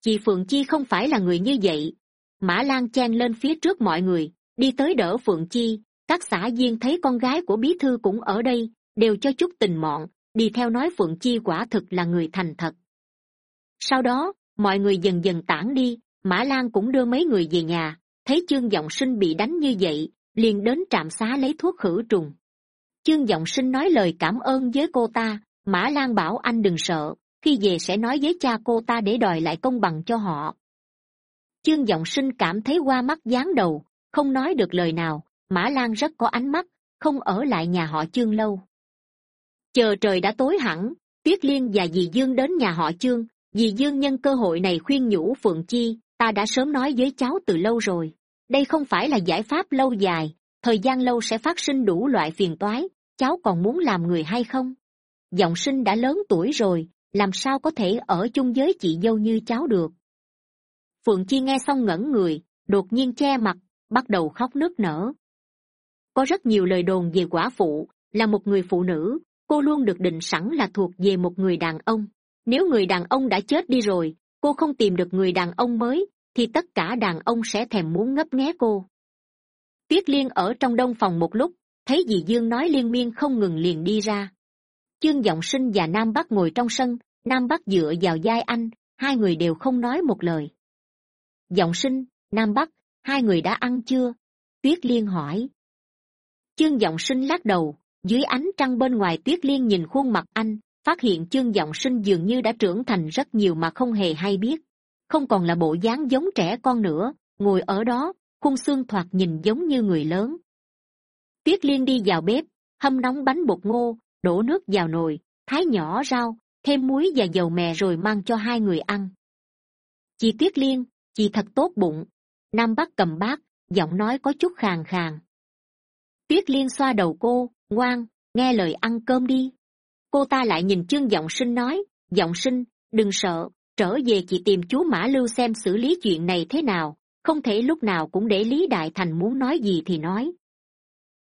chị phượng chi không phải là người như vậy. Mã lan chen lên phía trước mọi người, đi tới đỡ phượng chi. Các xã viên thấy con gái của bí thư cũng ở đây, đều cho chút tình mọn, đi theo nói phượng chi quả thực là người thành thật. Sau đó, mọi người dần dần tản đi, mã lan cũng đưa mấy người về nhà. Thấy chương giọng sinh bị đánh như vậy, liền đến trạm xá lấy thuốc khử trùng. Chương giọng sinh nói lời cảm ơn với cô ta, mã lan bảo anh đừng sợ khi về sẽ nói với cha cô ta để đòi lại công bằng cho họ. Chương g sinh cảm thấy qua mắt dáng đầu, không nói được lời nào, mã lan rất có ánh mắt, không ở lại nhà họ chương lâu. Chờ trời đã tối hẳn, tuyết liên và dì dương đến nhà họ chương, dì dương nhân cơ hội này khuyên nhủ phượng chi, ta đã sớm nói với cháu từ lâu rồi, đây không phải là giải pháp lâu dài, thời gian lâu sẽ phát sinh đủ loại phiền toái, cháu còn muốn làm người hay không? Giọng sinh đã lớn tuổi rồi làm sao có thể ở chung với chị dâu như cháu được? Phượng chi nghe xong ngẩn người, đột nhiên che mặt, bắt đầu khóc nức nở. Có rất nhiều lời đồn về quả phụ, là một người phụ nữ, cô luôn được định sẵn là thuộc về một người đàn ông. Nếu người đàn ông đã chết đi rồi, cô không tìm được người đàn ông mới, thì tất cả đàn ông sẽ thèm muốn ngấp nghé cô. Tuyết liên ở trong đông phòng một lúc, thấy dì dương nói liên miên không ngừng liền đi ra. Chương giọng sinh và nam bắc ngồi trong sân nam bắc dựa vào vai anh, hai người đều không nói một lời. Giọng sinh, nam bắc, hai người đã ăn chưa? Tuyết liên hỏi. Chương giọng sinh lắc đầu, dưới ánh trăng bên ngoài tuyết liên nhìn khuôn mặt anh, phát hiện chương giọng sinh dường như đã trưởng thành rất nhiều mà không hề hay biết. Không còn là bộ dáng giống trẻ con nữa, ngồi ở đó khung xương thoạt nhìn giống như người lớn. Tuyết liên đi vào bếp, hâm nóng bánh bột ngô, đổ nước vào nồi, thái nhỏ rau thêm muối và dầu mè rồi mang cho hai người ăn. Chị tuyết liên chị thật tốt bụng. Nam bắc cầm bát, giọng nói có chút khàn khàn. Tuyết liên xoa đầu cô, ngoan, nghe lời ăn cơm đi. Cô ta lại nhìn chương giọng sinh nói, giọng sinh, đừng sợ, trở về chị tìm chú mã lưu xem xử lý chuyện này thế nào, không thể lúc nào cũng để lý đại thành muốn nói gì thì nói.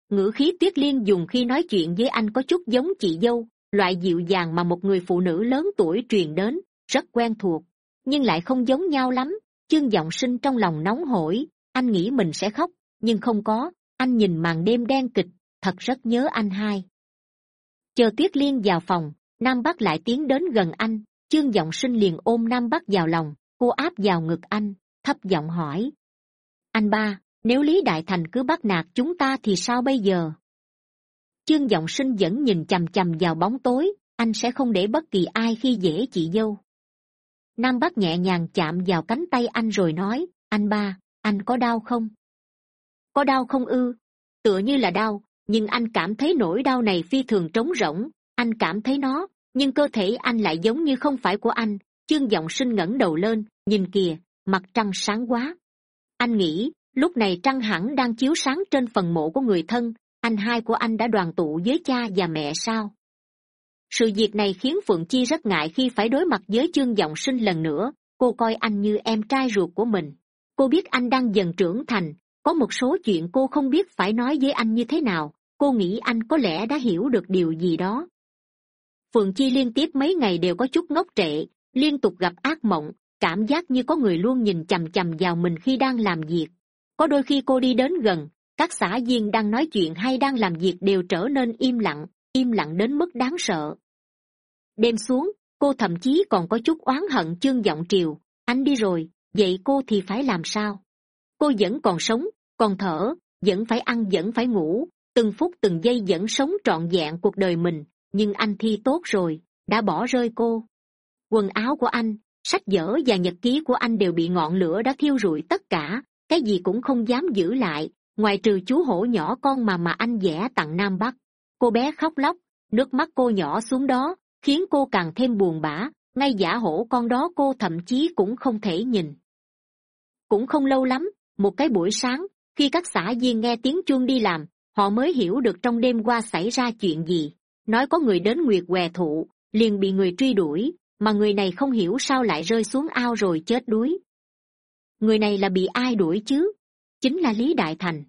Ngữ khí tuyết liên dùng khi nói chuyện với anh có chút giống chị dâu loại dịu dàng mà một người phụ nữ lớn tuổi truyền đến, rất quen thuộc, nhưng lại không giống nhau lắm. Chương giọng sinh trong lòng nóng hổi, anh nghĩ mình sẽ khóc, nhưng không có. Anh nhìn màn đêm đen kịch, thật rất nhớ anh hai. Chờ tuyết liên vào phòng, nam bắc lại tiến đến gần anh. Chương giọng sinh liền ôm nam bắc vào lòng cô áp vào ngực anh, thấp giọng hỏi. Anh ba, nếu lý đại thành cứ bắt nạt chúng ta thì sao bây giờ? Chương giọng sinh vẫn nhìn chằm chằm vào bóng tối, anh sẽ không để bất kỳ ai khi dễ chị dâu. Nam bắc nhẹ nhàng chạm vào cánh tay anh rồi nói, anh ba, anh có đau không? Có đau không ư? Tựa như là đau, nhưng anh cảm thấy nỗi đau này phi thường trống rỗng, anh cảm thấy nó, nhưng cơ thể anh lại giống như không phải của anh. Chương giọng sinh ngẩng đầu lên, nhìn kìa, mặt trăng sáng quá. Anh nghĩ, lúc này trăng hẳn đang chiếu sáng trên phần mộ của người thân anh hai của anh đã đoàn tụ với cha và mẹ sao? Sự việc này khiến phượng chi rất ngại khi phải đối mặt với chương giọng sinh lần nữa. Cô coi anh như em trai ruột của mình. Cô biết anh đang dần trưởng thành. Có một số chuyện cô không biết phải nói với anh như thế nào. Cô nghĩ anh có lẽ đã hiểu được điều gì đó. Phượng chi liên tiếp mấy ngày đều có chút ngốc trệ, liên tục gặp ác mộng, cảm giác như có người luôn nhìn chằm chằm vào mình khi đang làm việc. Có đôi khi cô đi đến gần các xã viên đang nói chuyện hay đang làm việc đều trở nên im lặng im lặng đến mức đáng sợ. Đêm xuống, cô thậm chí còn có chút oán hận chương giọng triều. Anh đi rồi, vậy cô thì phải làm sao? Cô vẫn còn sống, còn thở, vẫn phải ăn, vẫn phải ngủ. Từng phút từng giây vẫn sống trọn vẹn cuộc đời mình, nhưng anh thi tốt rồi, đã bỏ rơi cô. Quần áo của anh, sách vở và nhật ký của anh đều bị ngọn lửa đã thiêu rụi tất cả, cái gì cũng không dám giữ lại ngoài trừ chú hổ nhỏ con mà mà anh vẽ tặng nam bắc, cô bé khóc lóc, nước mắt cô nhỏ xuống đó, khiến cô càng thêm buồn bã, ngay giả hổ con đó cô thậm chí cũng không thể nhìn. Cũng không lâu lắm, một cái buổi sáng, khi các xã viên nghe tiếng chuông đi làm, họ mới hiểu được trong đêm qua xảy ra chuyện gì. Nói có người đến nguyệt què thụ, liền bị người truy đuổi, mà người này không hiểu sao lại rơi xuống ao rồi chết đuối. Người này là bị ai đuổi chứ? Chính là lý đại thành.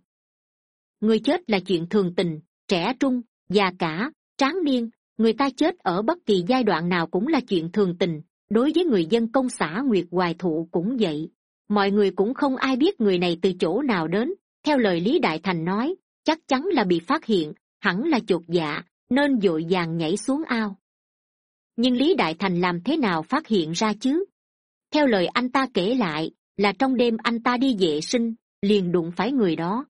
Người chết là chuyện thường tình, trẻ trung, già cả, tráng niên, người ta chết ở bất kỳ giai đoạn nào cũng là chuyện thường tình. Đối với người dân công xã nguyệt hoài thụ cũng vậy. Mọi người cũng không ai biết người này từ chỗ nào đến. Theo lời lý đại thành nói, chắc chắn là bị phát hiện, hẳn là chột dạ nên d ộ i vàng nhảy xuống ao. Nhưng lý đại thành làm thế nào phát hiện ra chứ? Theo lời anh ta kể lại, là trong đêm anh ta đi vệ sinh liền đụng phải người đó.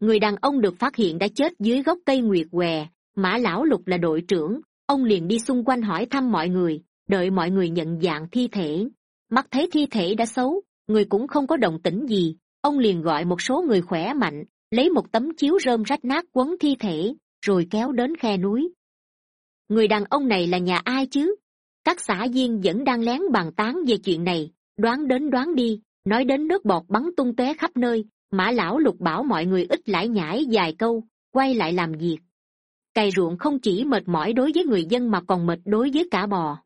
Người đàn ông được phát hiện đã chết dưới gốc cây nguyệt què, mã lão lục là đội trưởng, ông liền đi xung quanh hỏi thăm mọi người, đợi mọi người nhận dạng thi thể. Mắt thấy thi thể đã xấu, người cũng không có động tĩnh gì, ông liền gọi một số người khỏe mạnh, lấy một tấm chiếu rơm rách nát quấn thi thể, rồi kéo đến khe núi. Người đàn ông này là nhà ai chứ? Các xã viên vẫn đang lén bàn tán về chuyện này, đoán đến đoán đi nói đến nước bọt bắn tung tóe khắp nơi, mã lão lục bảo mọi người ít lải nhải vài câu, quay lại làm việc. Cày ruộng không chỉ mệt mỏi đối với người dân mà còn mệt đối với cả bò.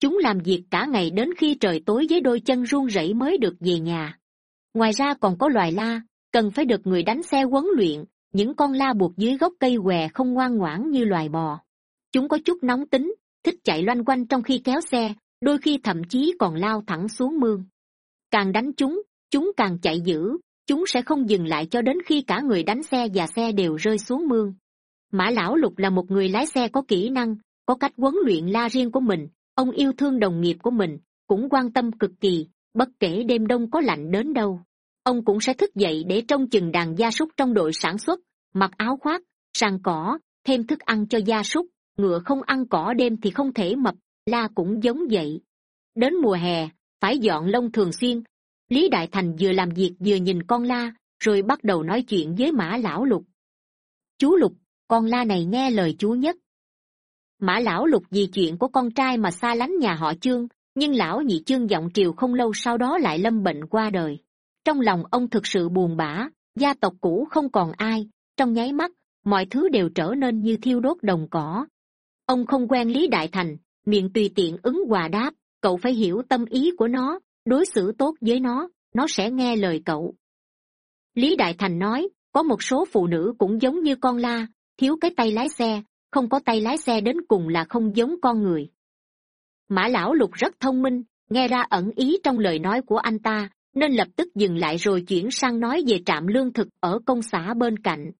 Chúng làm việc cả ngày đến khi trời tối với đôi chân run rẩy mới được về nhà. Ngoài ra còn có loài la, cần phải được người đánh xe huấn luyện, những con la buộc dưới gốc cây què không ngoan ngoãn như loài bò. Chúng có chút nóng tính, thích chạy loanh quanh trong khi kéo xe, đôi khi thậm chí còn lao thẳng xuống mương càng đánh chúng chúng càng chạy dữ. Chúng sẽ không dừng lại cho đến khi cả người đánh xe và xe đều rơi xuống mương. Mã lão lục là một người lái xe có kỹ năng, có cách huấn luyện la riêng của mình. Ông yêu thương đồng nghiệp của mình, cũng quan tâm cực kỳ, bất kể đêm đông có lạnh đến đâu. Ông cũng sẽ thức dậy để trông chừng đàn gia súc trong đội sản xuất, mặc áo khoác, sàn cỏ, thêm thức ăn cho gia súc. Ngựa không ăn cỏ đêm thì không thể mập, la cũng giống vậy. Đến mùa hè phải dọn lông thường xuyên. Lý đại thành vừa làm việc vừa nhìn con la, rồi bắt đầu nói chuyện với mã lão lục. Chú lục, con la này nghe lời chú nhất. Mã lão lục vì chuyện của con trai mà xa lánh nhà họ chương nhưng lão nhị chương giọng triều không lâu sau đó lại lâm bệnh qua đời. Trong lòng ông thực sự buồn bã, gia tộc cũ không còn ai, trong nháy mắt, mọi thứ đều trở nên như thiêu đốt đồng cỏ. Ông không quen lý đại thành, miệng tùy tiện ứng hòa đáp cậu phải hiểu tâm ý của nó, đối xử tốt với nó nó sẽ nghe lời cậu. Lý đại thành nói, có một số phụ nữ cũng giống như con la, thiếu cái tay lái xe, không có tay lái xe đến cùng là không giống con người. Mã lão lục rất thông minh, nghe ra ẩn ý trong lời nói của anh ta, nên lập tức dừng lại rồi chuyển sang nói về trạm lương thực ở công xã bên cạnh.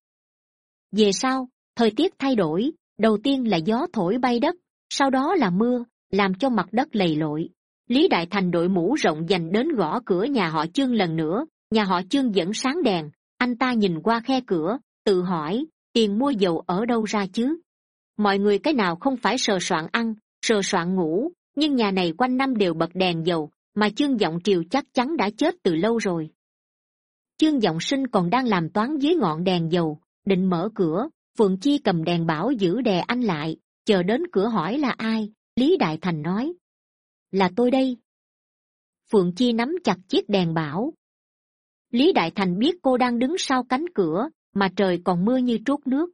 Về sau, thời tiết thay đổi, đầu tiên là gió thổi bay đất, sau đó là mưa làm cho mặt đất lầy lội. Lý đại thành đội mũ rộng dành đến gõ cửa nhà họ chương lần nữa. Nhà họ chương vẫn sáng đèn. Anh ta nhìn qua khe cửa, tự hỏi, tiền mua dầu ở đâu ra chứ? Mọi người cái nào không phải sờ soạn ăn, sờ soạn ngủ, nhưng nhà này quanh năm đều bật đèn dầu, mà chương giọng triều chắc chắn đã chết từ lâu rồi. Chương giọng sinh còn đang làm toán dưới ngọn đèn dầu, định mở cửa, phượng chi cầm đèn bảo giữ đè anh lại, chờ đến cửa hỏi là ai lý đại thành nói, là tôi đây. Phượng chi nắm chặt chiếc đèn bảo. Lý đại thành biết cô đang đứng sau cánh cửa mà trời còn mưa như trút nước.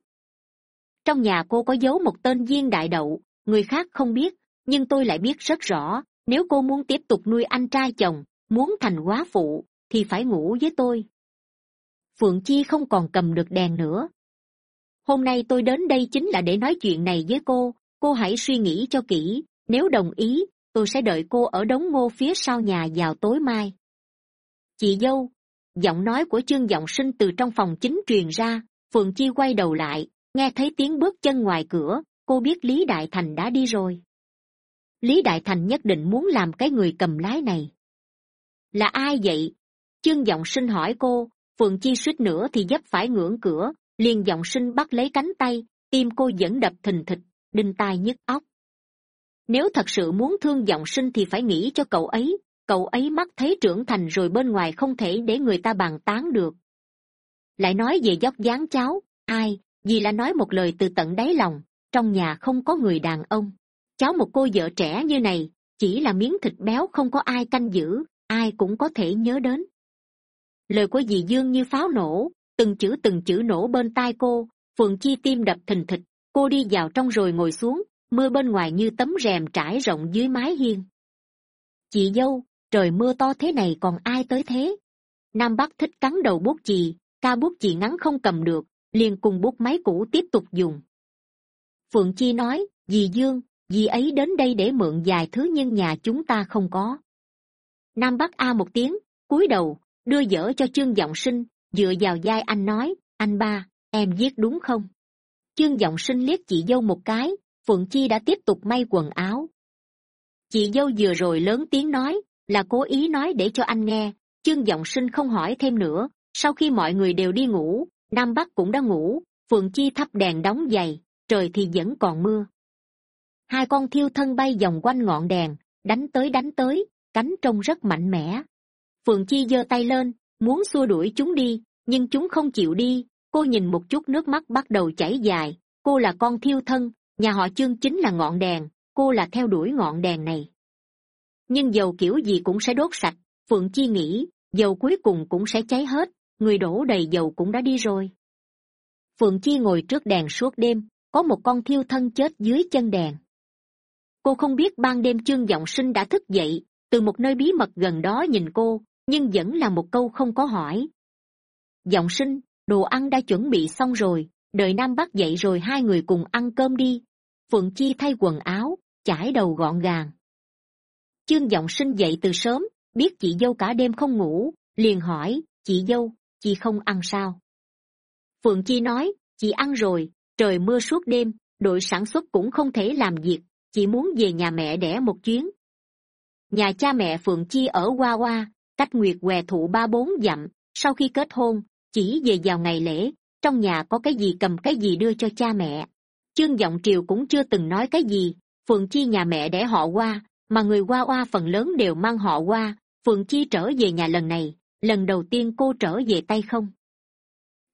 Trong nhà cô có giấu một tên viên đại đậu, người khác không biết, nhưng tôi lại biết rất rõ, nếu cô muốn tiếp tục nuôi anh trai chồng, muốn thành quá phụ, thì phải ngủ với tôi. Phượng chi không còn cầm được đèn nữa. Hôm nay tôi đến đây chính là để nói chuyện này với cô cô hãy suy nghĩ cho kỹ, nếu đồng ý, tôi sẽ đợi cô ở đống ngô phía sau nhà vào tối mai. Chị dâu, giọng nói của chương giọng sinh từ trong phòng chính truyền ra, phượng chi quay đầu lại, nghe thấy tiếng bước chân ngoài cửa, cô biết lý đại thành đã đi rồi. Lý đại thành nhất định muốn làm cái người cầm lái này. Là ai vậy? Chương giọng sinh hỏi cô, phượng chi suýt nữa thì dấp phải ngưỡng cửa, liền giọng sinh bắt lấy cánh tay, tim cô vẫn đập thình thịch đinh tai nhức óc. Nếu thật sự muốn thương giọng sinh thì phải nghĩ cho cậu ấy. Cậu ấy mắt thấy trưởng thành rồi bên ngoài không thể để người ta bàn tán được. Lại nói về dốc dáng cháu. Ai, vì là nói một lời từ tận đáy lòng, trong nhà không có người đàn ông. Cháu một cô vợ trẻ như này, chỉ là miếng thịt béo không có ai canh giữ, ai cũng có thể nhớ đến. Lời của dì dương như pháo nổ, từng chữ từng chữ nổ bên tai cô, phượng chi tim đập thình thịch cô đi vào trong rồi ngồi xuống, mưa bên ngoài như tấm rèm trải rộng dưới mái hiên. Chị dâu, trời mưa to thế này còn ai tới thế? Nam bắc thích cắn đầu bút chì, ca bút chì ngắn không cầm được, liền cùng bút máy cũ tiếp tục dùng. Phượng chi nói, dì dương, dì ấy đến đây để mượn vài thứ nhưng nhà chúng ta không có. Nam bắc a một tiếng, cúi đầu, đưa dở cho chương giọng sinh, dựa vào vai anh nói, anh ba, em viết đúng không? Chương giọng sinh liếc chị dâu một cái, phượng chi đã tiếp tục may quần áo. Chị dâu vừa rồi lớn tiếng nói, là cố ý nói để cho anh nghe. Chương giọng sinh không hỏi thêm nữa, sau khi mọi người đều đi ngủ, nam bắc cũng đã ngủ, phượng chi thắp đèn đóng giày, trời thì vẫn còn mưa. Hai con thiêu thân bay vòng quanh ngọn đèn, đánh tới đánh tới, cánh trông rất mạnh mẽ. Phượng chi giơ tay lên, muốn xua đuổi chúng đi, nhưng chúng không chịu đi cô nhìn một chút nước mắt bắt đầu chảy dài. Cô là con thiêu thân, nhà họ chương chính là ngọn đèn, cô là theo đuổi ngọn đèn này. Nhưng dầu kiểu gì cũng sẽ đốt sạch, phượng chi nghĩ, dầu cuối cùng cũng sẽ cháy hết, người đổ đầy dầu cũng đã đi rồi. Phượng chi ngồi trước đèn suốt đêm, có một con thiêu thân chết dưới chân đèn. Cô không biết ban đêm chương giọng sinh đã thức dậy, từ một nơi bí mật gần đó nhìn cô, nhưng vẫn là một câu không có hỏi. Giọng sinh đồ ăn đã chuẩn bị xong rồi, đợi nam bắc dậy rồi hai người cùng ăn cơm đi. Phượng chi thay quần áo, chải đầu gọn gàng. Chương g sinh dậy từ sớm, biết chị dâu cả đêm không ngủ, liền hỏi, chị dâu, chị không ăn sao? Phượng chi nói, chị ăn rồi, trời mưa suốt đêm, đội sản xuất cũng không thể làm việc, chị muốn về nhà mẹ đẻ một chuyến. Nhà cha mẹ phượng chi ở hoa hoa, cách nguyệt què thụ ba bốn dặm, sau khi kết hôn chỉ về vào ngày lễ, trong nhà có cái gì cầm cái gì đưa cho cha mẹ. Chương giọng triều cũng chưa từng nói cái gì. Phượng chi nhà mẹ để họ qua mà người qua oa phần lớn đều mang họ qua phượng chi trở về nhà lần này, lần đầu tiên cô trở về tay không?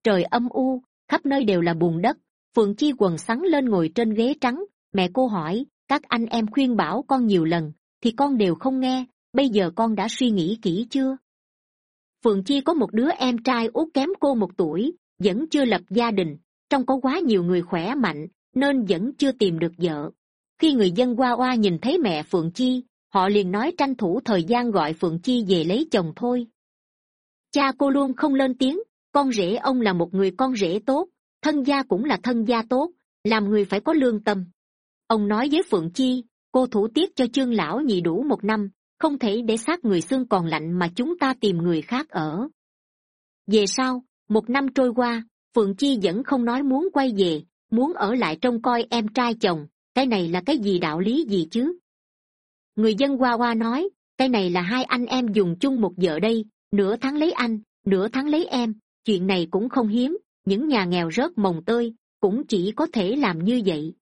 Trời âm u, khắp nơi đều là bùn đất. Phượng chi quần sắn lên ngồi trên ghế trắng. Mẹ cô hỏi, các anh em khuyên bảo con nhiều lần, thì con đều không nghe. Bây giờ con đã suy nghĩ kỹ chưa? Phượng chi có một đứa em trai út kém cô một tuổi, vẫn chưa lập gia đình, trong có quá nhiều người khỏe mạnh, nên vẫn chưa tìm được vợ. Khi người dân qua oa nhìn thấy mẹ phượng chi, họ liền nói tranh thủ thời gian gọi phượng chi về lấy chồng thôi. Cha cô luôn không lên tiếng, con rể ông là một người con rể tốt, thân gia cũng là thân gia tốt, làm người phải có lương tâm. Ông nói với phượng chi, cô thủ tiết cho chương lão nhị đủ một năm không thể để xác người xương còn lạnh mà chúng ta tìm người khác ở. Về sau, một năm trôi qua, phượng chi vẫn không nói muốn quay về, muốn ở lại trông coi em trai chồng, cái này là cái gì đạo lý gì chứ? Người dân qua qua nói, cái này là hai anh em dùng chung một vợ đây, nửa tháng lấy anh, nửa tháng lấy em, chuyện này cũng không hiếm, những nhà nghèo rớt mồng tơi, cũng chỉ có thể làm như vậy.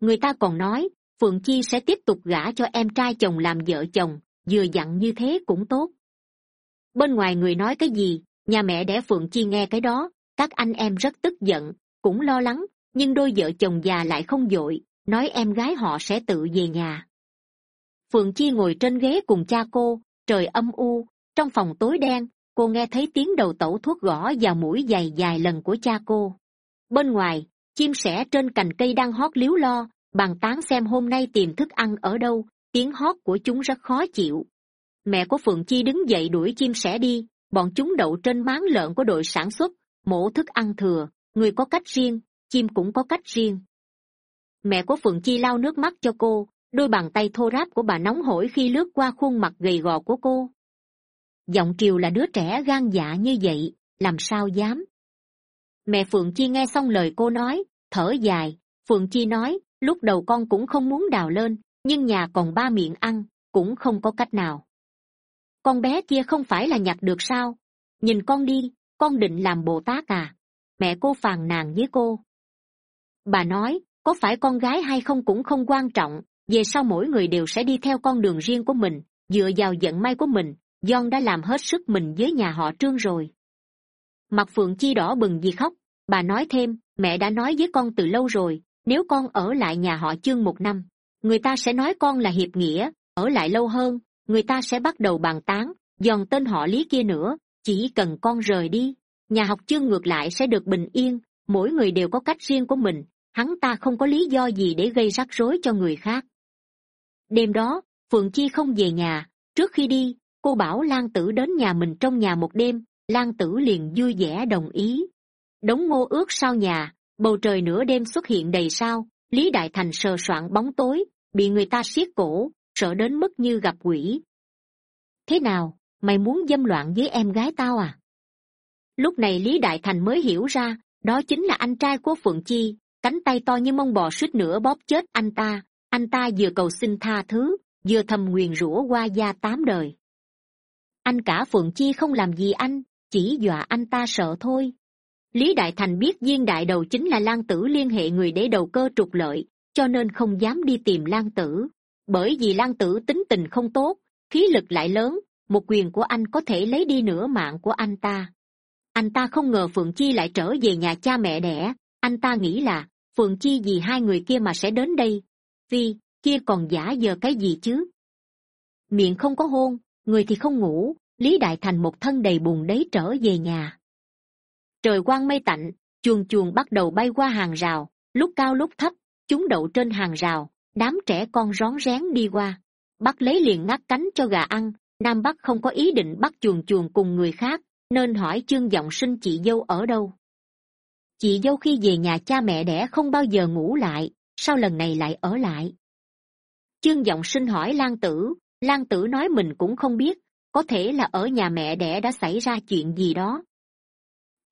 Người ta còn nói phượng chi sẽ tiếp tục gả cho em trai chồng làm vợ chồng, vừa dặn như thế cũng tốt. Bên ngoài người nói cái gì, nhà mẹ đẻ phượng chi nghe cái đó, các anh em rất tức giận, cũng lo lắng, nhưng đôi vợ chồng già lại không d ộ i nói em gái họ sẽ tự về nhà. Phượng chi ngồi trên ghế cùng cha cô, trời âm u, trong phòng tối đen, cô nghe thấy tiếng đầu tẩu thuốc gõ vào mũi dày dài lần của cha cô. Bên ngoài, chim sẻ trên cành cây đang hót líu lo bàn tán xem hôm nay tìm thức ăn ở đâu, tiếng hót của chúng rất khó chịu. Mẹ của phượng chi đứng dậy đuổi chim sẻ đi, bọn chúng đậu trên máng lợn của đội sản xuất, mổ thức ăn thừa, người có cách riêng, chim cũng có cách riêng. Mẹ của phượng chi lau nước mắt cho cô, đôi bàn tay thô ráp của bà nóng hổi khi lướt qua khuôn mặt gầy gò của cô. Giọng triều là đứa trẻ gan dạ như vậy, làm sao dám? Mẹ phượng chi nghe xong lời cô nói, thở dài, phượng chi nói lúc đầu con cũng không muốn đào lên, nhưng nhà còn ba miệng ăn, cũng không có cách nào. Con bé kia không phải là nhặt được sao? Nhìn con đi, con định làm bồ tát à? Mẹ cô phàn nàn với cô. Bà nói, có phải con gái hay không cũng không quan trọng, về sau mỗi người đều sẽ đi theo con đường riêng của mình, dựa vào vận may của mình, john đã làm hết sức mình với nhà họ trương rồi. Mặt phượng chi đỏ bừng vì khóc, bà nói thêm, mẹ đã nói với con từ lâu rồi nếu con ở lại nhà họ chương một năm, người ta sẽ nói con là hiệp nghĩa, ở lại lâu hơn, người ta sẽ bắt đầu bàn tán giòn tên họ lý kia nữa, chỉ cần con rời đi, nhà học chương ngược lại sẽ được bình yên, mỗi người đều có cách riêng của mình, hắn ta không có lý do gì để gây rắc rối cho người khác. Đêm đó, phượng chi không về nhà, trước khi đi, cô bảo lan tử đến nhà mình trong nhà một đêm, lan tử liền vui vẻ đồng ý. Đống ngô ướt sau nhà bầu trời nửa đêm xuất hiện đầy sao, lý đại thành sờ soạn bóng tối, bị người ta siết cổ, sợ đến mức như gặp quỷ. Thế nào, mày muốn dâm loạn với em gái tao à? Lúc này lý đại thành mới hiểu ra, đó chính là anh trai của phượng chi, cánh tay to như mông bò suýt nữa bóp chết anh ta. Anh ta vừa cầu xin tha thứ, vừa thầm nguyền rủa qua gia tám đời. Anh cả phượng chi không làm gì anh, chỉ dọa anh ta sợ thôi lý đại thành biết viên đại đầu chính là lan tử liên hệ người để đầu cơ trục lợi, cho nên không dám đi tìm lan tử. Bởi vì lan tử tính tình không tốt, khí lực lại lớn, một quyền của anh có thể lấy đi nửa mạng của anh ta. Anh ta không ngờ phượng chi lại trở về nhà cha mẹ đẻ. Anh ta nghĩ là, phượng chi vì hai người kia mà sẽ đến đây. Vì, kia còn giả giờ cái gì chứ? Miệng không có hôn, người thì không ngủ. Lý đại thành một thân đầy bùn đấy trở về nhà trời quang mây tạnh chuồn chuồn bắt đầu bay qua hàng rào. Lúc cao lúc thấp, chúng đậu trên hàng rào. Đám trẻ con rón rén đi qua. Bắt lấy liền ngắt cánh cho gà ăn. Nam bắc không có ý định bắt chuồn chuồn cùng người khác, nên hỏi chương giọng sinh chị dâu ở đâu. Chị dâu khi về nhà cha mẹ đẻ không bao giờ ngủ lại sao lần này lại ở lại. Chương giọng sinh hỏi lan tử. Lan tử nói mình cũng không biết, có thể là ở nhà mẹ đẻ đã xảy ra chuyện gì đó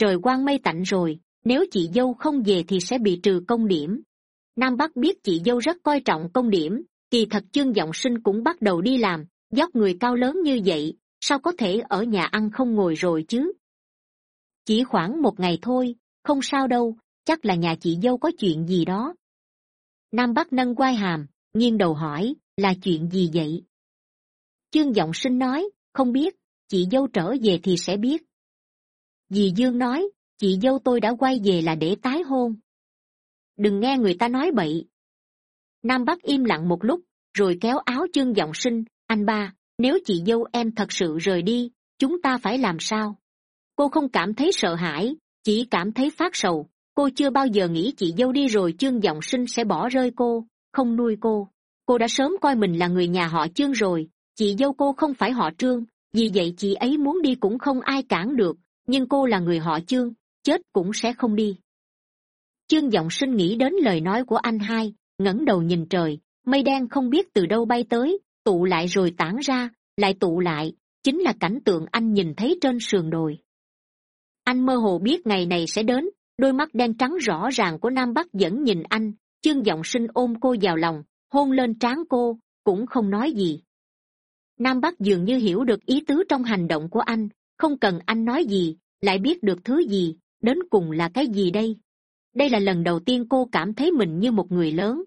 trời quang mây tạnh rồi, nếu chị dâu không về thì sẽ bị trừ công điểm. Nam bắc biết chị dâu rất coi trọng công điểm, kỳ thật chương giọng sinh cũng bắt đầu đi làm, dốc người cao lớn như vậy, sao có thể ở nhà ăn không ngồi rồi chứ? Chỉ khoảng một ngày thôi, không sao đâu, chắc là nhà chị dâu có chuyện gì đó. Nam bắc nâng quai hàm, nghiêng đầu hỏi, là chuyện gì vậy? Chương giọng sinh nói, không biết, chị dâu trở về thì sẽ biết dì dương nói, chị dâu tôi đã quay về là để tái hôn. Đừng nghe người ta nói bậy. Nam bắc im lặng một lúc, rồi kéo áo chương giọng sinh, anh ba, nếu chị dâu em thật sự rời đi, chúng ta phải làm sao? Cô không cảm thấy sợ hãi, chỉ cảm thấy phát sầu. Cô chưa bao giờ nghĩ chị dâu đi rồi chương giọng sinh sẽ bỏ rơi cô, không nuôi cô. Cô đã sớm coi mình là người nhà họ chương rồi, chị dâu cô không phải họ trương, vì vậy chị ấy muốn đi cũng không ai cản được nhưng cô là người họ chương, chết cũng sẽ không đi. Chương giọng sinh nghĩ đến lời nói của anh hai, ngẩng đầu nhìn trời, mây đen không biết từ đâu bay tới, tụ lại rồi tản ra, lại tụ lại, chính là cảnh tượng anh nhìn thấy trên sườn đồi. Anh mơ hồ biết ngày này sẽ đến, đôi mắt đen trắng rõ ràng của nam bắc vẫn nhìn anh, chương giọng sinh ôm cô vào lòng, hôn lên trán cô, cũng không nói gì. Nam bắc dường như hiểu được ý tứ trong hành động của anh không cần anh nói gì, lại biết được thứ gì, đến cùng là cái gì đây? Đây là lần đầu tiên cô cảm thấy mình như một người lớn.